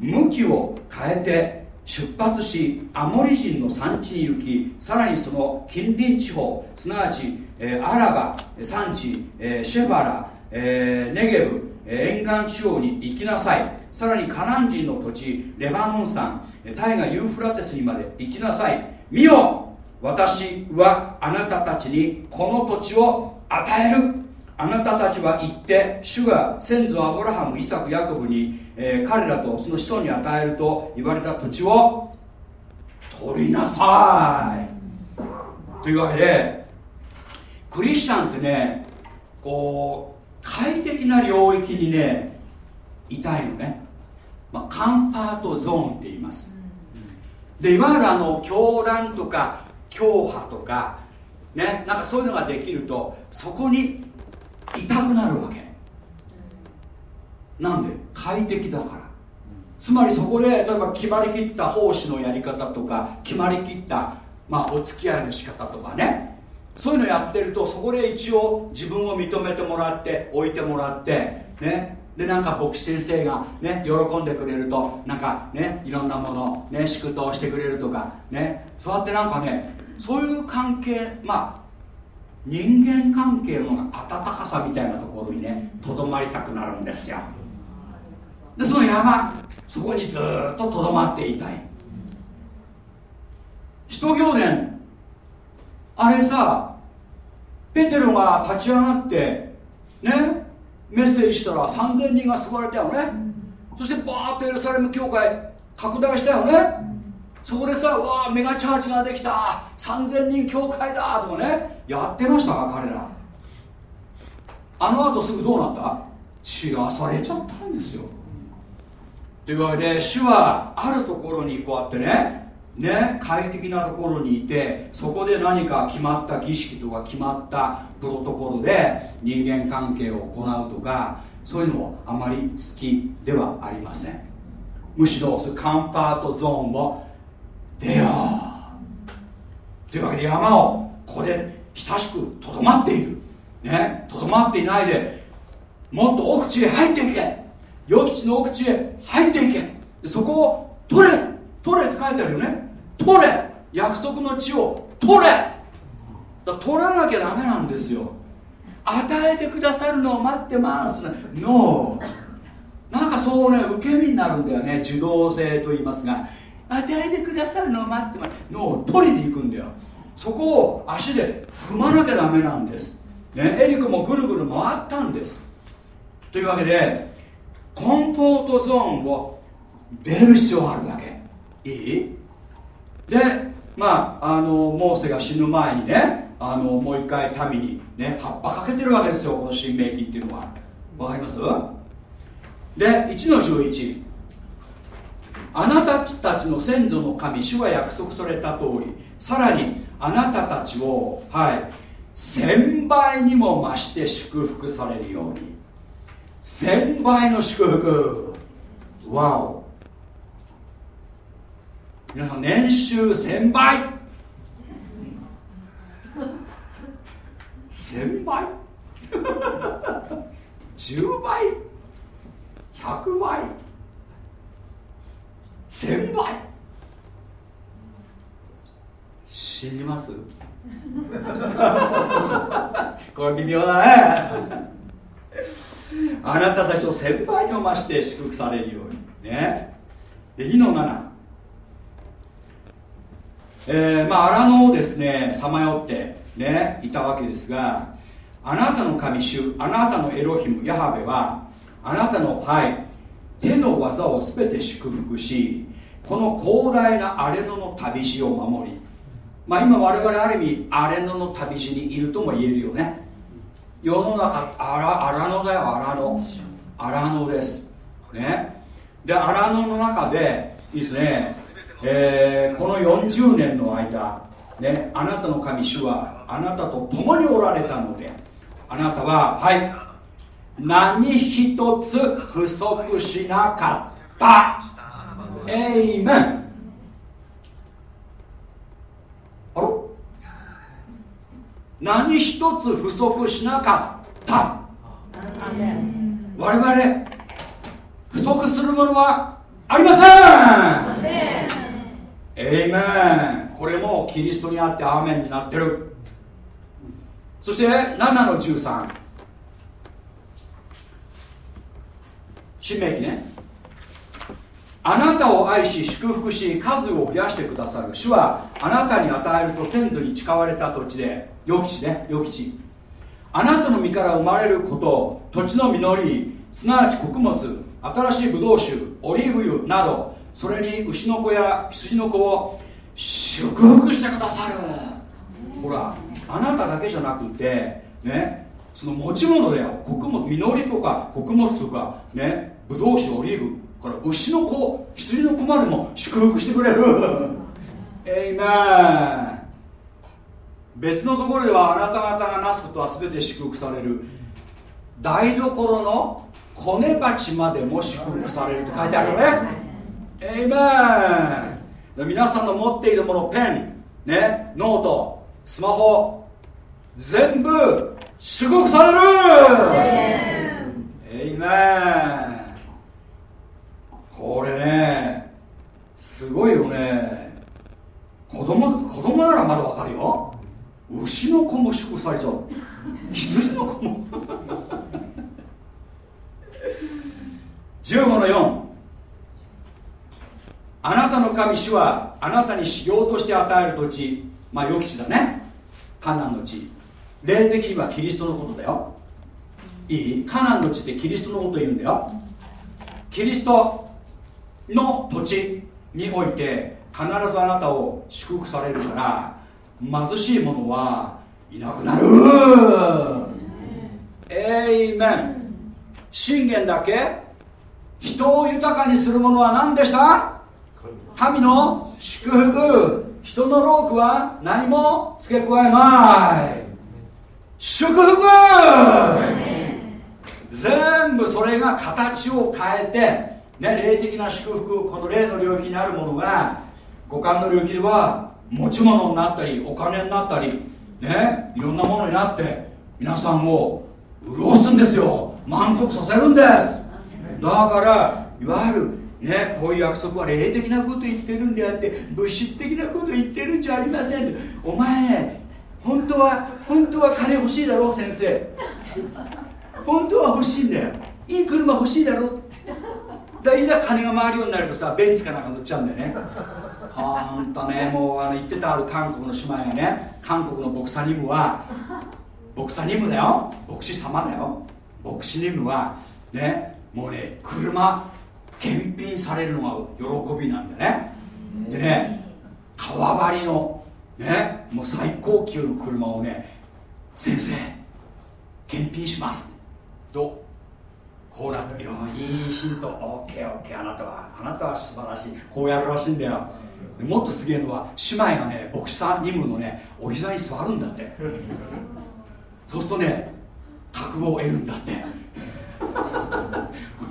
向きを変えて出発しアモリ人の産地に行きさらにその近隣地方すなわち、えー、アラバ産地、えー、シェファラ、えー、ネゲブ、えー、沿岸地方に行きなさい。さらにカナン人の土地レバノン山大河ユーフラテスにまで行きなさい。見よ私はあなたたちにこの土地を与える。あなたたちは行って主が先祖アブラハムイサクヤコブに、えー、彼らとその子孫に与えると言われた土地を取りなさい。というわけでクリスチャンってねこう快適な領域にねいたいのね、まあ、カンファートゾーンって言います。でいわゆるあの狂乱とか強派とかねなんかそういうのができるとそこに痛くなるわけ。なんで？快適だから。つまりそこで例えば決まりきった奉仕のやり方とか決まりきった、まあ、お付き合いの仕方とかね。そういうのやってるとそこで一応自分を認めてもらって置いてもらってね。でなんか牧師先生がね喜んでくれるとなんかねいろんなものね祝祷してくれるとかね。そうやってなんかねそういう関係まあ人間関係の温かさみたいなところにねとどまりたくなるんですよ。でその山そこにずっととどまっていたい。使徒行伝。あれさペテロが立ち上がってねメッセージしたら3000人が救われたよね。そしてバーッとエルサレム教会拡大したよね。そこでさうわメガチャーチができた。3000人教会だ。とかね。やってましたか彼ら。あの後すぐどうなった？散らされちゃったんですよ。というわけで主はあるところにこうやってね。ね快適なところにいてそこで何か決まった儀式とか決まったプロトコルで人間関係を行うとかそういうのをあまり好きではありません。むしろカンファートゾーンを出よ。うというわけで山をここで親しくとどまっている。ね。とどまっていないでもっと奥地へ入っていけ。余地の奥地へ入っていけ。そこを取れ。取れって書いてあるよね。取れ。約束の地を取れ。取らなきゃダメなんですよ。与えてくださるのを待ってます。ノーなんかそうね受け身になるんだよね。受動性と言いますが。与えてくださるのを待ってます。のを取りに行くんだよ。そこを足で踏まなきゃダメなんです、ね、エリコもぐるぐる回ったんです。というわけでコンフォートゾーンを出る必要があるわけ。いい？でまああのモーセが死ぬ前にねあのもう一回民にね葉っぱかけてるわけですよ。この新明記っていうのは。わかります？で1の11あなたたちの先祖の神主が約束された通りさらにあなたたちをはい千倍にも増して祝福されるように。千倍の祝福。わお。皆さん年収千倍。千倍。10倍。100倍。1000倍信じます？これ微妙だね。あなたたちを1000倍にも増して祝福されるように。ね。で2の7えー、まあ荒野をですねさまよってねいたわけですがあなたの神主あなたのエロヒムヤハベはあなたのはい手の技を全て祝福しこの広大な荒野の旅路を守りまあ今我々ある意味荒野の旅路にいるとも言えるよね。世の中荒野だよ荒野。荒野です。ね。で荒野の中でいいですね、えー、この40年の間ね、あなたの神主はあなたと共におられたのであなたははい。何一つ不足しなかった。エイメンあろ？何一つ不足しなかった。我々不足するものはありません。エイメンこれもキリストにあってアーメンになってる。そして7の13新明記ね。あなたを愛し祝福し数を増やしてくださる主はあなたに与えると先祖に誓われた土地で良き地ね良き地。あなたの身から生まれること土地の実りすなわち穀物新しいブドウ酒オリーブ油などそれに牛の子や羊の子を祝福してくださる。ほらあなただけじゃなくてねその持ち物だよ。穀物実りとか穀物とかねブドウ酒オリーブ。これ牛の子羊の子までも祝福してくれる。エイメン別のところではあなた方がなすことは全て祝福される。台所の骨鉢までも祝福されると書いてあるよね。エイメン皆さんの持っているものペンねノートスマホ全部祝福される。エイメンこれねすごいよね。子供子供ならまだわかるよ。牛の子も祝福されちゃう。羊の子も。15の4あなたの神主はあなたに修行として与える土地。まあ良き地だね。カナンの地。霊的にはキリストのことだよ。いい？カナンの地ってキリストのこと言うんだよ。キリストの土地において必ずあなたを祝福されるから貧しい者はいなくなる。エイメン信玄だけ人を豊かにするものは何でした？神の祝福。人の労苦は何も付け加えない。祝福。全部それが形を変えてね、霊的な祝福この霊の領域にあるものが五感の領域では持ち物になったりお金になったりねいろんなものになって皆さんを潤すんですよ。満足させるんです。だからいわゆるねこういう約束は霊的なこと言ってるんであって物質的なこと言ってるんじゃありません。お前ね本当は本当は金欲しいだろ先生。本当は欲しいんだよ。いい車欲しいだろだいざ金が回るようになるとさベンツかなんか乗っちゃうんだよね。ほんとねもうあの言ってたある韓国の姉妹がね。韓国のボクサニムはボクサニムだよ。牧師様だよ。牧師ニムはねもうね車検品されるのが喜びなんでね。でね革張りのねもう最高級の車をね先生検品します。とこうなってよいいシートオッケーオッケーあなたはあなたは素晴らしいこうやるらしいんだよ。でもっとすげえのは姉妹がねボクサー任務のねお膝に座るんだって。そうするとね覚悟を得るんだって。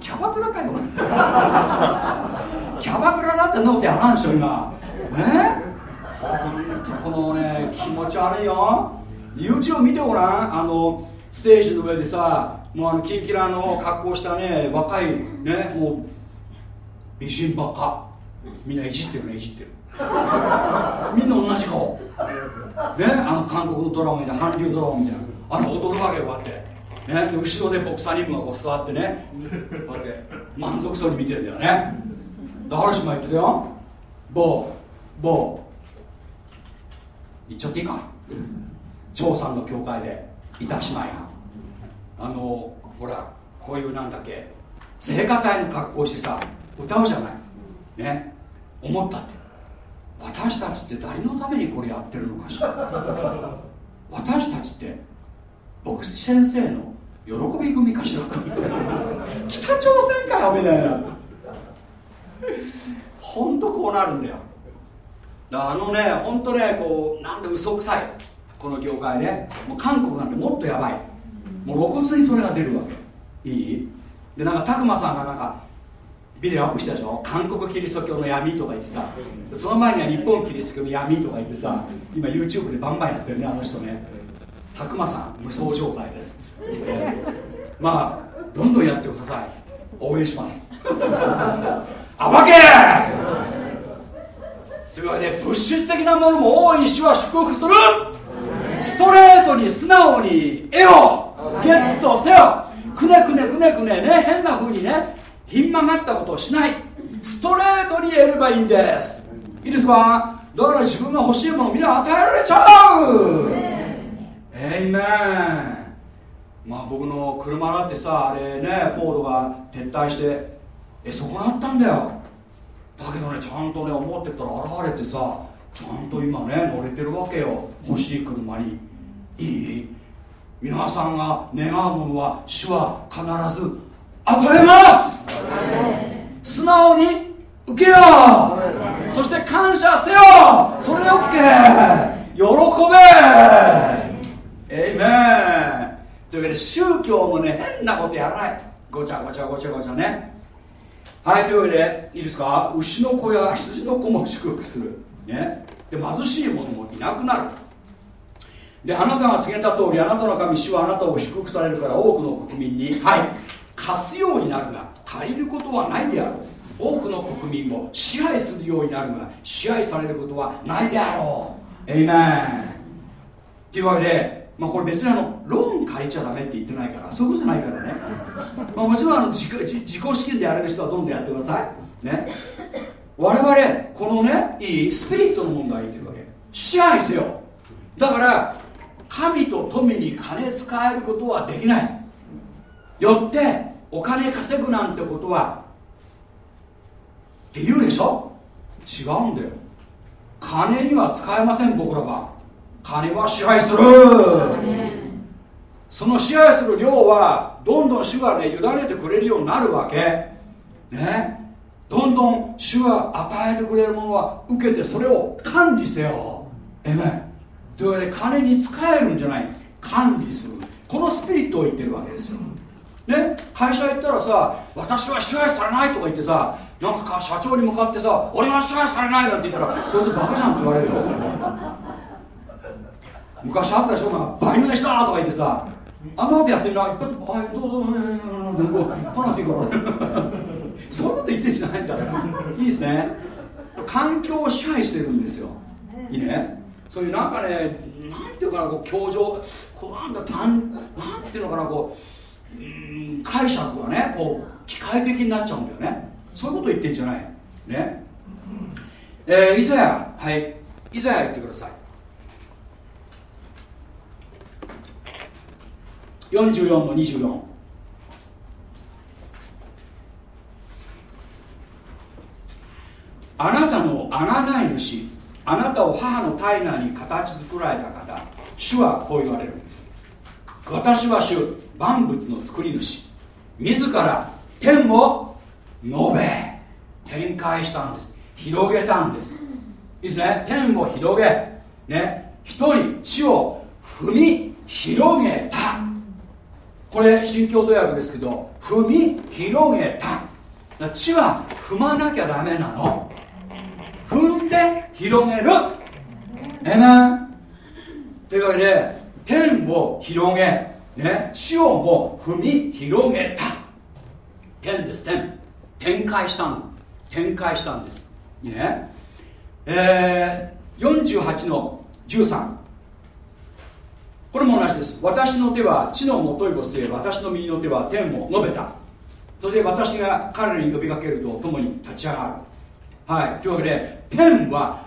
キャバクラかよ。キャバクラだってのってやらんでしょ今ねこのね気持ち悪いよ。YouTube 見てごらん。あのステージの上でさもうあのキンキラの格好したね若いねもう美人ばっか。みんないじってるねいじってる。みんな同じ顔。ねあの韓国のドラマみたいな韓流ドラマみたいな。あの踊るわけよこうやって。ねで後ろでボクサーニムがこう座ってねこうやって満足そうに見てるんだよね。で原島言ってたよ。某某言っちゃっていいか。張さんの教会でいた姉妹があのほらこういうなんだっけ聖歌隊の格好してさ歌うじゃない。ね。思ったって。私たちって誰のためにこれやってるのかしら。私たちって僕先生の喜び組かしら。北朝鮮かよみたいな。本当こうなるんだよ。あのね本当ねこうなんで嘘くさい。この業界ね。もう韓国なんてもっとやばい。もう露骨にそれが出るわけ。いい？でなんか拓磨さんがなんかビデオアップしたでしょ？韓国キリスト教の闇とか言ってさその前には日本キリスト教の闇とか言ってさ今 YouTube でバンバンやってるねあの人ね。たくまさん無双状態です。まあどんどんやってください。応援します。あばけ！というわけで物質的なものも大いに主は祝福する。ストレートに素直に絵をゲットせよ。くねくねくねくねね。変な風にね。ひん曲がったことをしない。ストレートに得ればいいんです。いいですか？だから自分が欲しいものみんな与えられちゃう。えいめんまあ僕の車だってさあれねフォードが撤退してえそこなったんだよ。だけどねちゃんとね思ってたら現れてさちゃんと今ね乗れてるわけよ。欲しい車に。いい？皆さんが願うものは主は必ず与えます。素直に受けよう。そして感謝せよ。それで OK 喜べえいめんというわけで宗教もね変なことやらない。ごちゃごちゃごちゃごちゃね。はいというわけでいいですか？牛の子や羊の子も祝福する。ね。で貧しい者もいなくなる。であなたが告げた通りあなたの神主はあなたを祝福されるから多くの国民にはい。貸すようになるが借りることはないであろう。多くの国民を支配するようになるが支配されることはないであろう。エイメンっていうわけで、まあ、これ別にあのローン借りちゃダメって言ってないからそういうことじゃないからね、まあ、もちろんあの自自自己資金でやれる人はどんどんやってください。ね。我々このねいいスピリットの問題言ってるわけ。支配せよ。だから神と富に金使えることはできない。よってお金稼ぐなんてことはって言うでしょ？違うんだよ。金には使えません僕らは。金は支配する。その支配する量はどんどん主がね委ねてくれるようになるわけ。ね。どんどん主が与えてくれるものは受けてそれを管理せよ。えめというわけで金に使えるんじゃない。管理する。このスピリットを言ってるわけですよ。ね？会社行ったらさ私は支配されないとか言ってさなんか社長に向かってさ俺は支配されないなんて言ったらこいつバカじゃんって言われるよ。昔あったでしょなんか倍のでしたとか言ってさあんなことやってるな一発はいどうぞどうぞどうぞ来なくていいからそういうこと言ってんじゃないんだからいいですね環境を支配してるんですよいいねそういうなんかねなんていうかなこう教場こうなんだ単なんていうのかなこううん解釈がねこう機械的になっちゃうんだよね。そういうこと言ってんじゃない。ね。えー、イザヤはい。イザヤ言ってください。44の24あなたの贖い主あなたを母の体内に形作られた方主はこう言われる。私は主万物の作り主。自ら天を述べ展開したんです。広げたんです。いいですね。天を広げね人に地を踏み広げた。これ新共同訳ですけど踏み広げた。地は踏まなきゃダメなの。広げるえめというわけで天を広げね地をも踏み広げた天です天展開したん展開したんですいいねえー、48の13これも同じです私の手は地のもといを据え私の右の手は天を述べたそして私が彼らに呼びかけると共に立ち上がるはいというわけで天は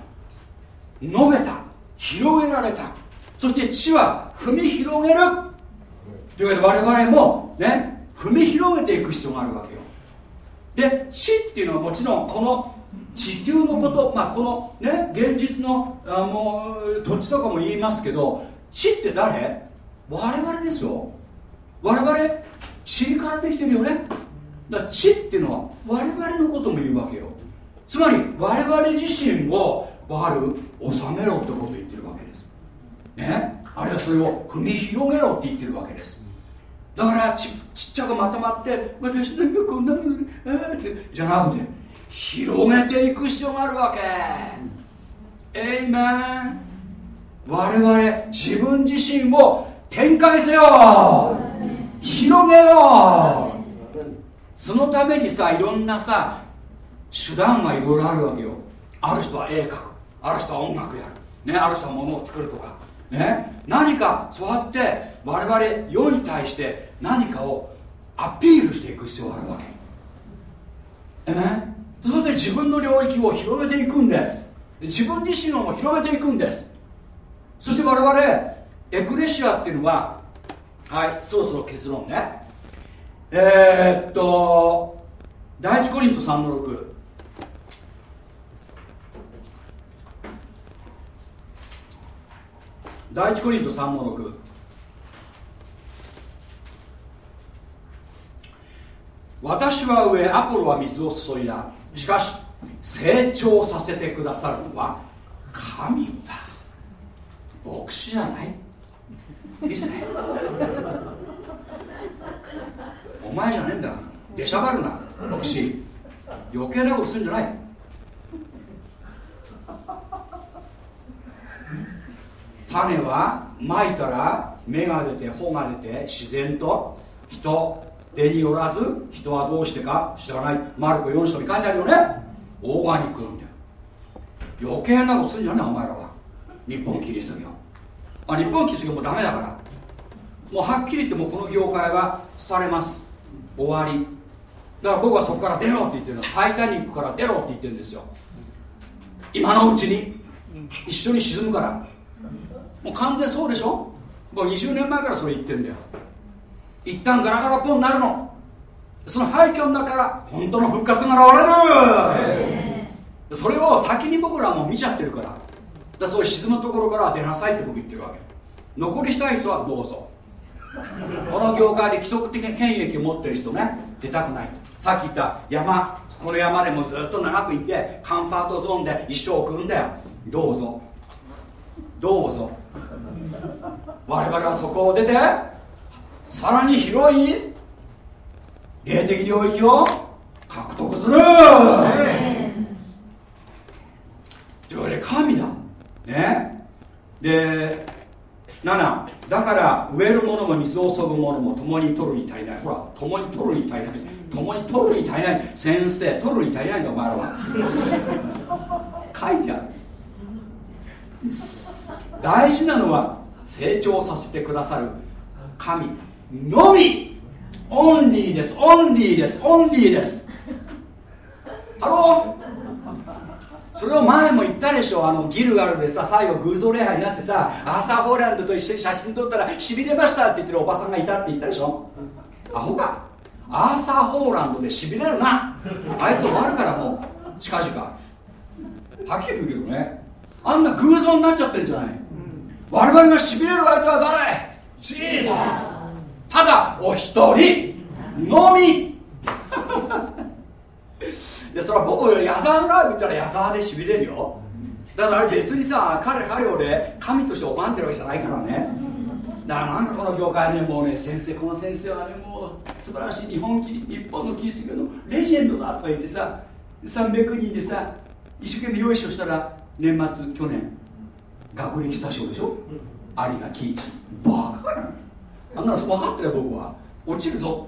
述べた広げられた。そして地は踏み広げる。というわけで我々もね踏み広げていく必要があるわけよ。で地っていうのはもちろんこの地球のこと、まあ、このね現実のあもう土地とかも言いますけど地って誰？我々ですよ。我々地からできてるよね。だ地っていうのは我々のことも言うわけよ。つまり我々自身を我る収めろってことを言ってるわけです。ね？あるいはそれを踏み広げろって言ってるわけです。だからちちっちゃくまとまって私なんかこんなのえー、ってじゃなくて広げていく必要があるわけ。エイメン。我々自分自身を展開せよ。広げよ。そのためにさいろんなさ手段がいろいろあるわけよ。ある人は絵描く。ある人は音楽やる、ね、ある人は物を作るとか、ね、何かそうやって我々世に対して何かをアピールしていく必要があるわけ、ね、それで自分の領域を広げていくんです。自分自身を広げていくんです。そして我々エクレシアっていうのははいそろそろ結論ね。えー、っと第一コリント3の6第一コリント3の6私は上アポロは水を注いだ。しかし成長させてくださるのは神だ。牧師じゃない？いいですねお前じゃねえんだ。出しゃばるな牧師。余計なことするんじゃない。種はまいたら芽が出て穂が出て自然と人手によらず人はどうしてか知らない。マルコ4章に書いてあるよね。オーガニックなんだよ。余計なことするんじゃないお前らは。日本キリスト教。あ日本キリスト教もうダメだから。もうはっきり言ってもこの業界は廃れます。終わり。だから僕はそこから出ろって言ってるの。タイタニックから出ろって言ってるんですよ。今のうちに。一緒に沈むから。もう完全そうでしょ？もう20年前からそれ言ってんだよ。一旦ガラガラポンになるの。その廃墟の中から本当の復活が現れる。それを先に僕らも見ちゃってるから。だそういう沈むところから出なさいって僕言ってるわけ。残りしたい人はどうぞ。この業界で既得的な権益を持ってる人ね出たくない。さっき言った山この山でもずっと長くいてカンファートゾーンで一生送るんだよ。どうぞ。どうぞ我々はそこを出てさらに広い霊的領域を獲得する。というわけで神だね。で7だから植えるものも水を注ぐものも共に取るに足りない。ほら共に取るに足りない。共に取るに足りない。先生取るに足りないんだお前らは。書いてある大事なのは成長させてくださる神のみ。 Only です。 Only です。 Only です。 Hello。それを前も言ったでしょ。あのギルガルでさ最後偶像礼拝になってさアーサー・ホーランドと一緒に写真撮ったらしびれましたって言ってるおばさんがいたって言ったでしょ。アホか。アーサー・ホーランドでしびれるな。あいつ終わるからもう。近々。はっきり言うけどね。あんな偶像になっちゃってるんじゃない、我々がしびれる相手は誰？ジーザスただお一人のみ。でそれは僕矢沢のライブ行ったら矢沢でしびれるよ。だから別にさ彼彼をね神として拝んでるわけじゃないからね。だからなんかこの業界ねもうね先生この先生はねもう素晴らしい日本日本のキリスト教のレジェンドだとか言ってさ300人でさ一生懸命用意しをしたら年末去年学歴詐称でしょ、有賀喜一バカな？あんなの分かってるよ僕は。落ちるぞ。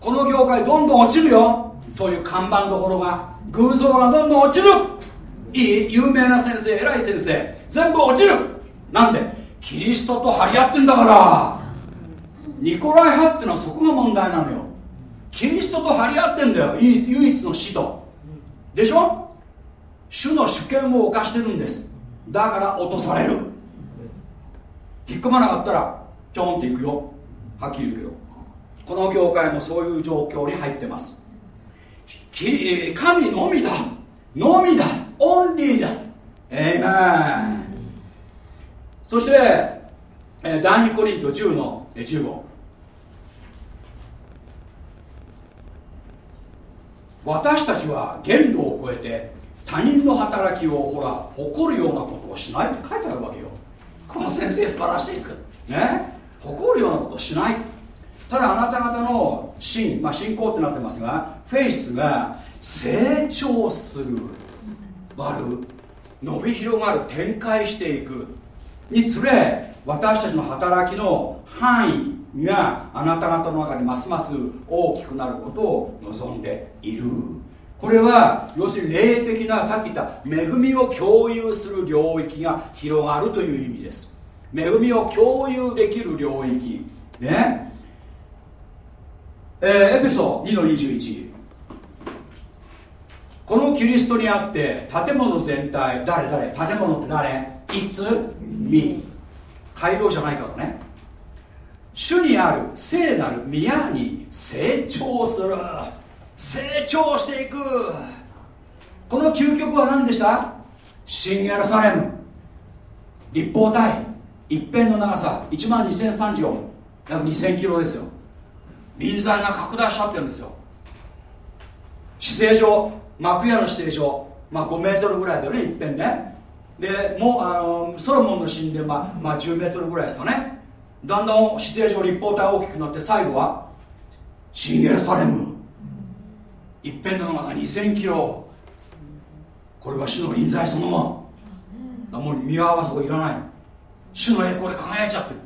この業界どんどん落ちるよ。そういう看板どころが偶像がどんどん落ちる。いい？有名な先生偉い先生全部落ちる。なんで？キリストと張り合ってんだから。ニコライ派ってのはそこが問題なのよ。キリストと張り合ってんだよ。唯一の使徒。でしょ？主の主権を犯してるんですだから落とされる。引っ込まなかったらちょんっていくよ。はっきり言うけど。この業界もそういう状況に入ってます。神のみだ。のみだ。オンリーだ。エイメン。そして第2コリント10の15私たちは限度を超えて他人の働きをほら誇るようなことをしないって書いてあるわけよ。この先生素晴らしいね？誇るようなことをしない。ただあなた方の信、まあ、信仰ってなってますがフェイスが成長する割る伸び広がる展開していくにつれ私たちの働きの範囲があなた方の中でますます大きくなることを望んでいる。これは要するに霊的なさっき言った恵みを共有する領域が広がるという意味です。恵みを共有できる領域。ね。えー、エペソ2の21このキリストにあって建物全体誰誰建物って誰？いつ？み。街道じゃないからね。主にある聖なる宮に成長する。成長していく。この究極は何でした？新エルサレム。立方体。一辺の長さ。1万2003キロ約2000キロですよ。臨在が拡大しちゃってるんですよ。姿勢上。幕屋の姿勢上、まあ、5メートルぐらいだよね。一辺ね。でもうあのソロモンの神殿は、まあ、10メートルぐらいですかね。だんだん姿勢上立方体大きくなって最後は新エルサレム。一辺の長さ2000キロ。これは主の臨在そのもの。もう見合わせいらない。主の栄光で輝いちゃってる。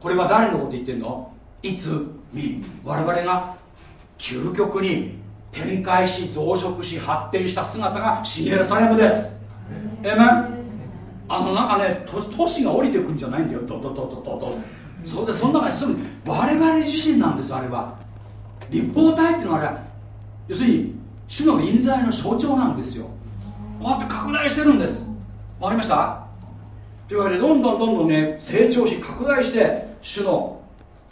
これは誰のこと言ってんの？いつみ我々が究極に展開し増殖し発展した姿がシエルサレムです。えめあのなんかね都市が降りてくんじゃないんだよ。ドドドドドドそれでその中に住む。我々自身なんですあれは。立方体っていうのはあれ要するに主の臨在の象徴なんですよ。こうやって拡大してるんです。わかりました？というわけでどんどんどんどんね成長し拡大して主の、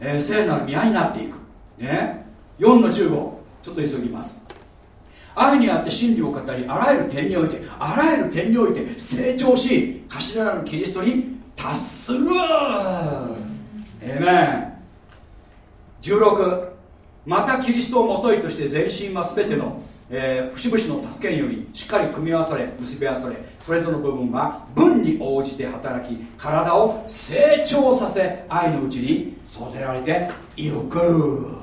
えー、聖なる宮になっていく。ね。4の15ちょっと急ぎます。愛にあって真理を語りあらゆる点においてあらゆる点において成長し頭なるキリストに達する。えめん16またキリストをもといとして全身は全てのえー、節々の助けによりしっかり組み合わされ結び合わされそれぞれの部分は分に応じて働き体を成長させ愛のうちに育てられていく。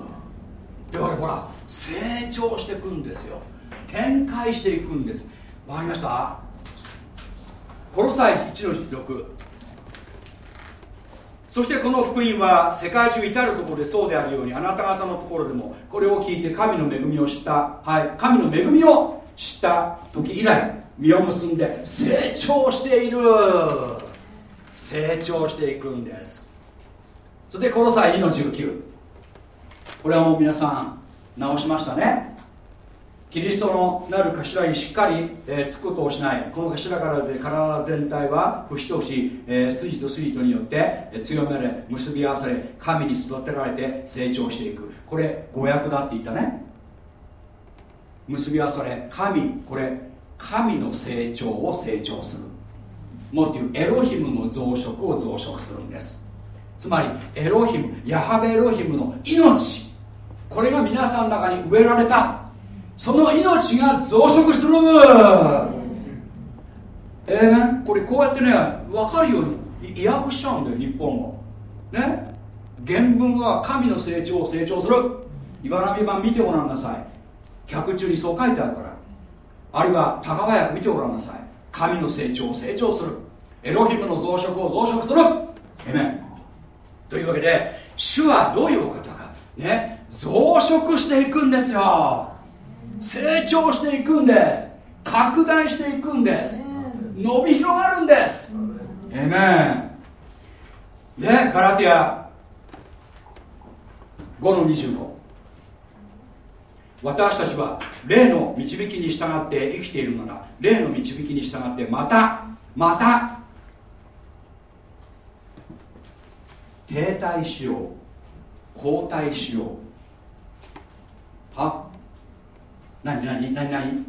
ではほら成長していくんですよ。展開していくんです。わかりました？この際1の6そしてこの福音は世界中至るところでそうであるようにあなた方のところでもこれを聞いて神の恵みを知った。はい。神の恵みを知った時以来実を結んで成長している。成長していくんです。それでこの際2の19これはもう皆さん直しましたね。キリストのなる頭にしっかり、えー、つくことをしない。この頭からで体全体は不死とし、えー、筋と筋とによって、えー、強められ結び合わされ神に育てられて成長していく。これ誤訳だって言ったね。結び合わされ神これ神の成長を成長する。もっというエロヒムの増殖を増殖するんです。つまりエロヒムヤハベエロヒムの命。これが皆さんの中に植えられた。その命が増殖する。えー、これこうやってね分かるように意訳しちゃうんだよ日本語ね？原文は神の成長を成長する。岩波版見てごらんなさい。客中にそう書いてあるから。あるいは高川訳見てごらんなさい。神の成長を成長する。エロヒムの増殖を増殖する。えめというわけで主はどういうお方か。ね？増殖していくんですよ。成長していくんです。拡大していくんです。伸び広がるんです。えめでガラティア。5の25私たちは霊の導きに従って生きているのだ。霊の導きに従ってまたまた停滞しよう後退しようは何何何何？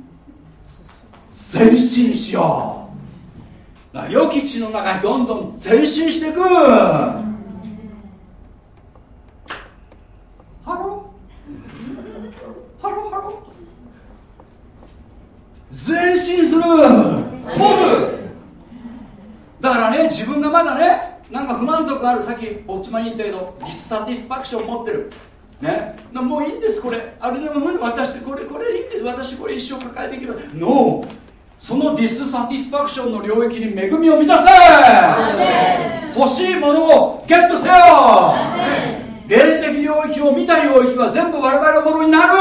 前進しよう。良き地の中にどんどん前進していく。ハロハロハロ前進する。飛ぶだからね自分がまだねなんか不満足ある。さっきおっちまに言ったけどディスサティスファクション持ってる。ね、もういいんですこれ。あれでも私これこれいいんです。私これ一生抱えていけば。ノーそのディスサティスファクションの領域に恵みを満たせ。欲しいものをゲットせよ。霊的領域を見た領域は全部我々のものになる。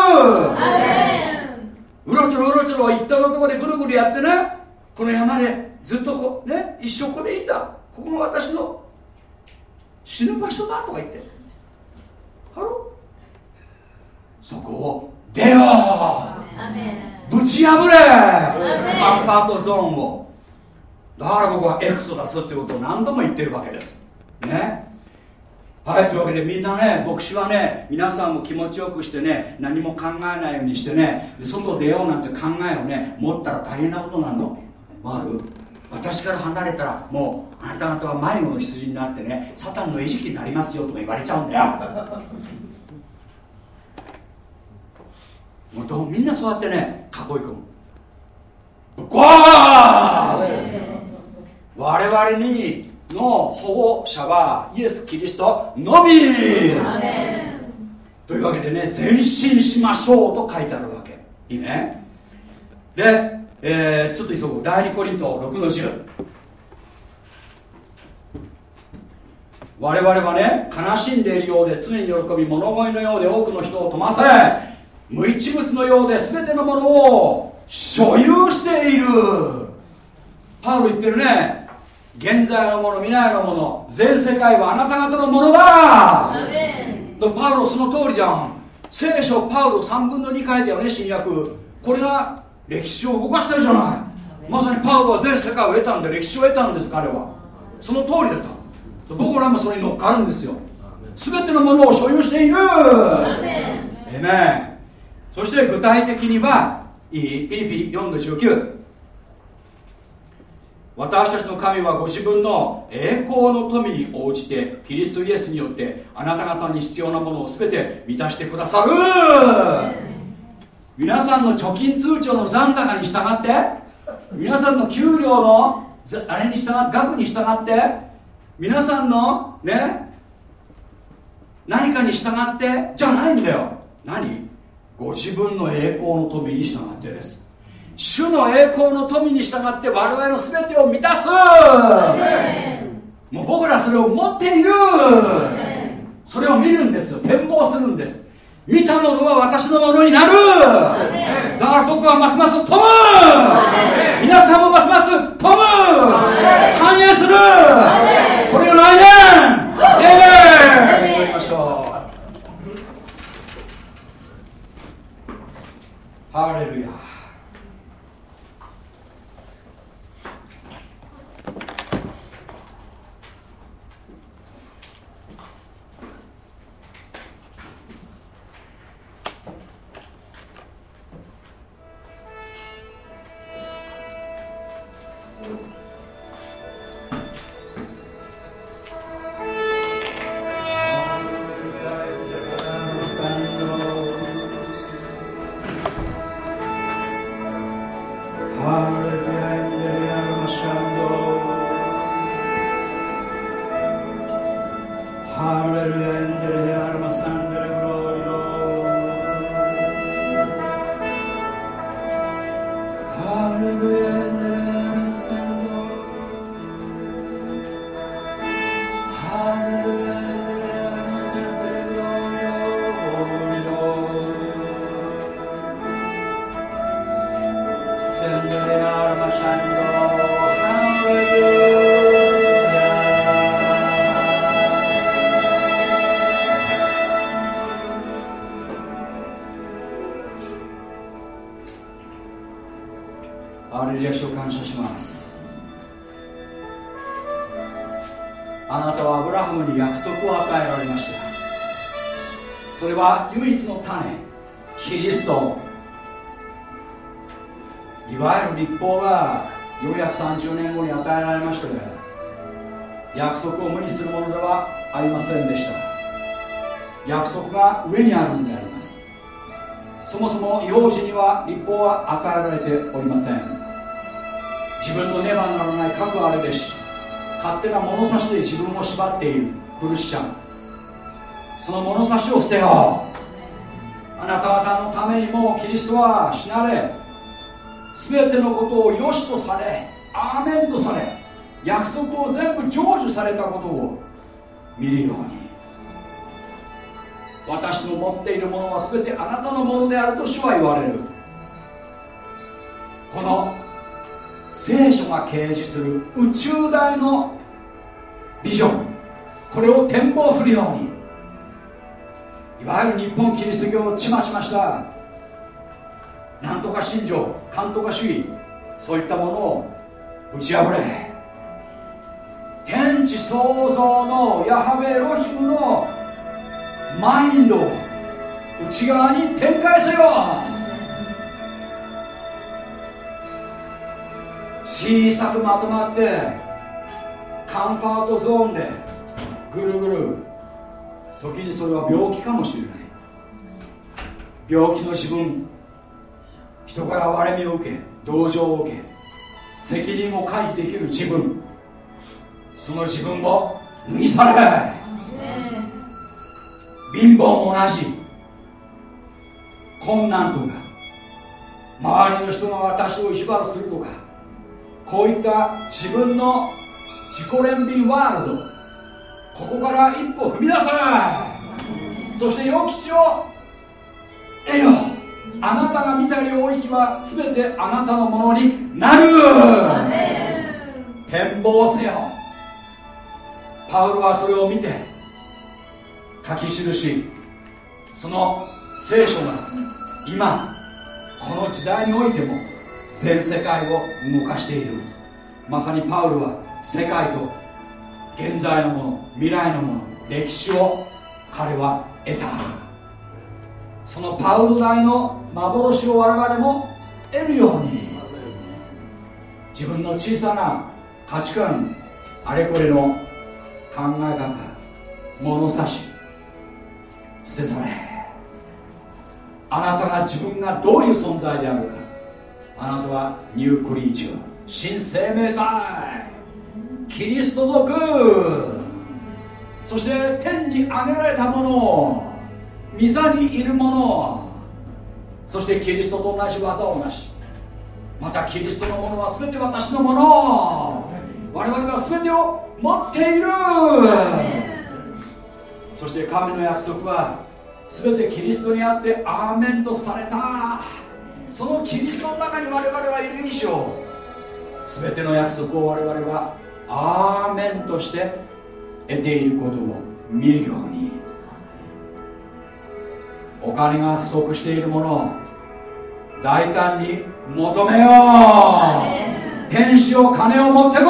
うろちょろうろちょろ一等のところでぐるぐるやってね。この山でずっとこうね一生ここでいいんだ。ここが私の死ぬ場所だとか言って。ハロそこを出よう。ぶち破れ。カンファートゾーンを。だから僕はエクソダスってことを何度も言ってるわけです。ね。はいというわけでみんなね牧師はね皆さんも気持ちよくしてね何も考えないようにしてね外出ようなんて考えをね持ったら大変なことなのある？私から離れたらもうあなた方は迷子の羊になってねサタンの餌食になりますよとか言われちゃうんだよもうどみんなそうやってね囲い込むゴー我々にの保護者はイエス・キリストのみ。というわけでね前進しましょうと書いてあるわけ。いいね。で、えー、ちょっと急ぐ第2コリント6の10我々はね悲しんでいるようで常に喜び物乞いのようで多くの人を富ませ無一物のようで全てのものを所有している。パウロ言ってるね。現在のもの未来のもの全世界はあなた方のものだ。パウロその通りじゃん。聖書パウロ3分の2書いたよね新約。これが歴史を動かしてるじゃない。まさにパウロは全世界を得たんで歴史を得たんです彼は。その通りだった。僕らもそれに乗っかるんですよ。全てのものを所有している。えめそして具体的にはいいピリピ4の19私たちの神はご自分の栄光の富に応じてキリストイエスによってあなた方に必要なものを全て満たしてくださる。皆さんの貯金通帳の残高に従って皆さんの給料のあれに従額に従って皆さんのね何かに従ってじゃないんだよ。何？ご自分の栄光の富に従ってです。主の栄光の富に従って我々の全てを満たす。もう僕らそれを持っている。それを見るんですよ。展望するんです。見たものは私のものになる。だから僕はますます飛ぶ皆さんもますます飛ぶ繁栄する。これが来年。エメンま立法は与えられておりません。自分のねばならない核あるべし勝手な物差しで自分を縛っているクリスチャン。その物差しを捨てよう。あなた方のためにもキリストは死なれ全てのことを良しとされアーメンとされ約束を全部成就されたことを見るように。私の持っているものは全てあなたのものであると主は言われる。この聖書が掲示する宇宙大のビジョンこれを展望するようにいわゆる日本キリスト教をちまちましたなんとか信条監督主義そういったものを打ち破れ天地創造のヤハベエロヒムのマインドを内側に展開せよ。小さくまとまってカンファートゾーンでぐるぐる。時にそれは病気かもしれない。病気の自分人から憐れみを受け同情を受け責任を回避できる自分。その自分を脱ぎ去れ。貧乏も同じ。困難とか周りの人が私を意地悪するとかこういった自分の自己憐憫ワールドここから一歩踏み出せそして良吉を得よ。あなたが見た領域は全てあなたのものになる。展望せよ。パウロはそれを見て書き記しその聖書が今この時代においても全世界を動かしている。まさにパウロは世界と現在のもの未来のもの歴史を彼は得た。そのパウロ大の幻を我々も得るように。自分の小さな価値観あれこれの考え方物差し捨て去れ。あなたが自分がどういう存在であるか。あなたはニュークリーチャー新生命体キリスト族そして天に上げられたもの御座にいるものそしてキリストと同じ技をなしまたキリストのものは全て私のもの我々は全てを持っているそして神の約束は全てキリストにあってアーメンとされたそのキリストの中に我々はいる以上全ての約束を我々はアーメンとして得ていることを見るように。お金が不足しているものを大胆に求めよう。天使を金を持ってこい。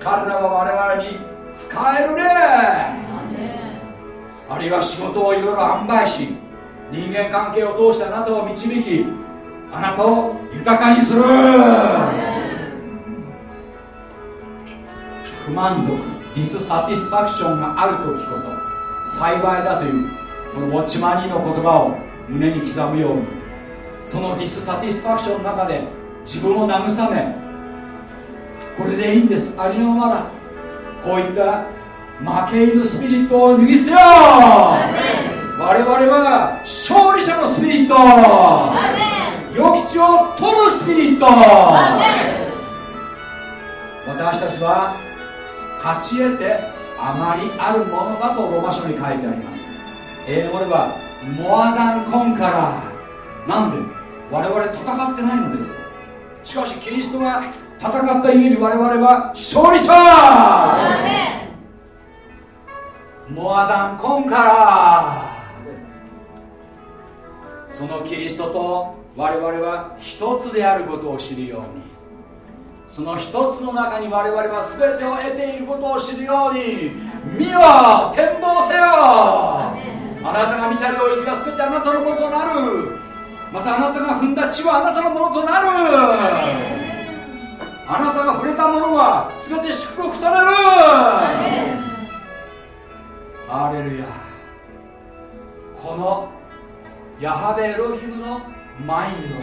彼らは我々に使えるね。あるいは仕事をいろいろ販売し人間関係を通してあなたを導きあなたを豊かにする。不満足ディスサティスファクションがある時こそ幸いだというこのウォッチマニーの言葉を胸に刻むようにそのディスサティスファクションの中で自分を慰めこれでいいんです。ありのままだ。こういった負け犬スピリットを脱ぎ捨てよ我々は勝利者のスピリット。良吉を取るスピリット。私たちは勝ち得てあまりあるものだとロマ書に書いてあります。英語ではモアダンコンカラー。なんで我々戦ってないのです。しかしキリストが戦ったゆえに我々は勝利者。モアダンコンカラーそのキリストと我々は一つであることを知るように。その一つの中に我々は全てを得ていることを知るように。見よ展望せよ。あなたが見た領域が全てあなたのものとなる。またあなたが踏んだ地はあなたのものとなる。あなたが触れたものは全て祝福される。ハレルヤ。このヤハベエロヒムのマインドの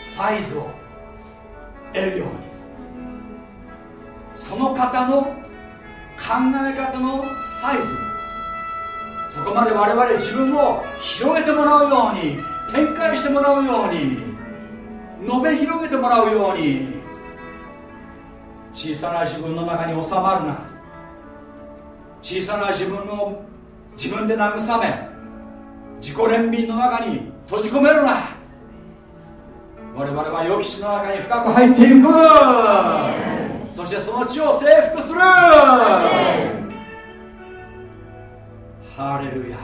サイズを得るようにその方の考え方のサイズ。そこまで我々自分を広げてもらうように展開してもらうように述べ広げてもらうように。小さな自分の中に収まるな小さな自分を自分で慰め自己憐憫の中に閉じ込めるな。我々は予期しの中に深く入っていく。そしてその地を征服する。ハレルヤ。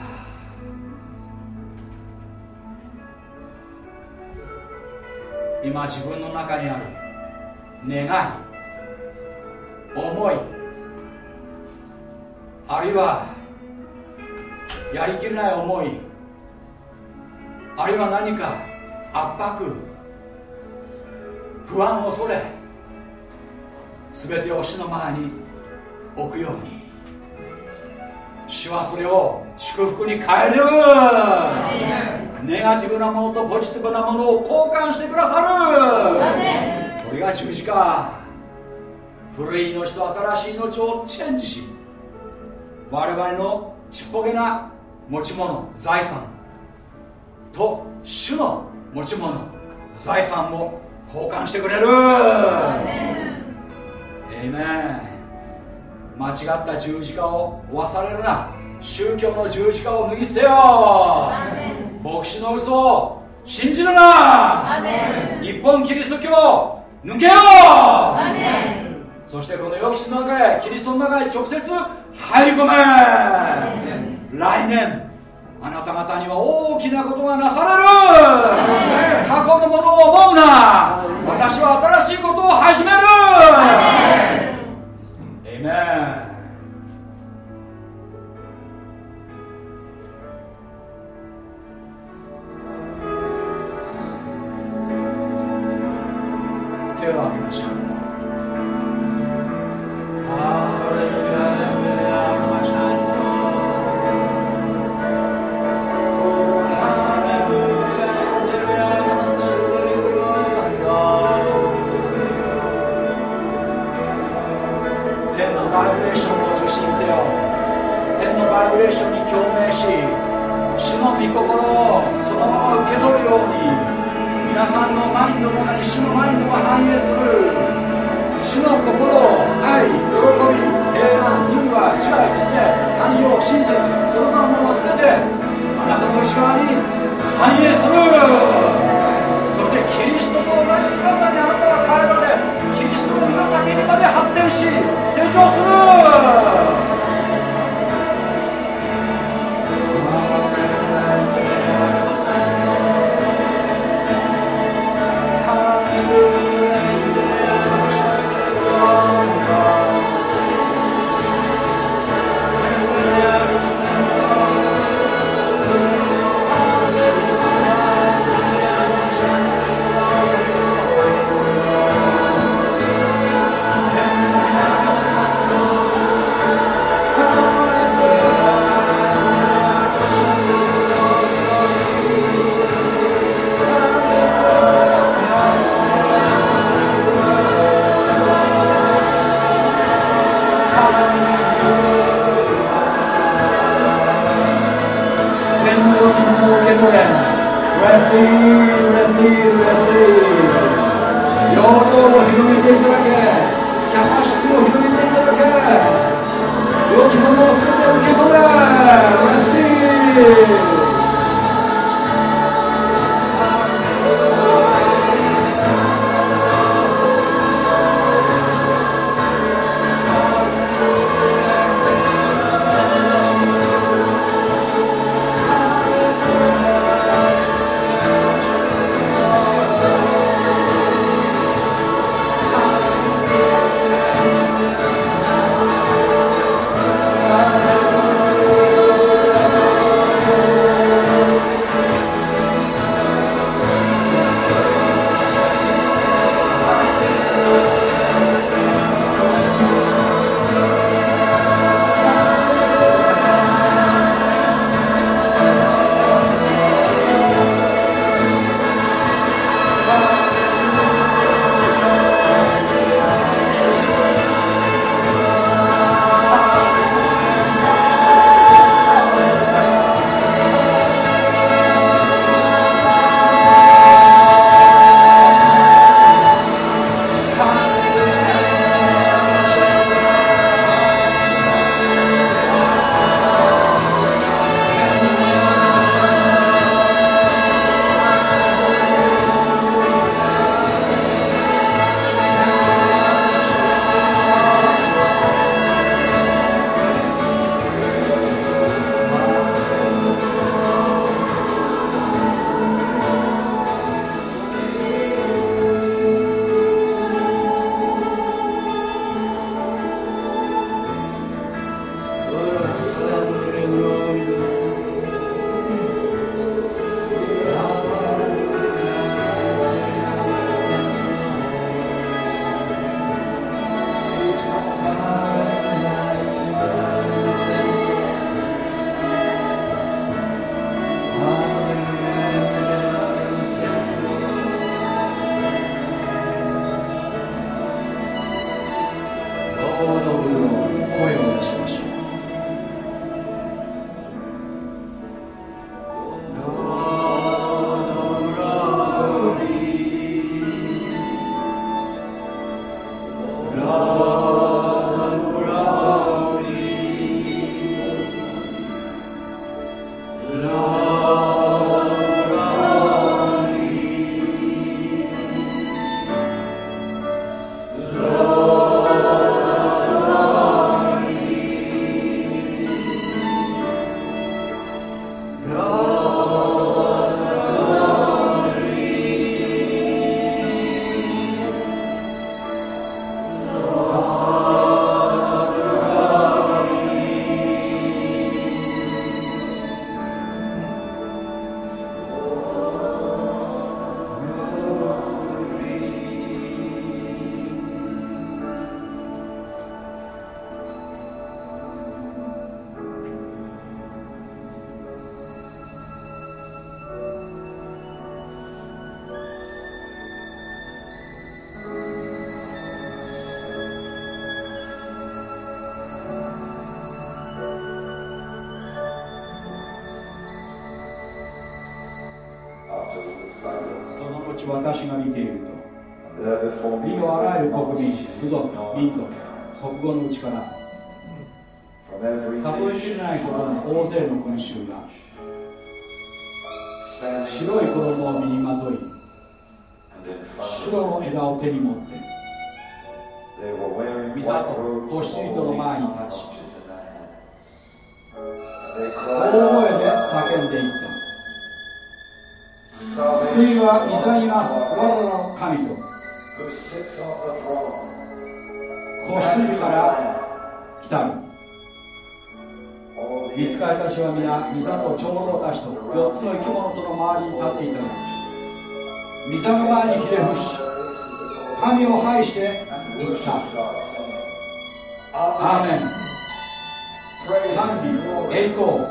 今自分の中にある。願い。思い。あるいはやりきれない思い。あるいは何か圧迫不安恐れ全てを死の前に置くように。主はそれを祝福に変える。ネガティブなものとポジティブなものを交換してくださる。これが十字架古い命と新しい命をチェンジし我々のちっぽけな持ち物財産と主の持ち物財産を交換してくれる。えいめ間違った十字架を負わされるな。宗教の十字架を脱ぎ捨てよ牧師の嘘を信じるな。日本キリスト教抜けよそしてこの予期しの中へキリストの中へ直接入り込め。来年あなた方には大きなことがなされる。過去のものを思うな。私は新しいことを始める。エイメン私が見ていると。身のあらゆる国民部族民族国語のうちから数えきれないほどの大勢の群衆が白い衣を身にまとい白の枝を手に持って御里子羊との前に立ち大声で叫んでいった救いは御座にいます我らの神と。子羊から来たる見つかりたちは皆御座と長老たちと4つの生き物との周りに立っていたの。御座の前にひれ伏し神を拝して言った。アーメン。賛美栄光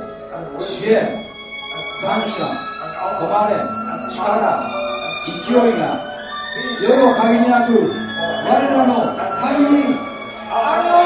支援感謝誉れ。力勢いが世の限りなく我らの神にある。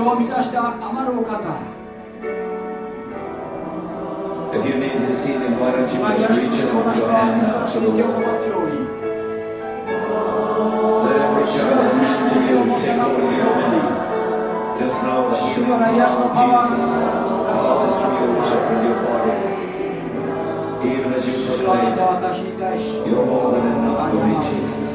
地を満たして余るお方 If you need his healing, why don't you just reach out your hand out to the Lord? Let every child is to you, take over your body. Just know that you need the power of Jesus causes to be worship in your body. Even as you proclaim, you're more than enough for me, Jesus.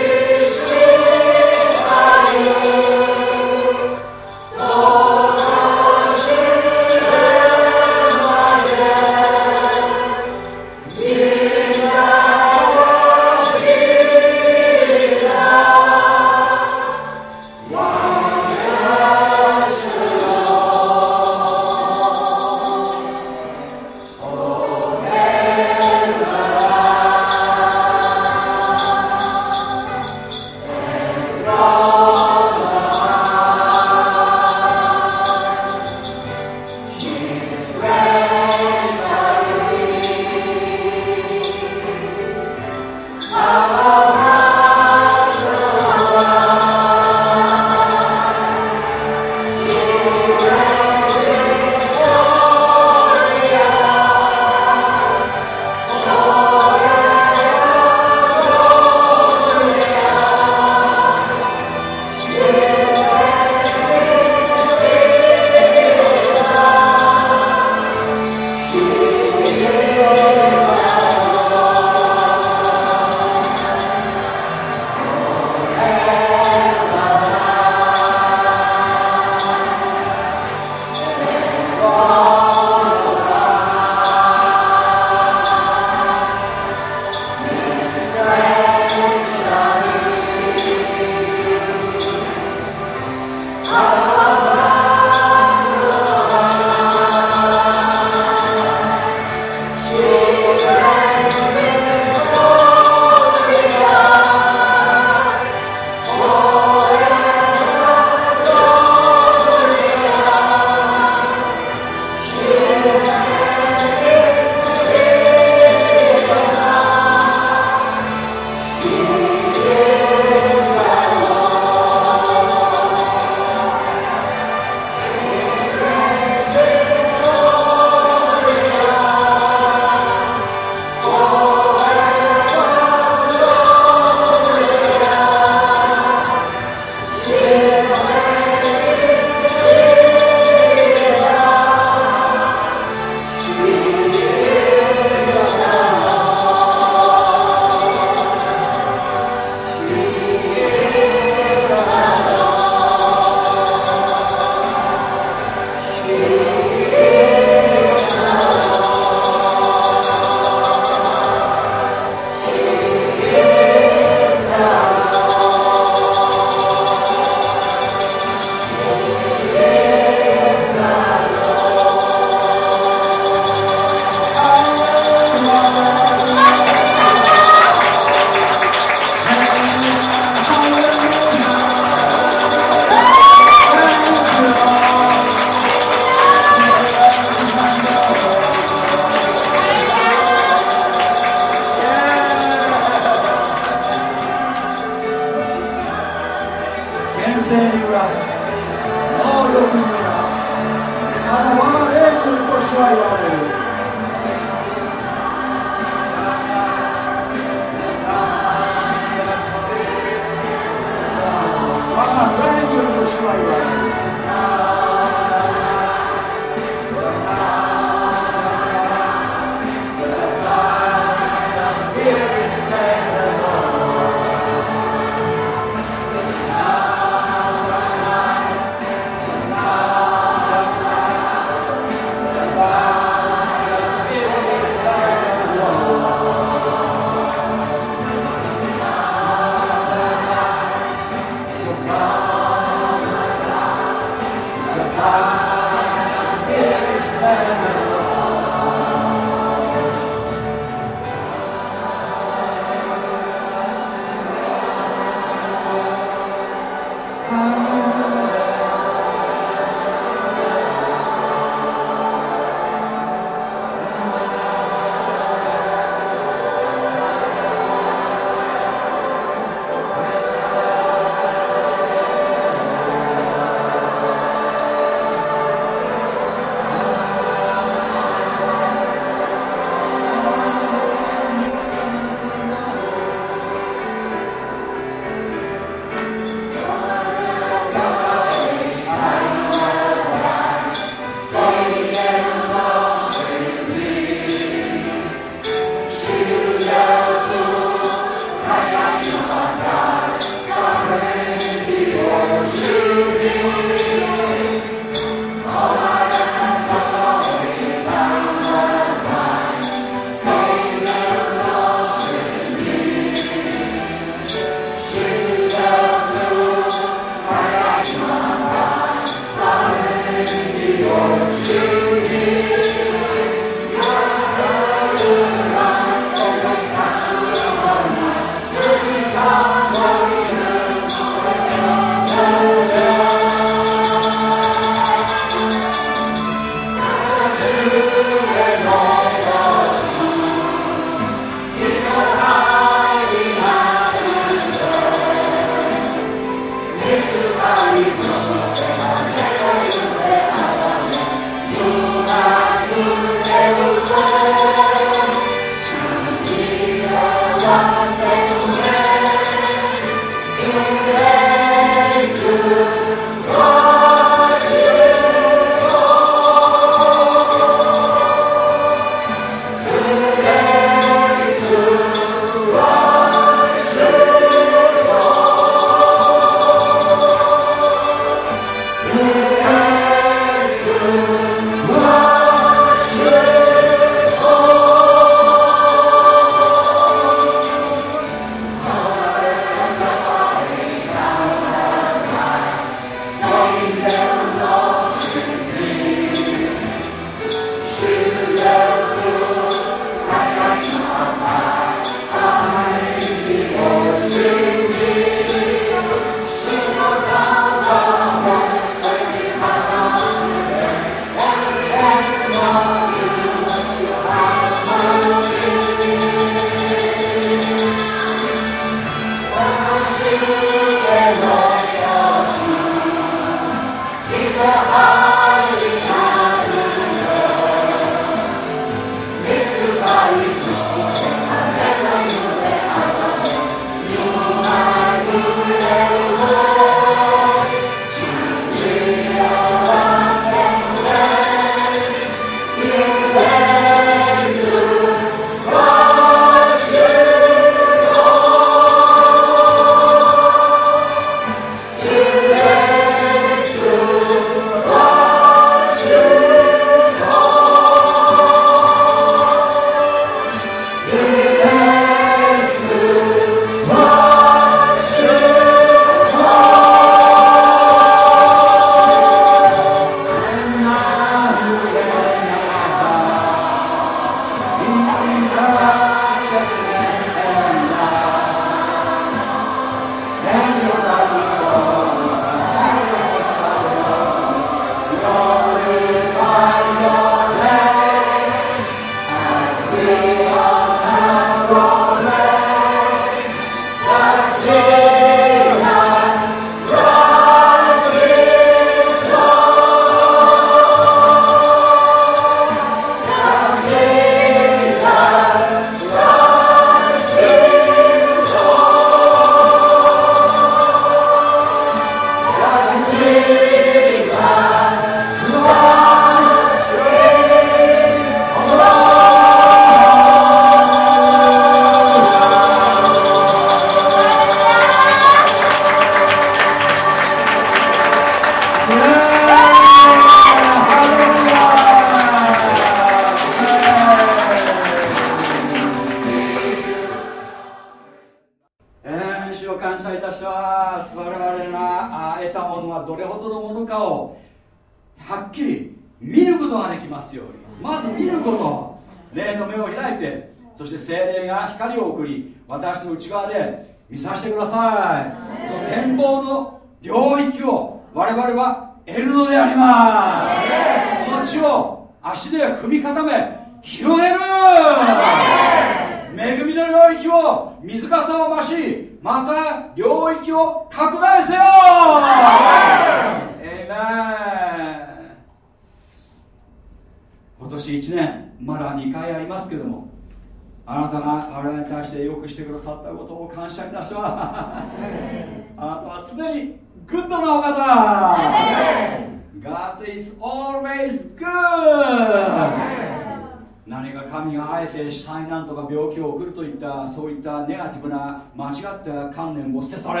った観念を捨て去れ。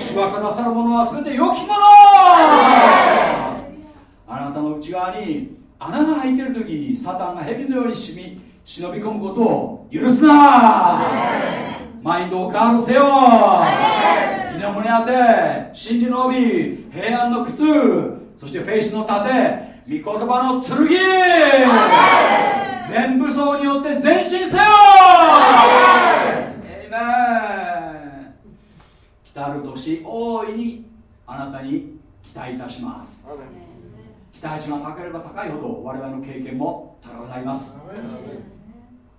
主はなさるものは全て良きものあなたの内側に穴が開いてる時にサタンが蛇のようにしみ忍び込むことを許すな。マインドをガードせよ。日の胸当て真理の帯平安の靴そしてフェイスの盾御言葉の剣。全部層によって前進せよエイメン来たる年大いにあなたに期待いたします。期待値が高ければ高いほど我々の経験も高くなります。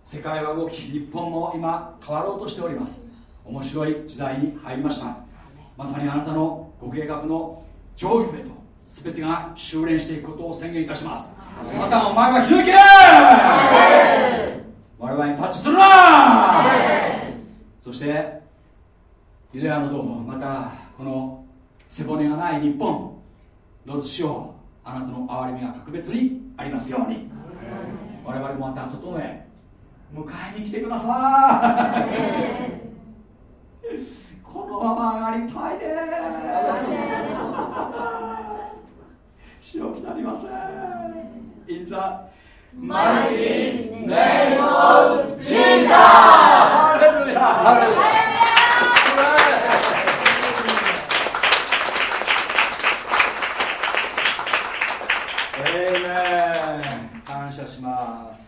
世界は動き日本も今変わろうとしております。面白い時代に入りました。まさにあなたのご計画の上位へと全てが修練していくことを宣言いたします。サタンお前はひどいけ我々にタッチするな！そしてユダヤの道またこの背骨がない日本どうぞしようあなたの憐れみが格別にありますように。我々もまた整え迎えに来てください。このまま上がりたいね。白くなりません In the mighty name of Jesus! ハレルヤします。